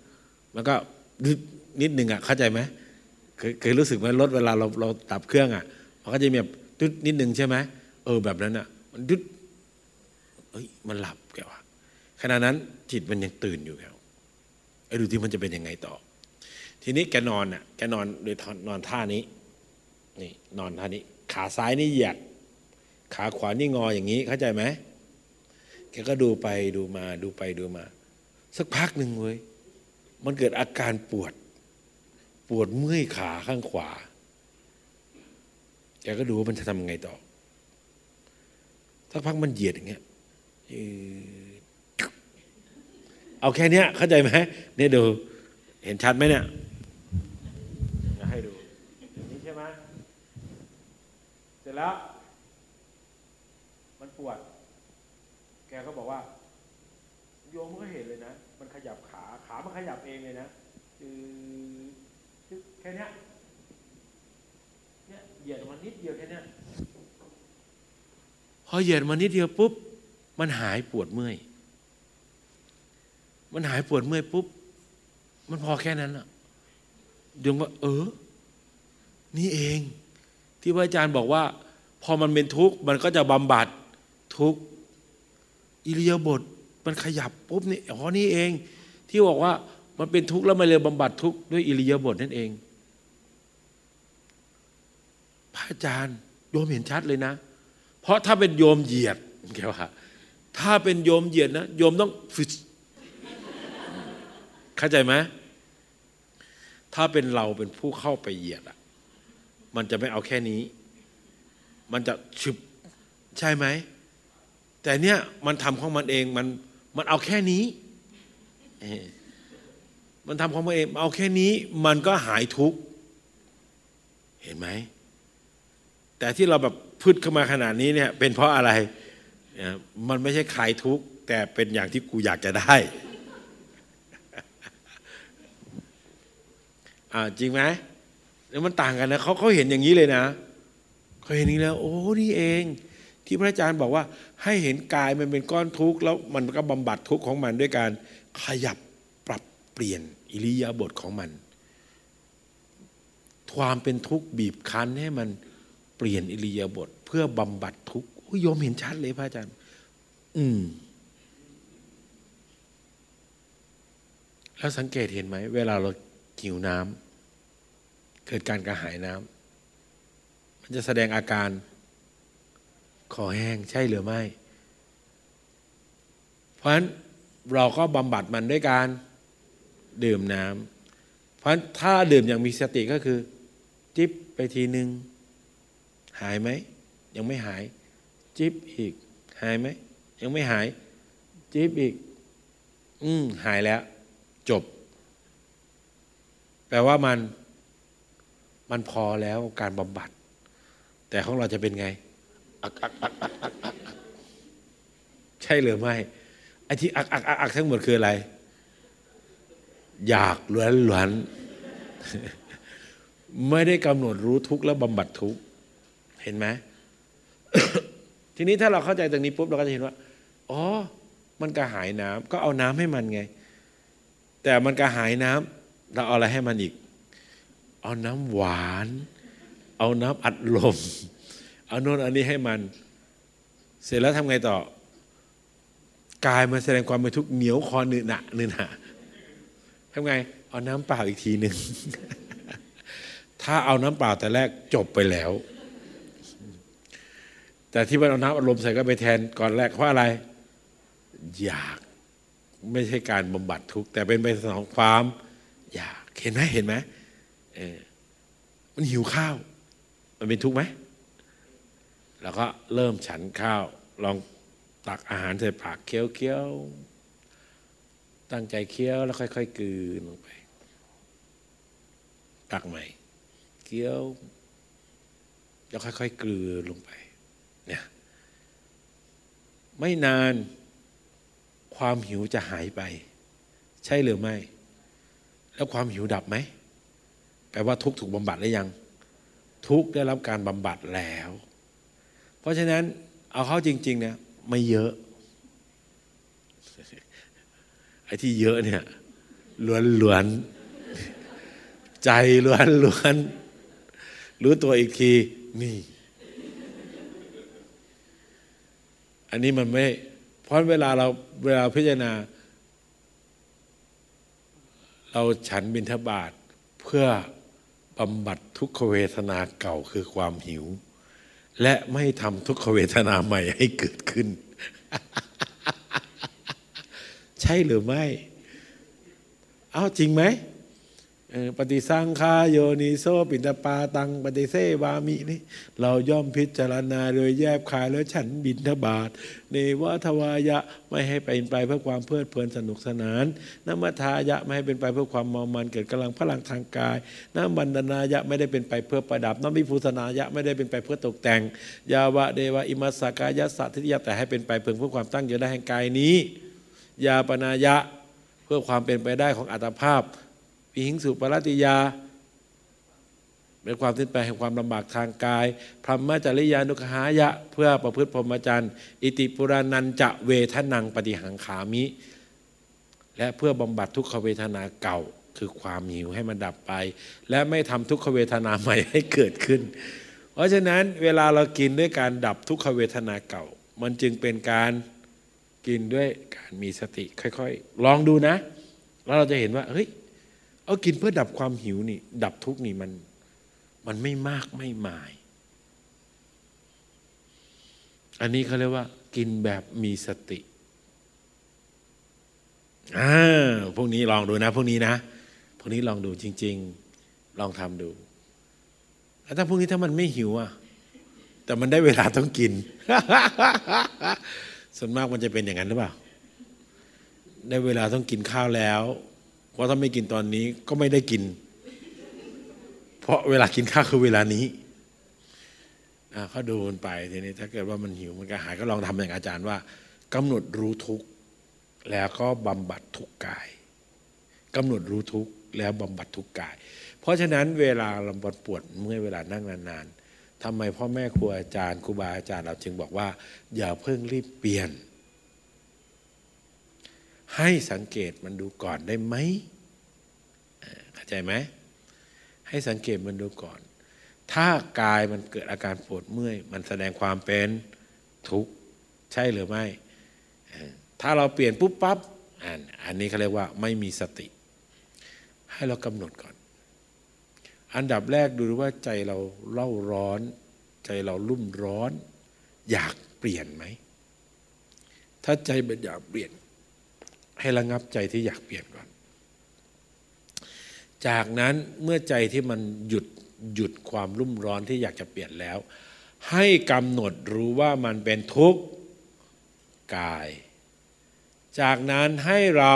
มันก็นิดนึงอะเข้าใจไหมเคยเคยรู้สึกไหมรถเวลาเราเราดับเครื่องอะมันก็จะมีแบบดึดนิดนึงใช่ไหมเออแบบนั้นอะมันดึดเอ้ยมันหลับแกวะขณะนั้นจิตมันยังตื่นอยู่แกวไอ้ดูที่มันจะเป็นยังไงต่อ ทีนี้แกนอนอะแกนอนโดยนอนท่านี้นี่นอนท่านี้ ขาซ้ายนี่เหยียด ขาขวานี่งออย่างนี้เข้าใจไหมแกก็ดูไปดูมาดูไปดูมา สักพักหนึ่งเว้ยมันเกิดอาการปวด ปวดเมื่อยขาข้างขวาแกก็ดูว่ามันจะทำไงต่อสักพักมันเหยียดอย่างเงี้ยเออเอาแค่เนี้ยเข้าใจไหมเนี่ยดู เห็นชัดไหมเนี่ยให้ดูอย่างนี้ใช่ไหมเส ร็จแล้ว มันปวด แกก็บอกว่า โยมก็เห็นเลยนะ มันขยับขา ขามันขยับเองเลยนะคือแค่นี้เนี่ยเหยียดมานิดเดียวแค่นี้พอเหยียดมานิดเดียวปุ๊บ มันหายปวดเมื่อย มันหายปวดเมื่อยปุ๊บ มันพอแค่นั้นอะโยมว่า เออ นี่เอง ที่พระอาจารย์บอกว่า พอมันเป็นทุกข์มันก็จะบำบัดทุกข์อิริยาบถมันขยับปุ๊บนี่อ๋อนี่เอง ที่บอกว่ามันเป็นทุกข์แล้วมันเลยบำบัดทุกข์ด้วยอิริยาบถนั่นเอง พระอาจารย์โยมเห็นชัดเลยนะ เพราะถ้าเป็นโยมเหยียดแกว่าถ้าเป็นโยมเหยียดนะโยมต้องฟิตเข้าใจไหมถ้าเป็นเราเป็นผู้เข้าไปเหยียดอะ มันจะไม่เอาแค่นี้ มันจะฉึบใช่ไหม แต่เนี้ยมันทำของมันเองมันมันเอาแค่นี้ มันทำของมันเองเอาแค่นี้ มันก็หายทุกข์เห็นไหม แต่ที่เราแบบพืดเข้ามาขนาดนี้เนี่ย เป็นเพราะอะไร มันไม่ใช่คลายทุกข์แต่เป็นอย่างที่กูอยากจะได้อ่าจริงไหม แล้วมันต่างกันนะเขาเขาเห็นอย่างนี้เลยนะเขาเห็นอย่างนี้แล้ว โอ้นี่เอง ที่พระอาจารย์บอกว่า ให้เห็นกายมันเป็นก้อนทุกข์แล้วมันก็บำบัดทุกข์ของมันด้วยการขยับปรับเปลี่ยนอิริยาบถของมัน ความเป็นทุกข์บีบคั้นให้มันเปลี่ยนอิริยาบถเพื่อบำบัดทุกข์โยมเห็นชัดเลยพระอาจารย์ อืมแล้วสังเกตเห็นไหม เวลาเราหิวน้ำ เกิดการกระหายน้ำมันจะแสดงอาการคอแห้งใช่หรือไม่ เพราะฉะนั้นเราก็บำบัดมันด้วยการดื่มน้ำเพราะฉะนั้นถ้าดื่มอย่างมีสติก็คือ จิบไปทีหนึ่งหายไหม ยังไม่หาย จิบอีก หายไหม ยังไม่หาย จิบอีก อืมหายแล้ว จบ แปลว่ามัน มันพอแล้วการบำบัด แต่ของเราจะเป็นไงใช่หรือไม่ไอ้ที่อักอักอักอักทั้งหมดคืออะไร อยากล้วนล้วนไม่ได้กำหนดรู้ทุกข์แล้วบำบัดทุกข์เห็นไหมทีนี้ถ้าเราเข้าใจตรงนี้ปุ๊บเราก็จะเห็นว่าอ๋อมันกระหายน้ำก็เอาน้ำให้มันไง แต่มันกระหายน้ำเราเอาอะไรให้มันอีก เอาน้ำหวาน เอาน้ำอัดลม เอาโน่นอันนี้ให้มัน เสร็จแล้วทำไงต่อกายมาแสดงความเป็นทุกข์เหนียวคอหนึหนะหนึหนะทำไง เอาน้ำเปล่าอีกทีหนึ่งถ้าเอาน้ำเปล่าแต่แรกจบไปแล้ว แต่ที่ว่าเอาน้ำอารมณ์ใส่ก็ไปแทนก่อนแรกเพราะอะไร อยากไม่ใช่การบำบัดทุกข์แต่เป็นไปสนองความ อยากเห็นไหมเห็นไหม เออมันหิวข้าว มันเป็นทุกข์ไหมแล้วก็เริ่มฉันข้าว ลองตักอาหารใส่ปากเคี้ยวเคี้ยวตั้งใจเคี้ยวแล้วค่อยๆกืนลงไป ตักใหม่เคี้ยวแล้วค่อยๆกลืนลงไปเนี่ยไม่นานความหิวจะหายไป ใช่หรือไม่ แล้วความหิวดับไหม แปลว่าทุกถูกบำบัดหรือยัง ทุกได้รับการบำบัดแล้ว เพราะฉะนั้นเอาเข้าจริง ๆ เนี่ยไม่เยอะ ไอ้ที่เยอะเนี่ยล้วนล้วนใจล้วนล้วนรู้ตัวอีกที นี่ อันนี้มันไม่เพราะเวลาเราเวลาพิจารณา เราฉันบิณฑบาตเพื่อ บำบัดทุกขเวทนาเก่าคือความหิว และไม่ทำทุกขเวทนาใหม่ให้เกิดขึ้น ใช่หรือไม่ เอาจริงไหม ปฏิสังขาโยนิโซปิตปาตัง ปฏิเสวามินี่เราย่อมพิจารณาโดยแยบคายแล้วฉันบินทบาทเนวทวายะไม่ให้เป็นไปเพื่อความเพลิดเพลินสนุกสนานน้ำมัทายะไม่ให้เป็นไปเพื่อความเมามันเกิดกำลังพลังทางกายน้ำบันดนายะไม่ได้เป็นไปเพื่อประดับน้ำวิภูสนายะไม่ได้เป็นไปเพื่อตกแต่ง ยาวะเดวะอิมัสสกายะสัตถิยะแต่ให้เป็นไปเพื่อเพื่อความตั้งอยู่ได้แห่งกายนี้ ยาปนายะเพื่อความเป็นไปได้ของอัตภาพ วิหิงสุปรติยาเป็นความสิ้นไปแห่งความลำบากทางกายพรหมจริยานุขายะ เพื่อประพฤติพรหมจรรย์ อิติปุรานันจะเวทนังปฏิหังขามิ และเพื่อบำบัดทุกขเวทนาเก่าคือความหิวให้มันดับไป และไม่ทำทุกขเวทนาใหม่ให้เกิดขึ้น เพราะฉะนั้นเวลาเรากินด้วยการดับทุกขเวทนาเก่า มันจึงเป็นการกินด้วยการมีสติค่อย ๆ ลองดูนะ แล้วเราจะเห็นว่าเฮ้ย เอากินเพื่อดับความหิวนี่ ดับทุกนี่มัน มันไม่มากไม่มาย อันนี้เขาเรียกว่า กินแบบมีสติอ่าพวกนี้ลองดูนะ พวกนี้นะพวกนี้ลองดูจริง ๆ ลองทำดูถ้าพวกนี้ถ้ามันไม่หิวอะแต่มันได้เวลาต้องกิน ส่วนมากมันจะเป็นอย่างนั้นหรือเปล่า ได้เวลาต้องกินข้าวแล้ว ราะถ้าไม่กินตอนนี้ก็ไม่ได้กิน เพราะเวลากินข้าวคือเวลานี้เขาดูมันไปทีนี้ถ้าเกิดว่ามันหิวมันก็หายก็ลองทำอย่างอาจารย์ว่ากำหนดรู้ทุกแล้วก็บำบัดทุกกายกำหนดรู้ทุกแล้วบำบัดทุกกาย เพราะฉะนั้นเวลาลำบากปวดเมื่อเวลานั่งนานๆทำไมพ่อแม่ครูอาจารย์ครูบาอาจารย์เราจึงบอกว่า อย่าเพิ่งรีบเปลี่ยน ให้สังเกตมันดูก่อนได้ไหม ใจไหมให้สังเกตมันดูก่อน ถ้ากายมันเกิดอาการปวดเมื่อย มันแสดงความเป็นทุกข์ใช่หรือไม่ ถ้าเราเปลี่ยนปุ๊บปั๊บอันนี้เขาเรียกว่าไม่มีสติ ให้เรากำหนดก่อน อันดับแรกดูว่าใจเราเล่าร้อน ใจเราลุ่มร้อน อยากเปลี่ยนไหม ถ้าใจมันอยากเปลี่ยน ให้ระงับใจที่อยากเปลี่ยนก่อน จากนั้นเมื่อใจที่มันหยุดหยุดความรุ่มร้อนที่อยากจะเปลี่ยนแล้ว ให้กำหนดรู้ว่ามันเป็นทุกข์กาย จากนั้นให้เรา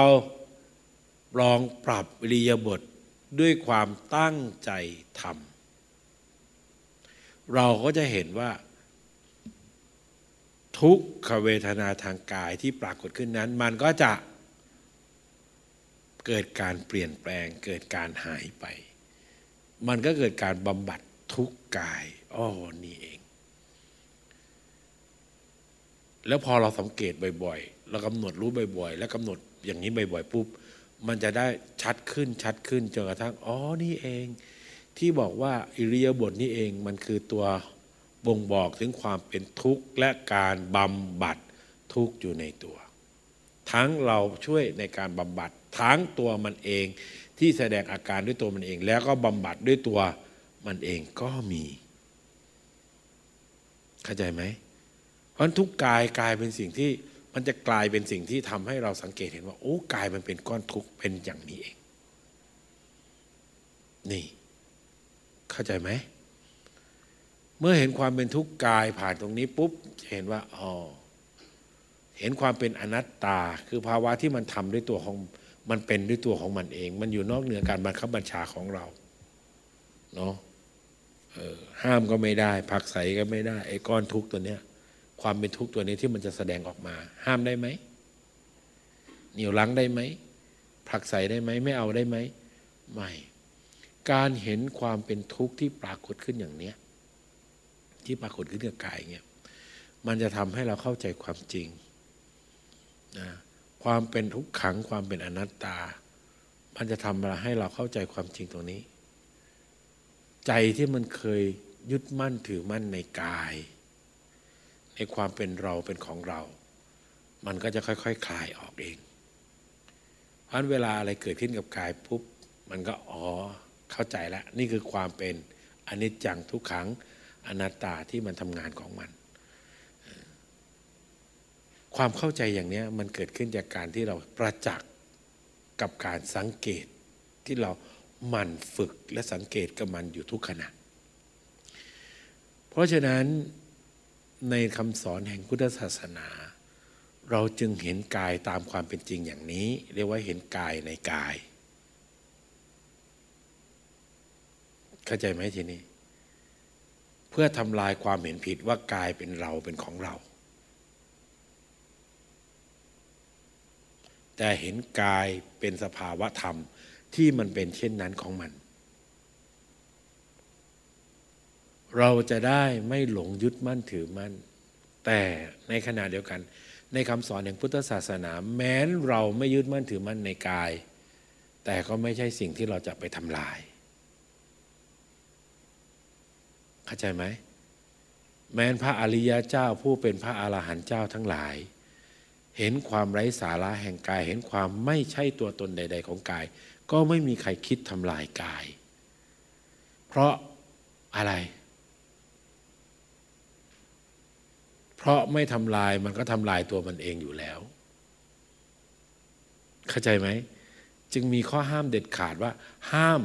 ลองปรับวิริยบทด้วยความตั้งใจทำเราก็จะเห็นว่า ทุกขเวทนาทางกายที่ปรากฏขึ้นนั้น มันก็จะ เกิดการเปลี่ยนแปลง เกิดการหายไป มันก็เกิดการบำบัดทุกกายอ๋อนี่เอง แล้วพอเราสังเกตบ่อยๆ เรากำหนดรู้บ่อยๆ แล้วกำหนดอย่างนี้บ่อยๆปุ๊บมันจะได้ชัดขึ้นชัดขึ้นจนกระทั่งอ๋อนี่เอง ที่บอกว่าอิริยาบถนี่เองมันคือตัวบ่งบอกถึงความเป็นทุกข์และการบำบัดทุกข์อยู่ในตัว ทั้งเราช่วยในการบำบัด ทั้งตัวมันเอง ที่แสดงอาการด้วยตัวมันเอง แล้วก็บำบัดด้วยตัวมันเองก็มีเข้าใจไหมเพราะทุกกายกลายเป็นสิ่งที่มันจะกลายเป็นสิ่งที่ทำให้เราสังเกตเห็นว่า โอ้กายมันเป็นก้อนทุกข์เป็นอย่างนี้เอง นี่ เข้าใจไหมเมื่อเห็นความเป็นทุกข์กายผ่านตรงนี้ปุ๊บจะเห็นว่าอ๋อเห็นความเป็นอนัตตา คือภาวะที่มันทำด้วยตัวของ มันเป็นด้วยตัวของมันเอง มันอยู่นอกเหนือการบังคับบัญชาของเราเนาะห้ามก็ไม่ได้ผักใสก็ไม่ได้ไอ้ก้อนทุกตัวเนี้ยความเป็นทุกตัวนี้ที่มันจะแสดงออกมา ห้ามได้ไหมเหนียวลังได้ไหมผลักใสได้ไหมไม่เอาได้ไหมไม่ การเห็นความเป็นทุกข์ที่ปรากฏขึ้นอย่างเนี้ยที่ปรากฏขึ้นกับกายเงี้ยมันจะทำให้เราเข้าใจความจริงนะ ความเป็นทุกขังความเป็นอนัตตา มันจะทำให้เราเข้าใจความจริงตรงนี้ ใจที่มันเคยยึดมั่นถือมั่นในกาย ในความเป็นเราเป็นของเรา มันก็จะค่อยๆคคลายออกเอง เพราะเวลาอะไรเกิดขึ้นกับกายปุ๊บมันก็อ๋อเข้าใจแล้วนี่คือความเป็นอนิจจังทุกขังอนัตตาที่มันทำงานของมัน ความเข้าใจอย่างนี้มันเกิดขึ้นจากการที่เราประจักษ์กับการสังเกตที่เราหมั่นฝึกและสังเกตกับมันอยู่ทุกขณะ เพราะฉะนั้นในคำสอนแห่งพุทธศาสนา เราจึงเห็นกายตามความเป็นจริงอย่างนี้ เรียกว่าเห็นกายในกาย เข้าใจไหมทีนี้ เพื่อทำลายความเห็นผิดว่ากายเป็นเราเป็นของเรา แต่เห็นกายเป็นสภาวะธรรมที่มันเป็นเช่นนั้นของมัน เราจะได้ไม่หลงยึดมั่นถือมั่น แต่ในขณะเดียวกัน ในคำสอนแห่งพุทธศาสนา แม้นเราไม่ยึดมั่นถือมั่นในกาย แต่ก็ไม่ใช่สิ่งที่เราจะไปทำลาย เข้าใจไหมแม้นพระอริยเจ้าผู้เป็นพระอาหารหันต์เจ้าทั้งหลาย เห็นความไร้สาระแห่งกาย เห็นความไม่ใช่ตัวตนใด ๆ ของกาย ก็ไม่มีใครคิดทำลายกาย เพราะอะไร เพราะไม่ทำลายมันก็ทำลายตัวมันเองอยู่แล้ว เข้าใจไหม จึงมีข้อห้ามเด็ดขาดว่า ห้าม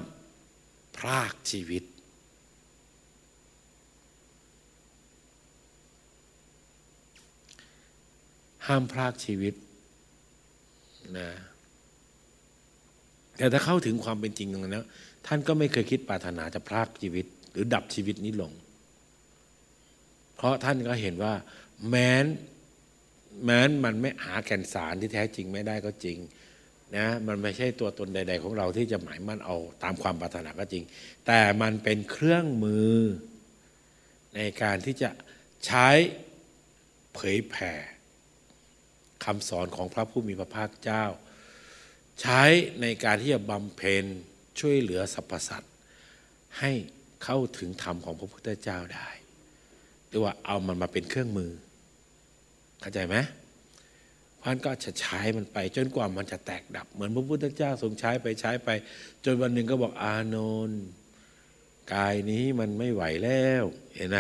พรากชีวิต ห้ามพรากชีวิตนะแต่ถ้าเข้าถึงความเป็นจริงตรงนั้นแล้วท่านก็ไม่เคยคิดปรารถนาจะพรากชีวิต หรือดับชีวิตนี้ลง เพราะท่านก็เห็นว่า แม้นแม้นมันไม่หาแก่นสารที่แท้จริงไม่ได้ก็จริงนะมันไม่ใช่ตัวตนใด ๆ ของเราที่จะหมายมั่นเอาตามความปรารถนาก็จริง แต่มันเป็นเครื่องมือในการที่จะใช้เผยแผ่ คำสอนของพระผู้มีพระภาคเจ้า ใช้ในการที่จะบำเพ็ญช่วยเหลือสรรพสัตว์ให้เข้าถึงธรรมของพระพุทธเจ้าได้หรือว่าเอามันมาเป็นเครื่องมือ เข้าใจไหมพันก็จะใช้มันไปจนกว่ามันจะแตกดับ เหมือนพระพุทธเจ้าทรงใช้ไปใช้ไป จนวันหนึ่งก็บอกอานนท์กายนี้มันไม่ไหวแล้ว เห็นไหม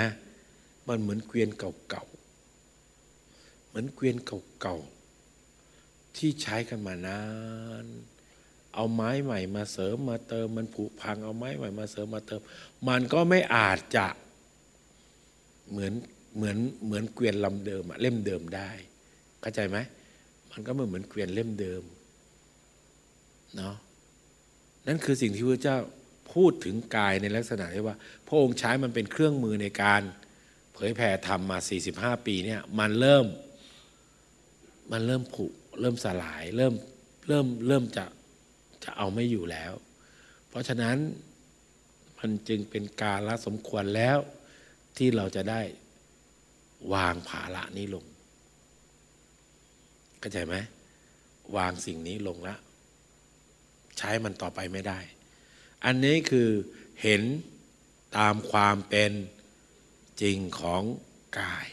มันเหมือนเกวียนเก่า เหมือนเกวียนเก่าๆที่ใช้กันมานาน เอาไม้ใหม่มาเสริมมาเติม มันผุพังเอาไม้ใหม่มาเสริมมาเติม มันก็ไม่อาจจะเหมือนเหมือนเหมือนเกวียนลำเดิมเล่มเดิมได้ เข้าใจไหมมันก็เหมือนเหมือนเกวียนเล่มเดิมเนาะนั่นคือสิ่งที่พระเจ้าพูดถึงกายในลักษณะที่ว่า พระองค์ใช้มันเป็นเครื่องมือในการ เผยแผ่ธรรมมา 45 ปีเนี่ยมันเริ่ม มันเริ่มผุเริ่มสลาย เริ่มเริ่มเริ่มจะจะเอาไม่อยู่แล้ว เพราะฉะนั้นมันจึงเป็นการละสมควรแล้วที่เราจะได้วางภาระนี้ลงเข้าใจไหมวางสิ่งนี้ลงแล้วใช้มันต่อไปไม่ได้ อันนี้คือเห็นตามความเป็นจริงของกาย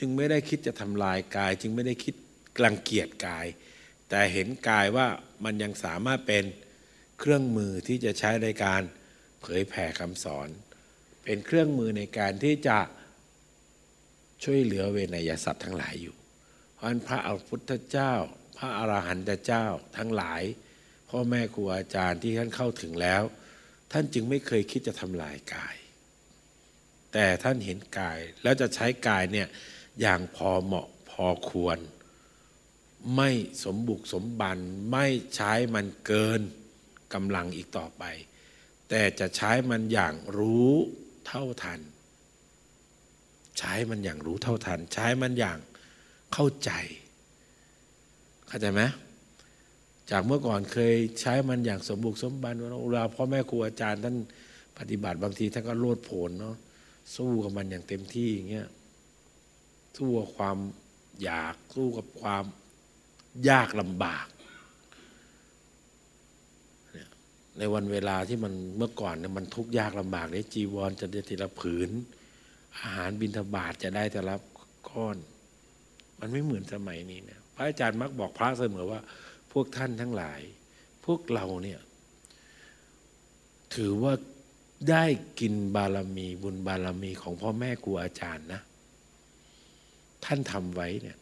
จึงไม่ได้คิดจะทำลายกาย จึงไม่ได้คิดกลังเกียจกาย แต่เห็นกายว่ามันยังสามารถเป็นเครื่องมือที่จะใช้ในการเผยแผ่คำสอน เป็นเครื่องมือในการที่จะช่วยเหลือเวนยสัตว์ทั้งหลายอยู่ เพราะนั้นพระอัพุทธเจ้า พระอรหันตเจ้าทั้งหลาย พ่อแม่ครูอาจารย์ที่ท่านเข้าถึงแล้ว ท่านจึงไม่เคยคิดจะทำลายกาย แต่ท่านเห็นกายแล้วจะใช้กายเนี่ย อย่างพอเหมาะพอควร ไม่สมบุกสมบันไม่ใช้มันเกินกำลังอีกต่อไป แต่จะใช้มันอย่างรู้เท่าทัน ใช้มันอย่างรู้เท่าทัน ใช้มันอย่างเข้าใจเข้าใจไหมจากเมื่อก่อนเคยใช้มันอย่างสมบุกสมบันเวลาพ่อแม่ครูอาจารย์ท่านปฏิบัติบางทีท่านก็โลดโผนเนาะสู้กับมันอย่างเต็มที่อย่างเงี้ย สู้กับความอยากสู้กับความยากลำบากในวันเวลาที่มันเมื่อก่อนเนี่ยมันทุกข์ยากลำบากเนี่ยจีวรจะได้ทีละผืน อาหารบิณฑบาตจะได้แต่ละก้อน มันไม่เหมือนสมัยนี้นะพระอาจารย์มักบอกพระเสมอว่า พวกท่านทั้งหลาย พวกเราเนี่ย ถือว่าได้กินบารมีบุญบารมีของพ่อแม่ครูอาจารย์นะ ท่านทำไว้เนี่ย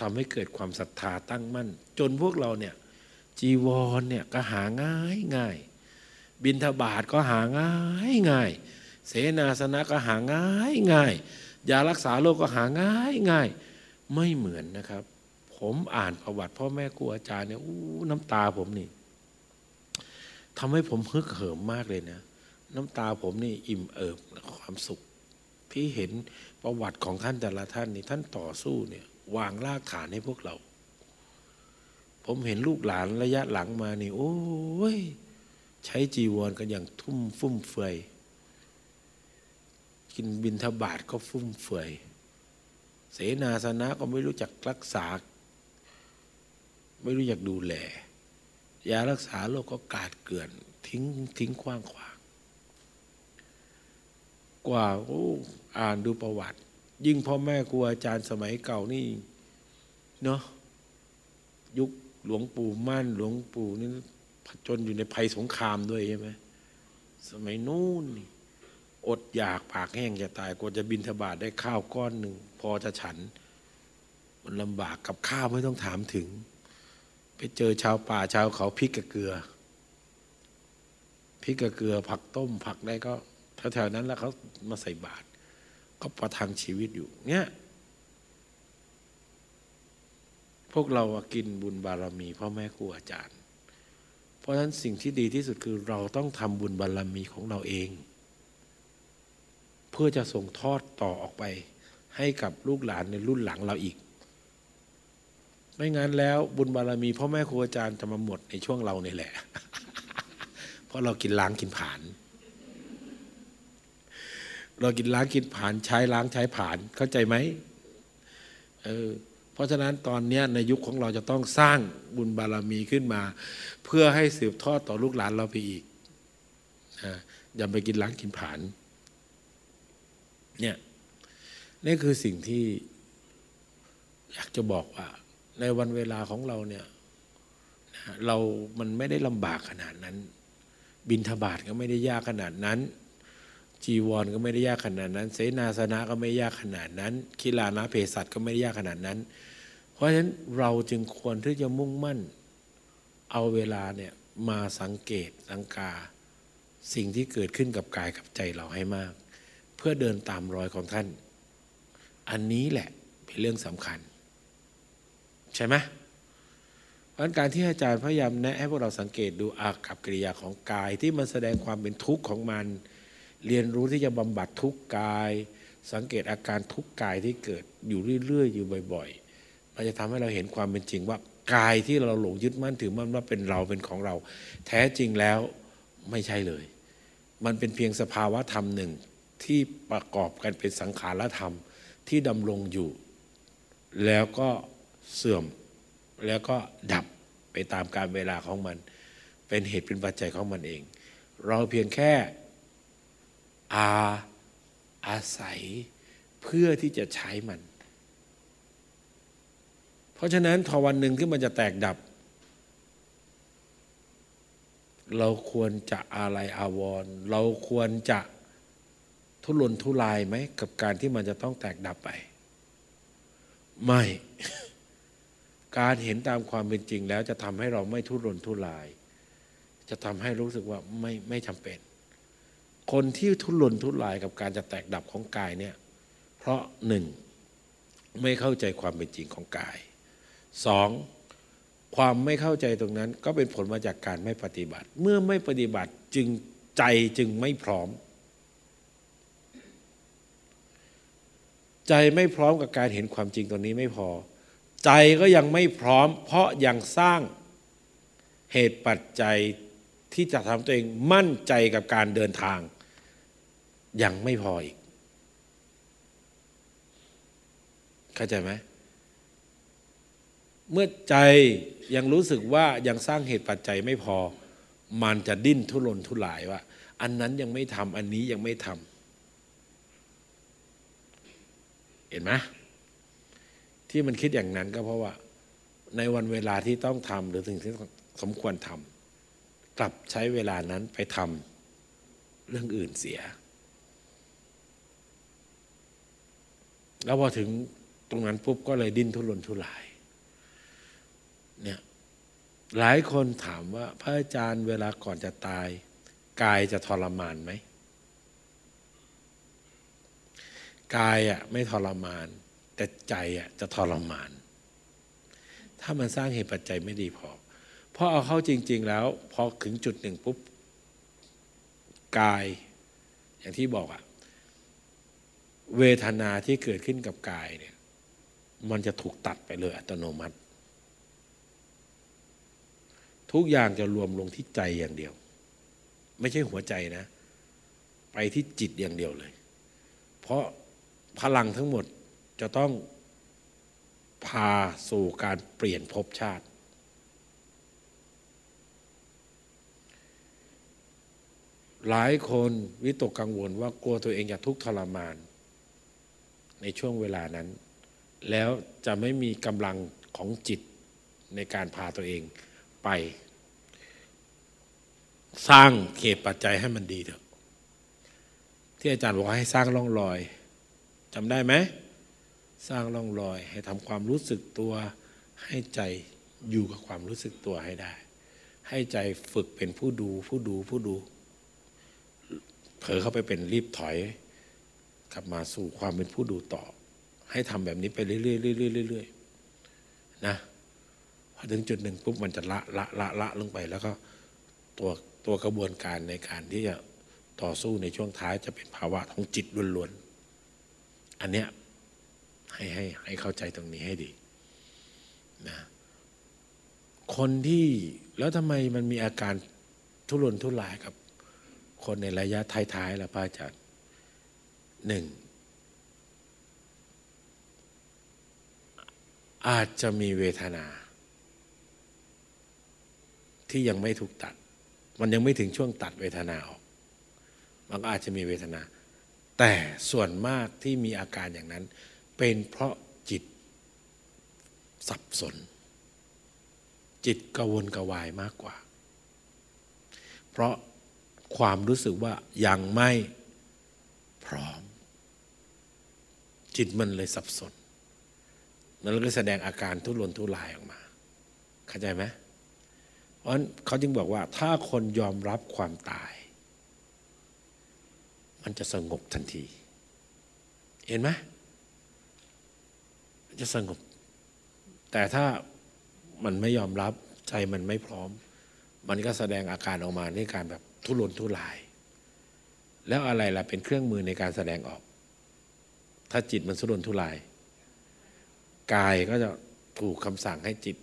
ทำให้เกิดความศรัทธาตั้งมั่น จนพวกเราเนี่ยจีวรเนี่ยก็หาง่ายง่าย บินทบาทก็หาง่ายง่ายเสนาสนะก็หาง่ายง่ายยารักษาโรคก็หาง่ายง่ายไม่เหมือนนะครับ ผมอ่านประวัติพ่อแม่ครูอาจารย์เนี่ยอู้น้ำตาผมนี่ทำให้ผมฮึกเหิมมากเลยนะ น้ำตาผมนี่อิ่มเอิบความสุข ที่เห็น ประวัติของท่านแต่ละท่านนี่ท่านต่อสู้เนี่ยวางรากฐานให้พวกเรา ผมเห็นลูกหลานระยะหลังมานี่ โอ้ย ใช้จีวรกันอย่างทุ่มฟุ่มเฟือยกินบินทบาทก็ฟุ่มเฟือยเสนาสนะก็ไม่รู้จักรักษา ไม่รู้จักดูแลยารักษาโรคก็กาดเกลื่อน ทิ้งทิ้งคว้างขวางกว่าโอ้ อ่านดูประวัติ ยิ่งพ่อแม่ครูอาจารย์สมัยเก่านี่เนาะยุคหลวงปู่มั่น หลวงปู่นี่ผจญอยู่ในภัยสงครามด้วยใช่ไหมสมัยนู้นอดอยากปากแห้งจะตายกว่าจะบินทบาทได้ข้าวก้อนหนึ่ง พอจะฉัน มันลำบากกับข้าวไม่ต้องถามถึง ไปเจอชาวป่าชาวเขาพริกกับเกลือพริกกับเกลือ ผักต้มผักได้ก็แถวๆนั้นแล้วเขามาใส่บาตร ก็ประทังชีวิตอยู่เนี่ยพวกเรากินบุญบารมีพ่อแม่ครูอาจารย์ เพราะฉะนั้นสิ่งที่ดีที่สุดคือเราต้องทำบุญบารมีของเราเอง เพื่อจะส่งทอดต่อออกไป ให้กับลูกหลานในรุ่นหลังเราอีก ไม่งั้นแล้วบุญบารมีพ่อแม่ครูอาจารย์จะมาหมดในช่วงเราเนี่แหละ เพราะเรากินล้างกินผ่าน เรากินล้างกินผ่านใช้ล้างใช้ผ่านเข้าใจไหมเออเพราะฉะนั้นตอนนี้ในยุคของเราจะต้องสร้างบุญบารมีขึ้นมา เพื่อให้สืบทอดต่อลูกหลานเราไปอีกอย่าไปกินล้างกินผานเนี่ยนี่คือสิ่งที่อยากจะบอกว่า ในวันเวลาของเราเนี่ยเรามันไม่ได้ลำบากขนาดนั้น บินทบาทก็ไม่ได้ยากขนาดนั้น จีวรก็ไม่ได้ยากขนาดนั้น เสนาสนะก็ไม่ยากขนาดนั้นคีลานะเพศัตก็ไม่ได้ยากขนาดนั้น เพราะฉะนั้นเราจึงควรที่จะมุ่งมั่นเอาเวลาเนี่ยมาสังเกตสังกา สิ่งที่เกิดขึ้นกับกายกับใจเราให้มาก เพื่อเดินตามรอยของท่าน อันนี้แหละเป็นเรื่องสำคัญ ใช่ไหมเพราะการที่อาจารย์พยายามแนะให้พวกเราสังเกตดูอากับกิริยาของกายที่มันแสดงความเป็นทุกข์ของมัน เรียนรู้ที่จะบำบัดทุกกาย สังเกตอาการทุกกายที่เกิดอยู่เรื่อย ๆ อยู่บ่อย ๆ มันจะทำให้เราเห็นความเป็นจริงว่ากายที่เราหลงยึดมั่นถือมั่นว่าเป็นเราเป็นของเรา แท้จริงแล้วไม่ใช่เลย มันเป็นเพียงสภาวะธรรมหนึ่งที่ประกอบกันเป็นสังขารธรรมที่ดำรงอยู่ แล้วก็เสื่อมแล้วก็ดับไปตามการเวลาของมัน เป็นเหตุเป็นปัจจัยของมันเอง เราเพียงแค่ อาอาศัยเพื่อที่จะใช้มัน เพราะฉะนั้นทอวันหนึ่งที่มันจะแตกดับ เราควรจะอะไรอาวร เราควรจะทุรนทุรายไหมกับการที่มันจะต้องแตกดับไป ไม่ การเห็นตามความเป็นจริงแล้วจะทำให้เราไม่ทุรนทุราย จะทำให้รู้สึกว่าไม่ไม่จำเป็น คนที่ทุรนทุรายกับการจะแตกดับของกายเนี่ย เพราะหนึ่งไม่เข้าใจความเป็นจริงของกายสองความไม่เข้าใจตรงนั้น ก็เป็นผลมาจากการไม่ปฏิบัติ เมื่อไม่ปฏิบัติจึงใจจึงไม่พร้อม ใจไม่พร้อมกับการเห็นความจริงตรงนี้ไม่พอ ใจก็ยังไม่พร้อม เพราะยังสร้างเหตุปัจจัยที่จะทำตัวเองมั่นใจกับการเดินทาง ยังไม่พออีก เข้าใจไหมเมื่อใจยังรู้สึกว่ายังสร้างเหตุปัจจัยไม่พอ มันจะดิ้นทุรนทุรายว่า อันนั้นยังไม่ทำอันนี้ยังไม่ทำเห็นไหมที่มันคิดอย่างนั้นก็เพราะว่า ในวันเวลาที่ต้องทำหรือถึงที่สมควรทำกลับใช้เวลานั้นไปทำเรื่องอื่นเสีย แล้วพอถึงตรงนั้นปุ๊บก็เลยดิ้นทุรนทุราย เนี่ยหลายคนถามว่า พระอาจารย์เวลาก่อนจะตาย กายจะทรมานไหมกายอะไม่ทรมาน แต่ใจอะจะทรมาน ถ้ามันสร้างเหตุปัจจัยไม่ดีพอเพราะเอาเข้าจริง ๆ แล้ว พอถึงจุดหนึ่งปุ๊บกาย อย่างที่บอกอะ เวทนาที่เกิดขึ้นกับกายเนี่ย มันจะถูกตัดไปเลยอัตโนมัติ ทุกอย่างจะรวมลงที่ใจอย่างเดียว ไม่ใช่หัวใจนะ ไปที่จิตอย่างเดียวเลย เพราะพลังทั้งหมดจะต้องพาสู่การเปลี่ยนภพชาติ หลายคนวิตกกังวลว่ากลัวตัวเองจะทุกข์ทรมาน ในช่วงเวลานั้น แล้วจะไม่มีกำลังของจิตในการพาตัวเองไป สร้างเขตปัจจัยให้มันดีเถอะที่อาจารย์บอกให้สร้างร่องรอยจำได้ไหมสร้างร่องรอยให้ทำความรู้สึกตัว ให้ใจอยู่กับความรู้สึกตัวให้ได้ ให้ใจฝึกเป็นผู้ดูผู้ดูผู้ดู เผลอเข้าไปเป็นรีบถอย กลับมาสู่ความเป็นผู้ดูต่อ ให้ทำแบบนี้ไปเรื่อยๆเรื่อยๆเรื่อยๆนะพอถึงจุดหนึ่งปุ๊บมันจะละละละละลงไปแล้วก็ตัวตัวกระบวนการในการที่จะต่อสู้ในช่วงท้ายจะเป็นภาวะของจิตล้วนๆ อันเนี้ยให้ให้ให้เข้าใจตรงนี้ให้ดีนะคนที่แล้วทำไมมันมีอาการทุรนทุรายกับ คนในระยะท้ายๆล่ะพระอาจารย์ หนึ่งอาจจะมีเวทนา ที่ยังไม่ถูกตัด มันยังไม่ถึงช่วงตัดเวทนาออก มันก็อาจจะมีเวทนา แต่ส่วนมากที่มีอาการอย่างนั้น เป็นเพราะจิตสับสน จิตกวนกวายมากกว่า เพราะความรู้สึกว่ายังไม่พร้อม จิตมันเลยสับสนนั่นก็แสดงอาการทุรนทุรายออกมา เข้าใจไหมเพราะเขาจึงบอกว่า ถ้าคนยอมรับความตาย มันจะสงบทันที เห็นไหมจะสงบ แต่ถ้ามันไม่ยอมรับใจมันไม่พร้อม มันก็แสดงอาการออกมาในการแบบทุรนทุราย แล้วอะไรล่ะเป็นเครื่องมือในการแสดงออก ถ้าจิตมันทุรนทุราย กายก็จะถูกคำสั่งให้จิต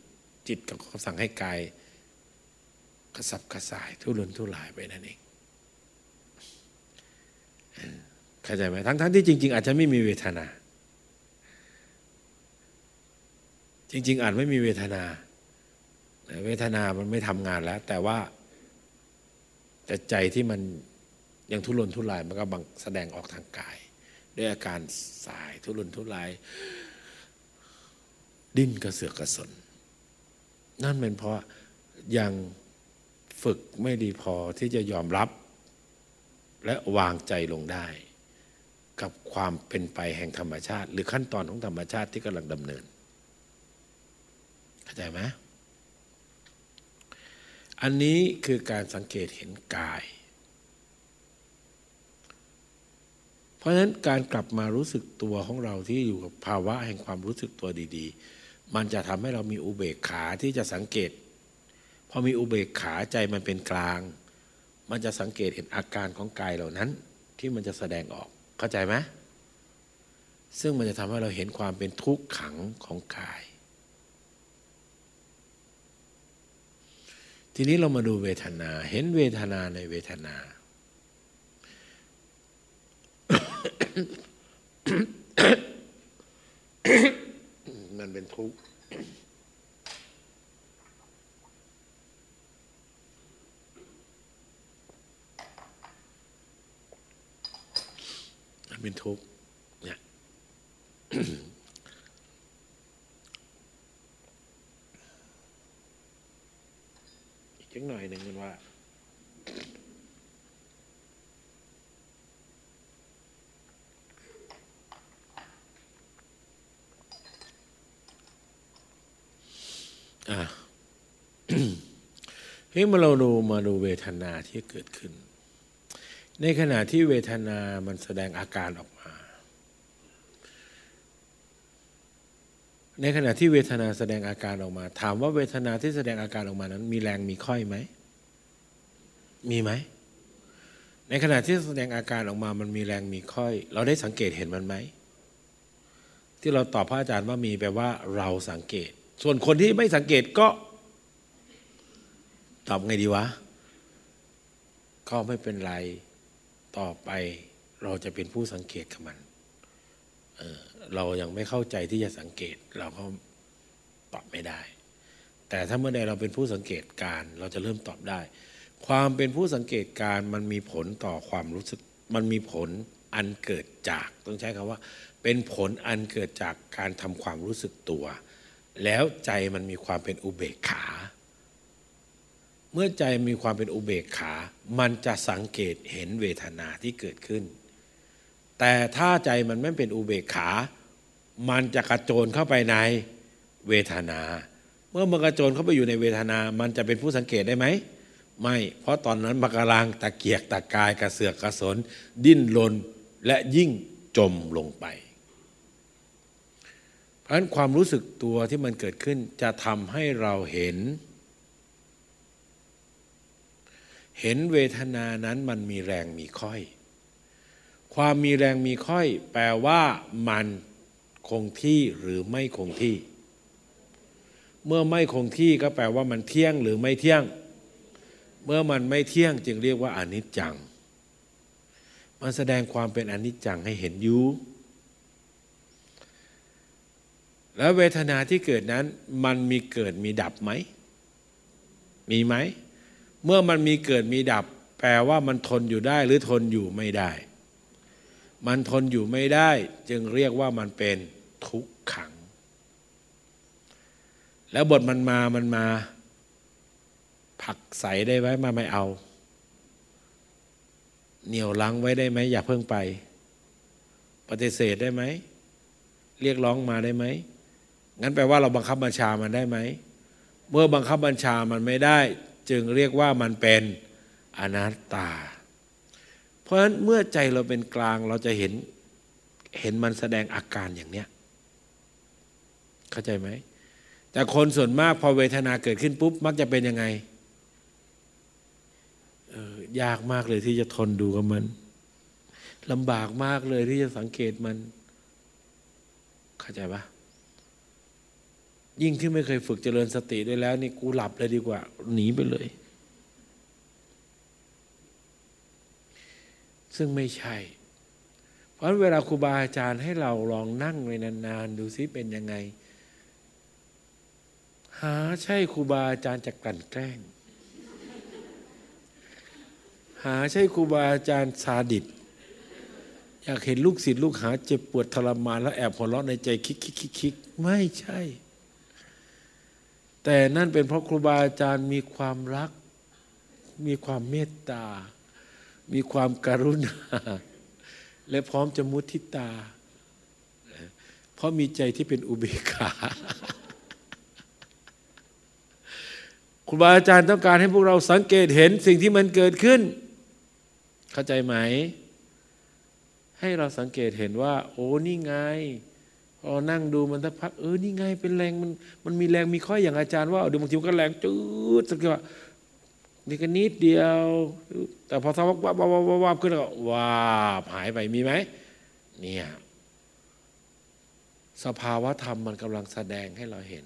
จิตกับคำสั่งให้กายกระสับกระส่ายทุรนทุรายไปนั่นเองเข้าใจไหมทั้งทั้งที่จริง ๆ อาจจะไม่มีเวทนา จริง ๆ อาจไม่มีเวทนาเวทนามันไม่ทำงานแล้ว แต่ว่าแต่ใจที่มันยังทุรนทุรายมันก็บังแสดงออกทางกาย ด้วยอาการสายทุรนทุราย ดิ้นกระเสือกกระสน นั่นเป็นเพราะยังฝึกไม่ดีพอที่จะยอมรับ และวางใจลงได้ กับความเป็นไปแห่งธรรมชาติ หรือขั้นตอนของธรรมชาติที่กำลังดำเนินเข้าใจไหมอันนี้คือการสังเกตเห็นกาย เพ ราะฉะนั้นการกลับมารู้สึกตัวของเราที่อยู่กับภาวะแห่งความรู้สึกตัวดีๆ มันจะทำให้เรามีอุเบกขาที่จะสังเกตพอมีอุเบกขาใจมันเป็นกลาง มันจะสังเกตเห็นอาการของกายเหล่านั้น ที่มันจะแสดงออกเข้าใจไหมซึ่งมันจะทำให้เราเห็นความเป็นทุกขังของกาย ทีนี้เรามาดูเวทนาเห็นเวทนาในเวทนา มันเป็นทุกข์มันเป็นทุกข์เนี่ยจังหน่อยหนึ่งมันว่า เฮ้ยมาเราดูมาดูเวทนาที่เกิดขึ้น ในขณะที่เวทนามันแสดงอาการออกมา ในขณะที่เวทนาแสดงอาการออกมา ถามว่าเวทนาที่แสดงอาการออกมานั้น มีแรงมีค่อยไหม มีไหม ในขณะที่แสดงอาการออกมา มันมีแรงมีค่อย เราได้สังเกตเห็นมันไหม ที่เราตอบพระอาจารย์ว่ามีแปลว่าเราสังเกต ส่วนคนที่ไม่สังเกตก็ ตอบไงดีวะ ก็ไม่เป็นไร ต่อไปเราจะเป็นผู้สังเกตกับมันเเรายังไม่เข้าใจที่จะสังเกต เราก็ตอบไม่ได้ แต่ถ้าเมื่อใดเราเป็นผู้สังเกตการ เราจะเริ่มตอบได้ ความเป็นผู้สังเกตการมันมีผลต่อความรู้สึก มันมีผลอันเกิดจาก ต้องใช้คำว่า เป็นผลอันเกิดจากการทำความรู้สึกตัว แล้วใจมันมีความเป็นอุเบกขา เมื่อใจมีความเป็นอุเบกขา มันจะสังเกตเห็นเวทนาที่เกิดขึ้น แต่ถ้าใจมันไม่เป็นอุเบกขา มันจะกระโจนเข้าไปในเวทนา เมื่อมันกระโจนเข้าไปอยู่ในเวทนา มันจะเป็นผู้สังเกตได้ไหม ไม่ เพราะตอนนั้นมันกำลังตะเกียกตะกายกระเสือกกระสน ดิ้นรนและยิ่งจมลงไป เพราะฉะนั้นความรู้สึกตัวที่มันเกิดขึ้นจะทำให้เราเห็น เห็นเวทนานั้นมันมีแรงมีค่อย ความมีแรงมีค่อย แปลว่ามันคงที่หรือไม่คงที่ เมื่อไม่คงที่ก็แปลว่ามันเที่ยงหรือไม่เที่ยง เมื่อมันไม่เที่ยงจึงเรียกว่าอนิจจัง มันแสดงความเป็นอนิจจังให้เห็นอยู่แล้วเวทนาที่เกิดนั้น มันมีเกิดมีดับไหม มีไหม เมื่อมันมีเกิดมีดับ แปลว่ามันทนอยู่ได้หรือทนอยู่ไม่ได้ มันทนอยู่ไม่ได้ จึงเรียกว่ามันเป็นทุกขัง แล้วบทมันมามันมา ผักใสได้ไหมมาไม่เอา เหนียวลังไว้ได้ไหมอย่าเพิ่งไป ปฏิเสธได้ไหม เรียกร้องมาได้ไหมงั้นแปลว่าเราบังคับบัญชามันได้ไหม เมื่อบังคับบัญชามันไม่ได้ จึงเรียกว่ามันเป็นอนัตตา เพราะฉะนั้นเมื่อใจเราเป็นกลางเราจะเห็นเห็นมันแสดงอาการอย่างเนี้ยเข้าใจไหมแต่คนส่วนมากพอเวทนาเกิดขึ้นปุ๊บมักจะเป็นยังไงออยากมากเลยที่จะทนดูกับมันลำบากมากเลยที่จะสังเกตมัน เข้าใจปะ ยิ่งที่ไม่เคยฝึกเจริญสติได้แล้ว นี่กูหลับเลยดีกว่า หนีไปเลย ซึ่งไม่ใช่ เพราะเวลาครูบาอาจารย์ให้เราลองนั่งไปนานๆ ดูซิเป็นยังไง หาใช่ครูบาอาจารย์จะกลั่นแกล้ง หาใช่ครูบาอาจารย์ซาดิสอยากเห็นลูกศิษย์ลูกหาเจ็บปวดทรมานแล้วแอบหัวเราะในใจคิกคิกคิกคิกไม่ใช่ แต่นั่นเป็นเพราะครูบาอาจารย์มีความรัก มีความเมตตา มีความการุณา และพร้อมจะมุทิตา เพราะมีใจที่เป็นอุเบกขาครูบาอาจารย์ต้องการให้พวกเราสังเกตเห็นสิ่งที่มันเกิดขึ้น เข้าใจไหม ให้เราสังเกตเห็นว่า โอ้นี่ไง พอนั่งดูมันสักพักเออนี่ไงเป็นแรงมันมันมีแรงมีข้ออย่างอาจารย์ว่าเดี๋ยวบางทีมันก็แรงจืดสักว่านี่ก็นิดเดียว แต่พอสักวับวับวับวับขึ้นแล้วก็ว้าหายไปมีไหมเนี่ยสภาวะธรรมมันกำลังแสดงให้เราเห็น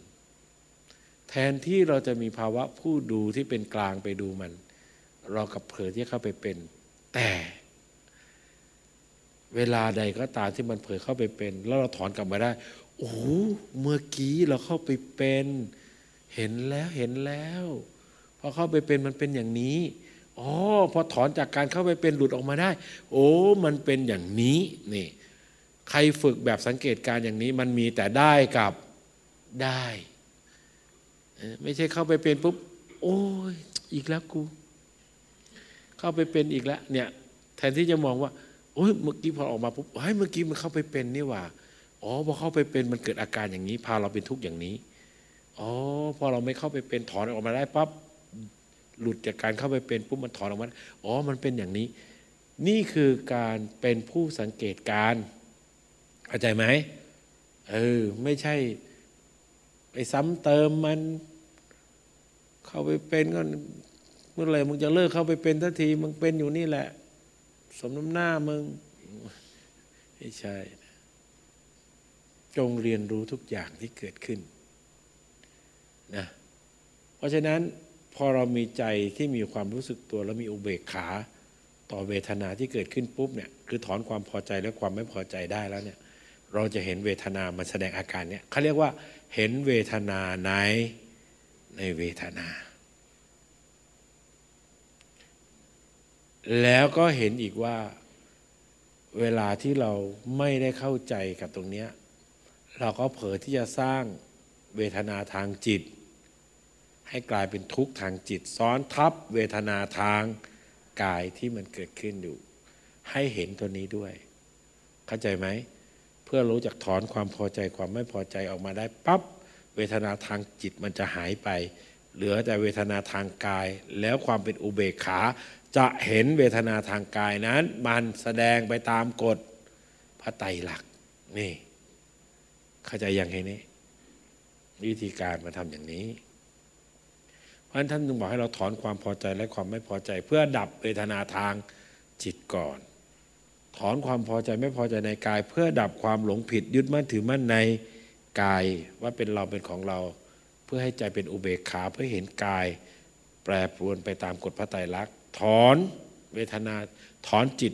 แทนที่เราจะมีภาวะผู้ดูที่เป็นกลางไปดูมัน เรากับเผลอที่เข้าไปเป็น แต่ เวลาใดก็ตามที่มันเผลอเข้าไปเป็น แล้วเราถอนกลับมาได้ โอ้เมื่อกี้เราเข้าไปเป็น เห็นแล้วเห็นแล้วพอเข้าไปเป็นมันเป็นอย่างนี้อ๋อพอถอนจากการเข้าไปเป็นหลุดออกมาได้ โอ้มันเป็นอย่างนี้นี่ใครฝึกแบบสังเกตการอย่างนี้มันมีแต่ได้กับได้ ไม่ใช่เข้าไปเป็นปุ๊บโอ้ยอีกแล้วกู เข้าไปเป็นอีกแล้วเนี่ยแทนที่จะมองว่า อ้ยเมื่อกี้พอออกมาปุ๊บเฮ้ยเมื่อกี้มันเข้าไปเป็นนี่ว่าอ๋อพอเข้าไปเป็นมันเกิดอาการอย่างนี้ พาเราเป็นทุกข์อย่างนี้อ๋อพอเราไม่เข้าไปเป็นถอนออกมาได้ปั๊บหลุดจากการเข้าไปเป็นปุ๊บมันถอนออกมาอ๋อมันเป็นอย่างนี้ นี่คือการเป็นผู้สังเกตการเข้าใจไหมเออไม่ใช่ไปซ้ำเติมมัน เข้าไปเป็นก็เมื่อไหร่มึงจะเลิกเข้าไปเป็นทันทีมึงเป็นอยู่นี่แหละ สมน้ำหน้ามึง ไม่ใช่ จงเรียนรู้ทุกอย่างที่เกิดขึ้นนะเพราะฉะนั้นพอเรามีใจที่มีความรู้สึกตัว แล้วมีอุเบกขา ต่อเวทนาที่เกิดขึ้นปุ๊บเนี่ยคือถอนความพอใจและความไม่พอใจได้แล้วเนี่ย เราจะเห็นเวทนามันแสดงอาการเนี่ยเขาเรียกว่า เห็นเวทนาในในเวทนา แล้วก็เห็นอีกว่าเวลาที่เราไม่ได้เข้าใจกับตรงนี้ เราก็เผลอที่จะสร้างเวทนาทางจิต ให้กลายเป็นทุกข์ทางจิต ซ้อนทับเวทนาทางกายที่มันเกิดขึ้นอยู่ ให้เห็นตัวนี้ด้วย เข้าใจไหม เพื่อรู้จักถอนความพอใจความไม่พอใจออกมาได้ปั๊บเวทนาทางจิตมันจะหายไป เหลือแต่เวทนาทางกาย แล้วความเป็นอุเบกขา จะเห็นเวทนาทางกายนั้น มันแสดงไปตามกฎพระไตรลักษณ์นี่ เข้าใจยังไงนี่วิธีการมาทำอย่างนี้ เพราะฉะนั้นท่านจึงบอกให้เราถอนความพอใจและความไม่พอใจ เพื่อดับเวทนาทางจิตก่อน ถอนความพอใจไม่พอใจในกาย เพื่อดับความหลงผิดยึดมั่นถือมั่นในกายว่าเป็นเราเป็นของเรา เพื่อให้ใจเป็นอุเบกขาเพื่อเห็นกาย แปรปรวนไปตามกฎพระไตรลักษณ์ ถอนเวทนา ถอนจิต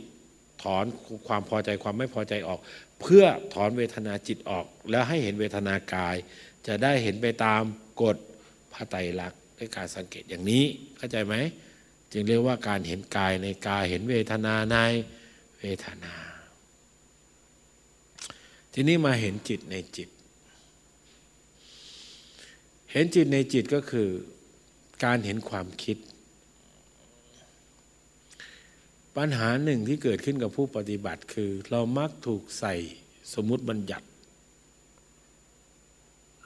ถอนความพอใจความไม่พอใจออก เพื่อถอนเวทนาจิตออก แล้วให้เห็นเวทนากาย จะได้เห็นไปตามกฎพระไตรลักษณ์ด้วยการสังเกตอย่างนี้เข้าใจไหมจึงเรียกว่าการเห็นกายในกายเห็นเวทนาในเวทนา ทีนี้มาเห็นจิตในจิต เห็นจิตในจิตก็คือ การเห็นความคิด ปัญหาหนึ่งที่เกิดขึ้นกับผู้ปฏิบัติคือ เรามักถูกใส่สมมุติบัญญัติ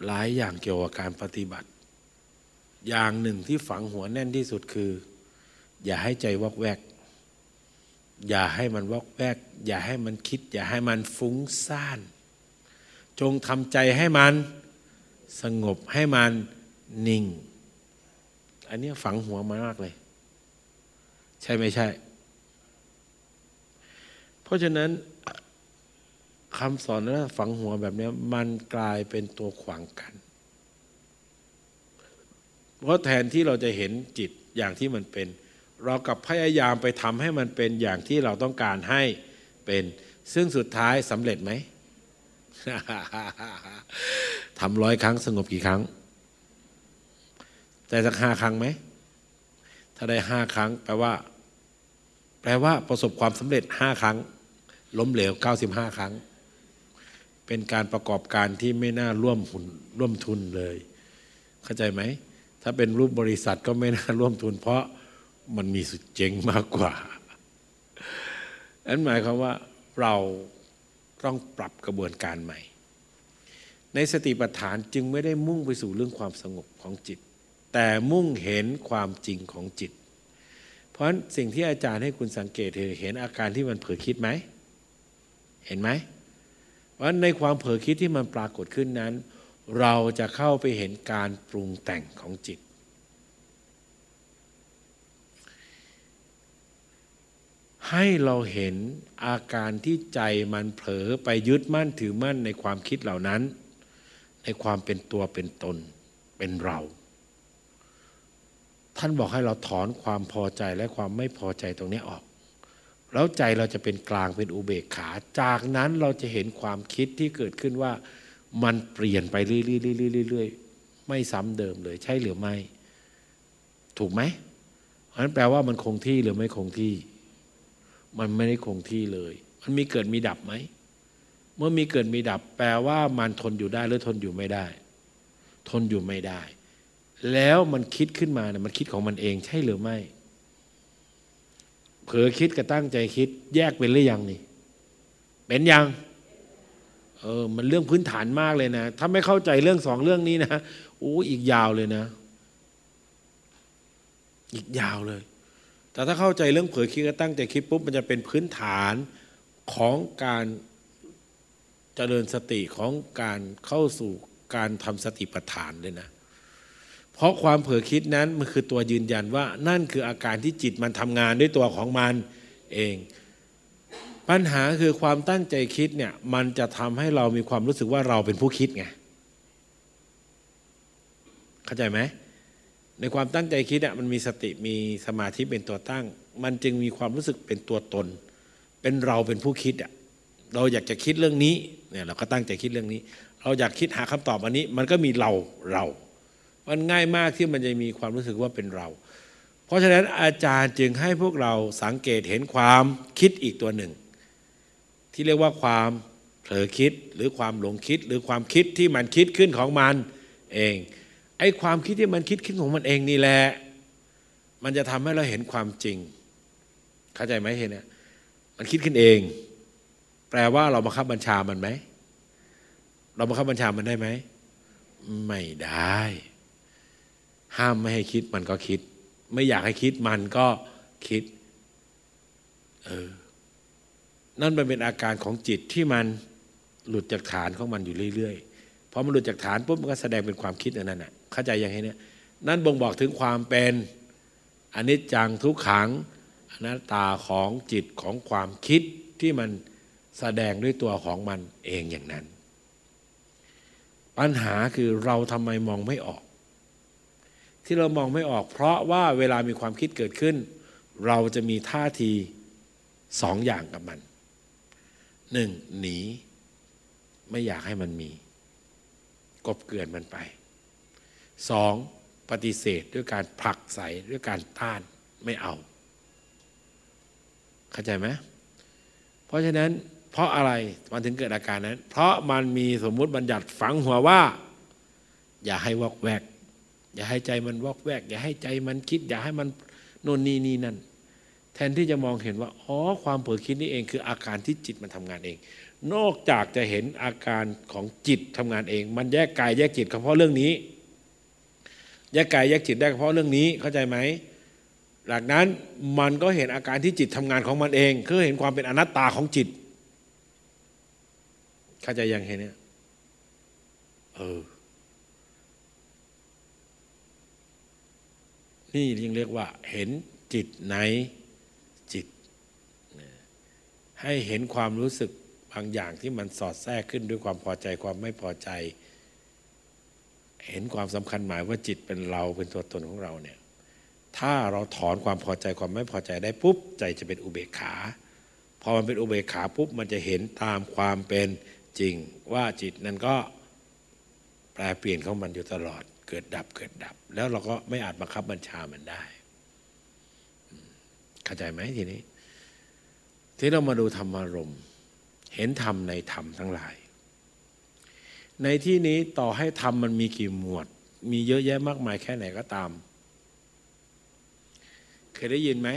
หลายอย่างเกี่ยวกับการปฏิบัติ อย่างหนึ่งที่ฝังหัวแน่นที่สุดคือ อย่าให้ใจวอกแวก อย่าให้มันวอกแวก อย่าให้มันคิด อย่าให้มันฟุ้งซ่าน จงทำใจให้มันสงบให้มันนิ่ง อันนี้ฝังหัวมามากเลย ใช่ไม่ใช่ ราะฉะนั้นคำสอนนั้นฝังหัวแบบนี้มันกลายเป็นตัวขวางกัน เพราะแทนที่เราจะเห็นจิตอย่างที่มันเป็น เรากับพยายามไปทำให้มันเป็นอย่างที่เราต้องการให้เป็น ซึ่งสุดท้ายสำเร็จไหมทำร้อยครั้งสงบกี่ครั้ง แต่สักห้าครั้งไหม ถ้าได้ห้าครั้ง แปลว่า แปลว่าประสบความสำเร็จห้าครั้ง ล้มเหลวเก้าสิบห้าครั้ง เป็นการประกอบการที่ไม่น่าร่วมหุนร่วมทุนเลย เข้าใจไหม ถ้าเป็นรูปบริษัทก็ไม่น่าร่วมทุน เพราะมันมีสุดเจ๋งมากกว่าอันหมายความว่าเราต้องปรับกระบวนการใหม่ ในสติปัฏฐานจึงไม่ได้มุ่งไปสู่เรื่องความสงบของจิต แต่มุ่งเห็นความจริงของจิต เพราะฉะนั้นสิ่งที่อาจารย์ให้คุณสังเกตเห็นอาการที่มันเผลอคิดไหม เห็นไหมว่าในความเผลอคิดที่มันปรากฏขึ้นนั้น เราจะเข้าไปเห็นการปรุงแต่งของจิต ให้เราเห็นอาการที่ใจมันเผลอไปยึดมั่นถือมั่นในความคิดเหล่านั้น ในความเป็นตัวเป็นตนเป็นเรา ท่านบอกให้เราถอนความพอใจและความไม่พอใจตรงนี้ออก แล้วใจเราจะเป็นกลางเป็นอุเบกขา จากนั้นเราจะเห็นความคิดที่เกิดขึ้นว่ามันเปลี่ยนไปเรื่อยๆไม่ซ้ำเดิมเลยใช่หรือไม่ ถูกไหมเพราะนั้นแปลว่ามันคงที่หรือไม่คงที่ มันไม่ได้คงที่เลย มันมีเกิดมีดับไหม เมื่อมีเกิดมีดับ แปลว่ามันทนอยู่ได้หรือทนอยู่ไม่ได้ ทนอยู่ไม่ได้ แล้วมันคิดขึ้นมาเนี่ยมันคิดของมันเองใช่หรือไม่ ผลอคิดกับตั้งใจคิด แยกเป็นหรือยังนี่ เป็นยังเออมันเรื่องพื้นฐานมากเลยนะ ถ้าไม่เข้าใจเรื่องสองเรื่องนี้นะโอ้อีกยาวเลยนะ อีกยาวเลย แต่ถ้าเข้าใจเรื่องเผลอคิดกับตั้งใจคิดปุ๊บมันจะเป็นพื้นฐานของการเจริญสติของการเข้าสู่การทำสติปัฏฐานเลยนะ เพราะความเผลอคิดนั้นมันคือตัวยืนยันว่านั่นคืออาการที่จิตมันทำงานด้วยตัวของมันเอง ปัญหาคือความตั้งใจคิดเนี่ยมันจะทำให้เรามีความรู้สึกว่าเราเป็นผู้คิดไงเข้าใจไหมในความตั้งใจคิดอะมันมีสติมีสมาธิเป็นตัวตั้ง มันจึงมีความรู้สึกเป็นตัวตน เป็นเราเป็นผู้คิดอะเราอยากจะคิดเรื่องนี้เนี่ยเราก็ตั้งใจคิดเรื่องนี้ เราอยากคิดหาคำตอบอันนี้ มันก็มีเราเรา มันง่ายมากที่มันจะมีความรู้สึกว่าเป็นเรา เพราะฉะนั้นอาจารย์จึงให้พวกเราสังเกตเห็นความคิดอีกตัวหนึ่ง ที่เรียกว่าความเผลอคิดหรือความหลงคิดหรือความคิดที่มันคิดขึ้นของมันเองไอ้ความคิดที่มันคิดขึ้นของมันเองนี่แหละมันจะทำให้เราเห็นความจริง เข้าใจไหมเห็นเนี่ยมันคิดขึ้นเอง แปลว่าเราบังคับบัญชามันไหม เราบังคับบัญชามันได้ไหม ไม่ได้ ห้ามไม่ให้คิดมันก็คิด ไม่อยากให้คิดมันก็คิด เออ นั่นมันเป็นอาการของจิตที่มันหลุดจากฐานของมันอยู่เรื่อยๆพอมันหลุดจากฐานปุ๊บมันก็แสดงเป็นความคิดอันนั้นน่ะ เข้าใจยังไงเนี่ย นั่นบ่งบอกถึงความเป็นอนิจจังทุกขังอนัตตาของจิตของความคิดที่มันแสดงด้วยตัวของมันเองอย่างนั้น ปัญหาคือเราทำไมมองไม่ออก ที่เรามองไม่ออก เพราะว่าเวลามีความคิดเกิดขึ้น เราจะมีท่าทีสองอย่างกับมันหนึ่งหนีไม่อยากให้มันมี กบเกลื่อนมันไปสองปฏิเสธด้วยการผลักใส่ด้วยการต้านไม่เอา เข้าใจไหมเพราะฉะนั้นเพราะอะไรมันถึงเกิดอาการนั้น เพราะมันมีสมมุติบัญญัติฝังหัวว่า อย่าให้วอกแวก อย่าให้ใจมันวอกแวก อย่าให้ใจมันคิด อย่าให้มันโน่นนี่นี่นั่น แทนที่จะมองเห็นว่าอ๋อความเผลอคิดนี่เองคืออาการที่จิตมันทำงานเอง นอกจากจะเห็นอาการของจิตทำงานเอง มันแยกกายแยกจิตเฉพาะเรื่องนี้ แยกกายแยกจิตได้เฉพาะเรื่องนี้เข้าใจไหมหลักนั้นมันก็เห็นอาการที่จิตทำงานของมันเอง คือเห็นความเป็นอนัตตาของจิตเข้าใจยังเห็นเนี่ยเออ นี่ยังเรียกว่า เห็นจิตในจิต ให้เห็นความรู้สึกบางอย่างที่มันสอดแทรกขึ้นด้วยความพอใจความไม่พอใจ เห็นความสำคัญหมายว่าจิตเป็นเราเป็นตัวตนของเราเนี่ยถ้าเราถอนความพอใจความไม่พอใจได้ปุ๊บใจจะเป็นอุเบกขา พอมันเป็นอุเบกขาปุ๊บมันจะเห็นตามความเป็นจริง ว่าจิตนั้นก็แปลเปลี่ยนของมันอยู่ตลอด เกิดดับเกิดดับ แล้วเราก็ไม่อาจบังคับบัญชามันได้เข้าใจไหมทีนี้ที่เรามาดูธรรมารมณ์ เห็นธรรมในธรรมทั้งหลาย ในที่นี้ต่อให้ธรรมมันมีกี่หมวด มีเยอะแยะมากมายแค่ไหนก็ตาม เคยได้ยินไหม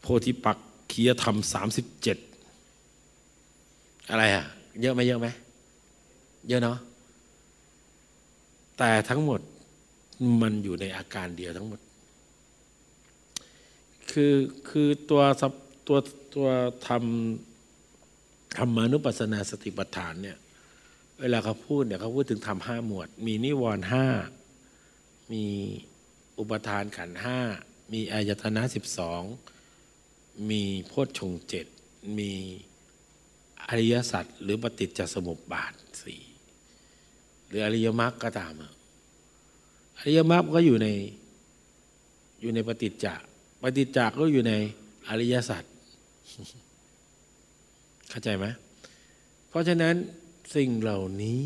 โพธิปักขียธรรมสามสิบเจ็ดอะไรอะเยอะไหมเยอะไหมเยอะเนาะ แต่ทั้งหมดมันอยู่ในอาการเดียวทั้งหมด คือคือตัวตัวตัวทำธรรมานุปัสสนาสติปัฏฐานเนี่ยเวลาเขาพูดเนี่ยเขาพูดถึงทำห้าหมวด มีนิวรณ์ห้ามีอุปทานขันห้ามีอายตนะสิบสองมีโพชฌงเจ็ดมีอริยสัจหรือปฏิจจสมุปบาทสี่ หรืออริยมรรคก็ตามอริยมรรคก็อยู่ในอยู่ในปฏิจจ์ปฏิจจ์ก็อยู่ในอริยสัจเข้าใจไหมเพราะฉะนั้นสิ่งเหล่านี้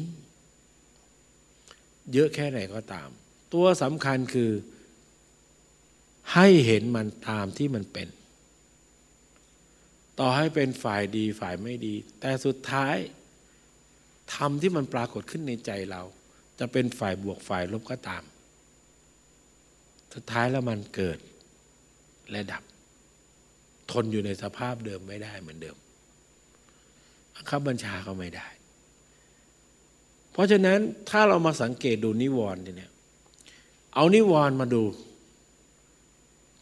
เยอะแค่ไหนก็ตาม ตัวสำคัญคือ ให้เห็นมันตามที่มันเป็น ต่อให้เป็นฝ่ายดีฝ่ายไม่ดี แต่สุดท้าย ธรรมที่มันปรากฏขึ้นในใจเรา จะเป็นฝ่ายบวกฝ่ายลบก็ตาม สุดท้ายแล้วมันเกิดและดับ ทนอยู่ในสภาพเดิมไม่ได้เหมือนเดิมบังคับบัญชาก็ไม่ได้ เพราะฉะนั้นถ้าเรามาสังเกตดูนิวรณ์เนี่ยเอานิวรณ์มาดู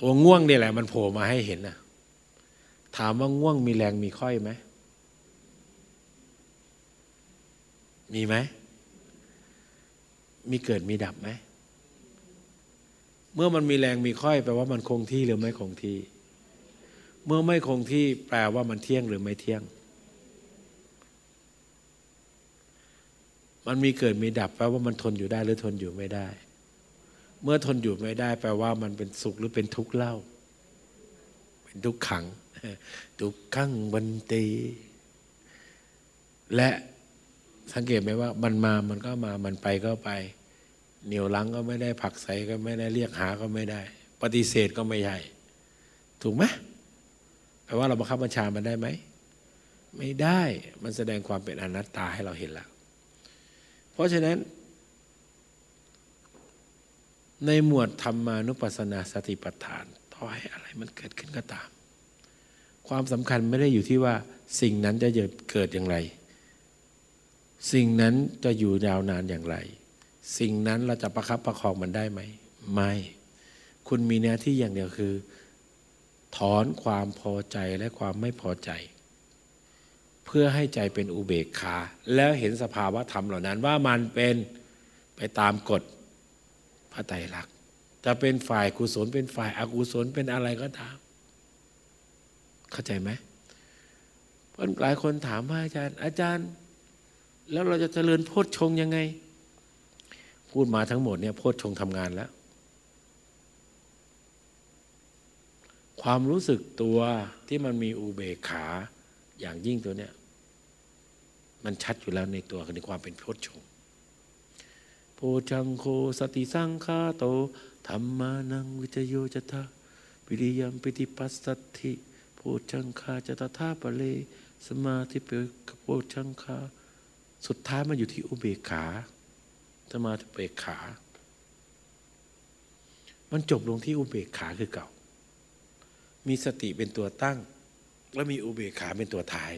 ตัวง่วงนี่แหละ มันโผล่มาให้เห็นนะถามว่าง่วงมีแรงมีค่อยไหม มีไหม มีเกิดมีดับไหม เมื่อมันมีแรงมีค่อยแปลว่ามันคงที่หรือไม่คงที่ เมื่อไม่คงที่แปลว่ามันเที่ยงหรือไม่เที่ยง มันมีเกิดมีดับ แปลว่ามันทนอยู่ได้หรือทนอยู่ไม่ได้ เมื่อทนอยู่ไม่ได้ แปลว่ามันเป็นสุขหรือเป็นทุกข์เล่า เป็นทุกขัง ทุกขังบันตี และ สังเกตไหมว่ามันมามันก็มามันไปก็ไป เหนียวลังก็ไม่ได้ผักใสก็ไม่ได้เรียกหาก็ไม่ได้ ปฏิเสธก็ไม่ใช่ถูกไหมแปลว่าเราบังคับบัญชามันได้ไหมไม่ได้มันแสดงความเป็นอนัตตาให้เราเห็นแล้ว เพราะฉะนั้น ในหมวดธรรมานุปัสสนาสติปัฏฐานต่อให้อะไรมันเกิดขึ้นก็ตาม ความสำคัญไม่ได้อยู่ที่ว่าสิ่งนั้นจะเกิดอย่างไร สิ่งนั้นจะอยู่ยาวนานอย่างไร สิ่งนั้นเราจะประคับประคองมันได้ไหม ไม่ คุณมีหน้าที่อย่างเดียวคือ ถอนความพอใจและความไม่พอใจ เพื่อให้ใจเป็นอุเบกขา แล้วเห็นสภาวะธรรมเหล่านั้นว่ามันเป็นไปตามกฎพระไตรลักษณ์จะเป็นฝ่ายกุศลเป็นฝ่ายอากุศลเป็นอะไรก็ตาม เข้าใจไหมเพราะหลายคนถามว่าอาจารย์ อาจารย์ แล้วเราจะเจริญโพชฌงยังไง พูดมาทั้งหมดเนี่ยโพชฌงทำงานแล้ว ความรู้สึกตัวที่มันมีอุเบกขา อย่างยิ่งตัวเนี้ยมันชัดอยู่แล้วในตัวในความเป็นโพุทธชงโพชังโคสติสังฆาโตธรรมานังวิจโยจตาวิริยมปิติปัสสัทธิโพชังคาจตถาปะเล สมาธิเปโพชังคา สุดท้ายมันอยู่ที่อุเบกขาสมาธิเบกขา มันจบลงที่อุเบกขาคือเก่า มีสติเป็นตัวตั้ง และมีอุเบกขาเป็นตัวท้าย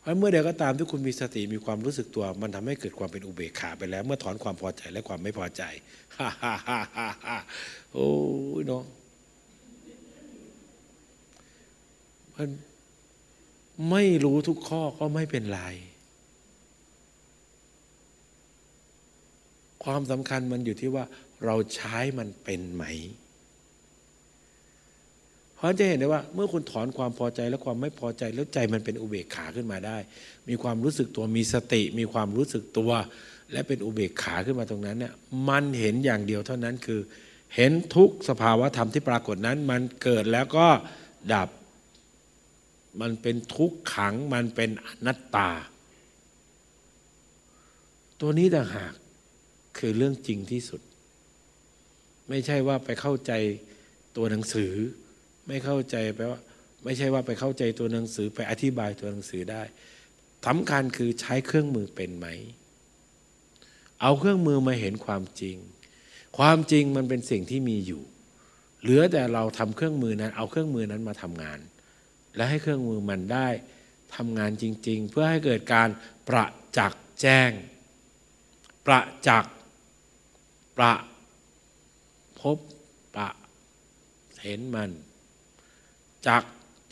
เพราะเมื่อใดก็ตามที่คุณมีสติมีความรู้สึกตัว มันทำให้เกิดความเป็นอุเบกขาไปแล้ว เมื่อถอนความพอใจและความไม่พอใจฮ่าฮ่าฮ่าฮ่าฮ่าโอ้ยน้องมันไม่รู้ทุกข้อก็ไม่เป็นไร ความสำคัญมันอยู่ที่ว่าเราใช้มันเป็นไหม เพราะจะเห็นได้ว่า เมื่อคุณถอนความพอใจและความไม่พอใจแล้วใจมันเป็นอุเบกขาขึ้นมาได้ มีความรู้สึกตัวมีสติ มีความรู้สึกตัว และเป็นอุเบกขาขึ้นมาตรงนั้นเนี่ยมันเห็นอย่างเดียวเท่านั้นคือ เห็นทุกสภาวะธรรมที่ปรากฏนั้น มันเกิดแล้วก็ดับมันเป็นทุกขังมันเป็นอนัตตา ตัวนี้ต่างหาก คือเรื่องจริงที่สุด ไม่ใช่ว่าไปเข้าใจตัวหนังสือ ไม่เข้าใจแปลว่า ไม่ใช่ว่าไปเข้าใจตัวหนังสือ ไปอธิบายตัวหนังสือได้สำคัญคือใช้เครื่องมือเป็นไหม เอาเครื่องมือมาเห็นความจริง ความจริงมันเป็นสิ่งที่มีอยู่ เหลือแต่เราทำเครื่องมือนั้น เอาเครื่องมือนั้นมาทำงาน และให้เครื่องมือมันได้ทำงานจริง ๆ เพื่อให้เกิดการประจักษ์แจ้ง ประจักษ์ ประพบประเห็นมัน จัก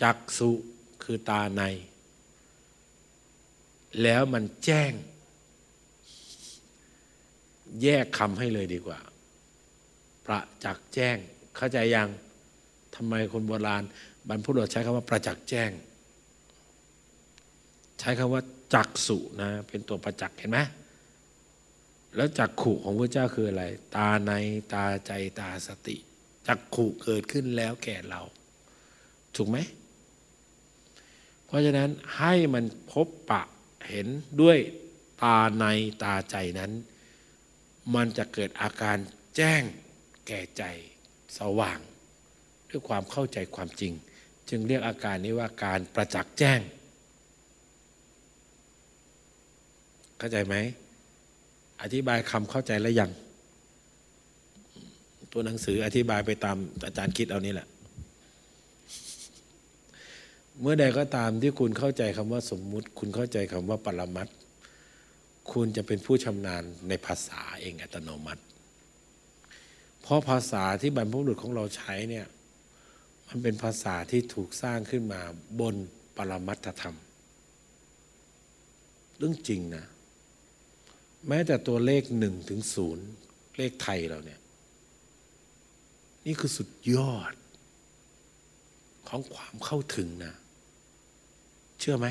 จักสุคือตาใน แล้วมันแจ้ง แยกคำให้เลยดีกว่า ประจักแจ้ง เข้าใจยังทำไมคนโบราณ บรรพุรุษใช้คำว่าประจักษ์แจ้ง ใช้คำว่าจักสุนะ เป็นตัวประจักษ์เห็นไหม แล้วจักขู่ของพระเจ้าคืออะไร ตาในตาใจตาสติจักขู่เกิดขึ้นแล้วแก่เรา ถูกไหม เพราะฉะนั้นให้มันพบปะเห็นด้วยตาในตาใจนั้น มันจะเกิดอาการแจ้งแก่ใจสว่าง ด้วยความเข้าใจความจริง จึงเรียกอาการนี้ว่าการประจักษ์แจ้ง เข้าใจไหม อธิบายคำเข้าใจแล้วยัง ตัวหนังสืออธิบายไปตามอาจารย์คิดเอานี่แหละ เมื่อใดก็ตามที่คุณเข้าใจคำว่าสมมุติ คุณเข้าใจคำว่าปรมัตคุณจะเป็นผู้ชำนาญในภาษาเองอัตโนมัติ เพราะภาษาที่บรรพบุรุษของเราใช้เนี่ย มันเป็นภาษาที่ถูกสร้างขึ้นมาบนปรมัตธรรม เรื่องจริงนะ แม้แต่ตัวเลขหนึ่งถึงศูนย์เลขไทยเราเนี่ย นี่คือสุดยอด ของความเข้าถึงนะ เชื่อไหม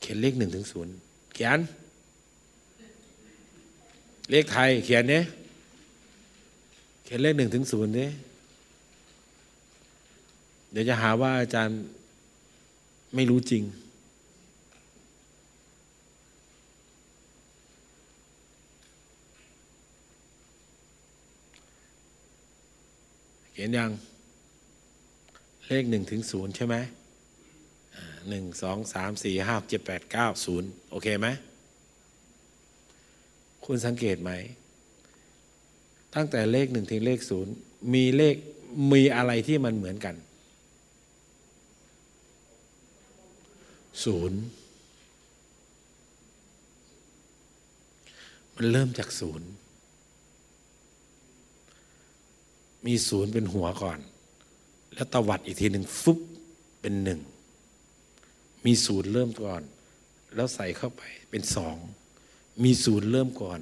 เขียนเลขหนึ่งถึงศูนย์เขียน เลขไทย เขียนเนี่ยเขียนเลขหนึ่งถึงศูนย์เนี่ยเดี๋ยวจะหาว่าอาจารย์ไม่รู้จริง เห็นยัง เลขหนึ่งถึงศูนย์ใช่ไหมหนึ่งสองสามสี่ห้าเจ็ดแปดเก้าศูนย์โอเคไหมคุณสังเกตไหม ตั้งแต่เลขหนึ่งถึงเลขศูนย์มีเลขมีอะไรที่มันเหมือนกันศูนย์มันเริ่มจากศูนย์ มีศูนย์เป็นหัวก่อน แล้วตวัดอีกทีหนึ่งฟุบเป็นหนึ่ง มีศูนย์เริ่มก่อน แล้วใส่เข้าไปเป็นสอง มีศูนย์เริ่มก่อน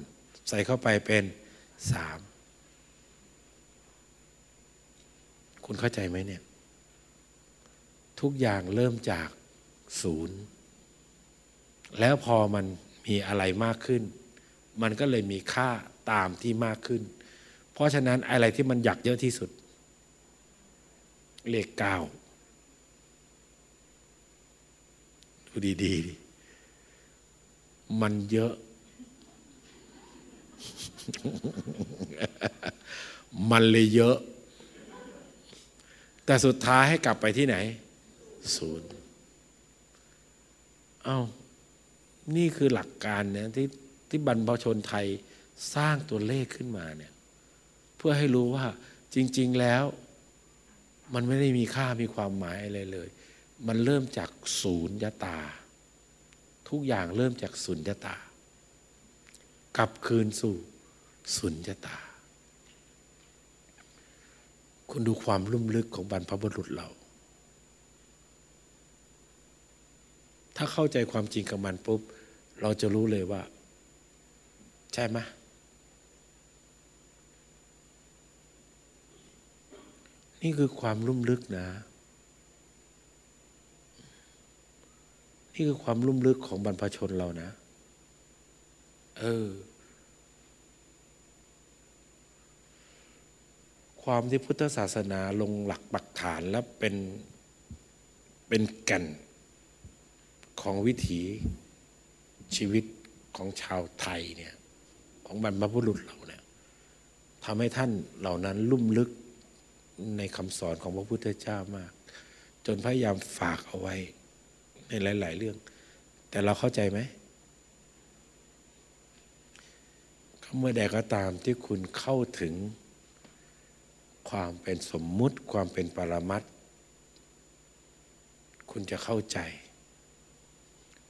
ใส่เข้าไปเป็นสามคุณเข้าใจไหมเนี่ย ทุกอย่างเริ่มจากศูนย์ แล้วพอมันมีอะไรมากขึ้น มันก็เลยมีค่าตามที่มากขึ้น เพราะฉะนั้นอะไรที่มันอยากเยอะที่สุด เลขเก้าดูดีๆ มันเยอะ มันเลยเยอะ แต่สุดท้ายให้กลับไปที่ไหน ศูนย์เอา้านี่คือหลักการเนี่ยที่ที่บรรพชนไทยสร้างตัวเลขขึ้นมาเนี่ย เพื่อให้รู้ว่าจริง ๆแล้ว มันไม่ได้มีค่ามีความหมายอะไรเลย มันเริ่มจากศูนย์ยตา ทุกอย่างเริ่มจากศูนย์ยตากลับคืนสู่ศูนย์ยตา คุณดูความลุ่มลึกของบรรพบุรุษเรา ถ้าเข้าใจความจริงกับมันปุ๊บ เราจะรู้เลยว่า ใช่ไหม นี่คือความลุ่มลึกนะ นี่คือความลุ่มลึกของบรรพชนเรานะ เออ ความที่พุทธศาสนาลงหลักปักฐานและเป็น เป็นแก่นของวิถีชีวิตของชาวไทยเนี่ย ของบรรพบุรุษเราเนี่ยทำให้ท่านเหล่านั้นลุ่มลึก ในคำสอนของพระพุทธเจ้ามาก จนพยายามฝากเอาไว้ ในหลาย ๆ เรื่อง แต่เราเข้าใจไหมเมื่อใดก็ตามที่คุณเข้าถึงความเป็นสมมุติ ความเป็นปรมัตคุณจะเข้าใจ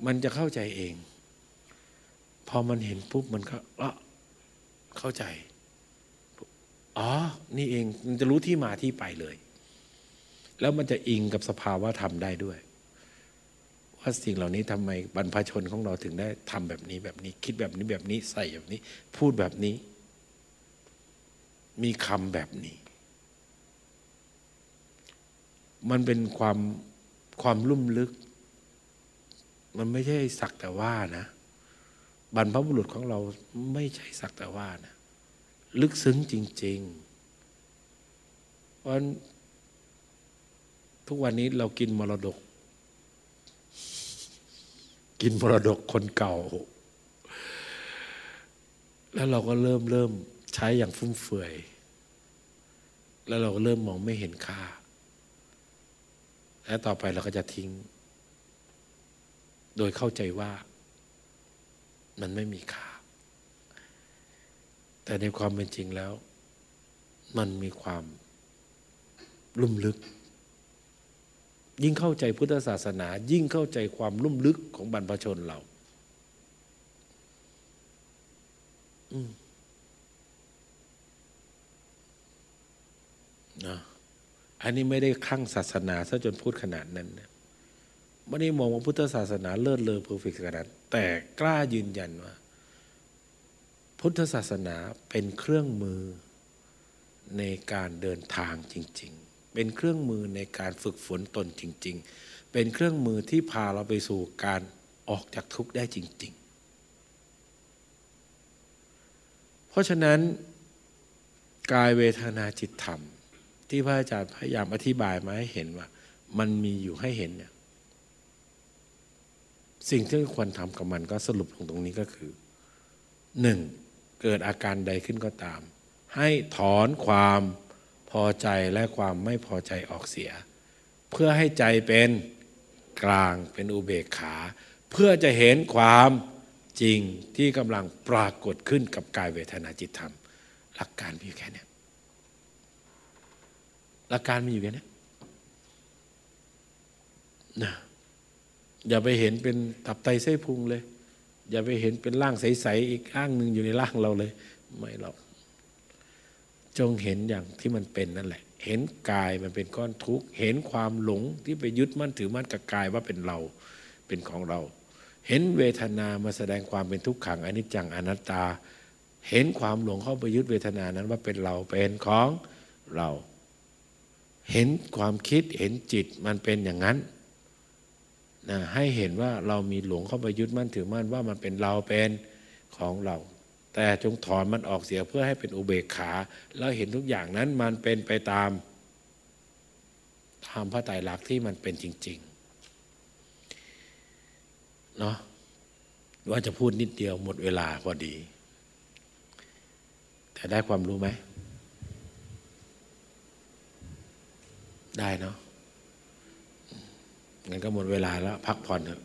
มันจะเข้าใจเอง พอมันเห็นปุ๊บมันก็เออเข้าใจ อ๋อ นี่เองมันจะรู้ที่มาที่ไปเลย แล้วมันจะอิงกับสภาวะธรรมได้ด้วยว่าสิ่งเหล่านี้ทำไมบรรพชนของเราถึงได้ทำแบบนี้แบบนี้ คิดแบบนี้แบบนี้ใส่แบบนี้ พูดแบบนี้ มีคำแบบนี้ มันเป็นความความลุ่มลึก มันไม่ใช่สักแต่ว่านะ บรรพบุรุษของเราไม่ใช่สักแต่ว่านะ ลึกซึ้งจริง ๆ เพราะทุกวันนี้เรากินมรดก กินมรดกคนเก่า แล้วเราก็เริ่มเริ่มใช้อย่างฟุ่มเฟือย แล้วเราก็เริ่มมองไม่เห็นค่า และต่อไปเราก็จะทิ้ง โดยเข้าใจว่ามันไม่มีค่า แต่ในความเป็นจริงแล้ว มันมีความลุ่มลึก ยิ่งเข้าใจพุทธศาสนา ยิ่งเข้าใจความลุ่มลึกของบรรพชนเรานะอันนี้ไม่ได้คลั่งศาสนาซะจนพูดขนาดนั้นไม่ได้มองว่าพุทธศาสนาเลิศเลอ perfect ขนาดแต่กล้ายืนยันว่า พุทธศาสนาเป็นเครื่องมือในการเดินทางจริง ๆ เป็นเครื่องมือในการฝึกฝนตนจริง ๆ เป็นเครื่องมือที่พาเราไปสู่การออกจากทุกข์ได้จริง ๆ เพราะฉะนั้นกายเวทนาจิตธรรม ที่พระอาจารย์พยายามอธิบายมาให้เห็นว่า มันมีอยู่ให้เห็นเนี่ยสิ่งที่ควรทำกับมันก็สรุปลงตรงนี้ก็คือหนึ่ง เกิดอาการใดขึ้นก็ตาม ให้ถอนความพอใจและความไม่พอใจออกเสีย เพื่อให้ใจเป็นกลางเป็นอุเบกขา เพื่อจะเห็นความจริงที่กำลังปรากฏขึ้นกับกายเวทนาจิตธรรม หลักการมีอยู่แค่นี้หลักการมีอยู่แค่นี้นะอย่าไปเห็นเป็นตับไตไส้พุงเลย อย่าไปเห็นเป็นร่างใสๆอีกร่างหนึ่งอยู่ในร่างเราเลย ไม่หรอกจงเห็นอย่างที่มันเป็นนั่นแหละ เห็นกายมันเป็นก้อนทุกข์ เห็นความหลงที่ไปยึดมั่นถือมั่นกับกายว่าเป็นเราเป็นของเรา เห็นเวทนามาแสดงความเป็นทุกขังอนิจจังอนัตตา เห็นความหลงเข้าไปยึดเวทนานั้นว่าเป็นเราเป็นของเรา เห็นความคิดเห็นจิตมันเป็นอย่างนั้น นะให้เห็นว่าเรามีหลงเข้าไปยึดมั่นถือมั่นว่ามันเป็นเราเป็นของเรา แต่จงถอนมันออกเสียเพื่อให้เป็นอุเบกขา แล้วเห็นทุกอย่างนั้นมันเป็นไปตามธรรมพระไตรลักษณ์ที่มันเป็นจริงๆเนาะว่าจะพูดนิดเดียวหมดเวลาพอดี แต่ได้ความรู้ไหม ได้เนาะ งั้นก็หมดเวลาแล้วพักผ่อนเถอะ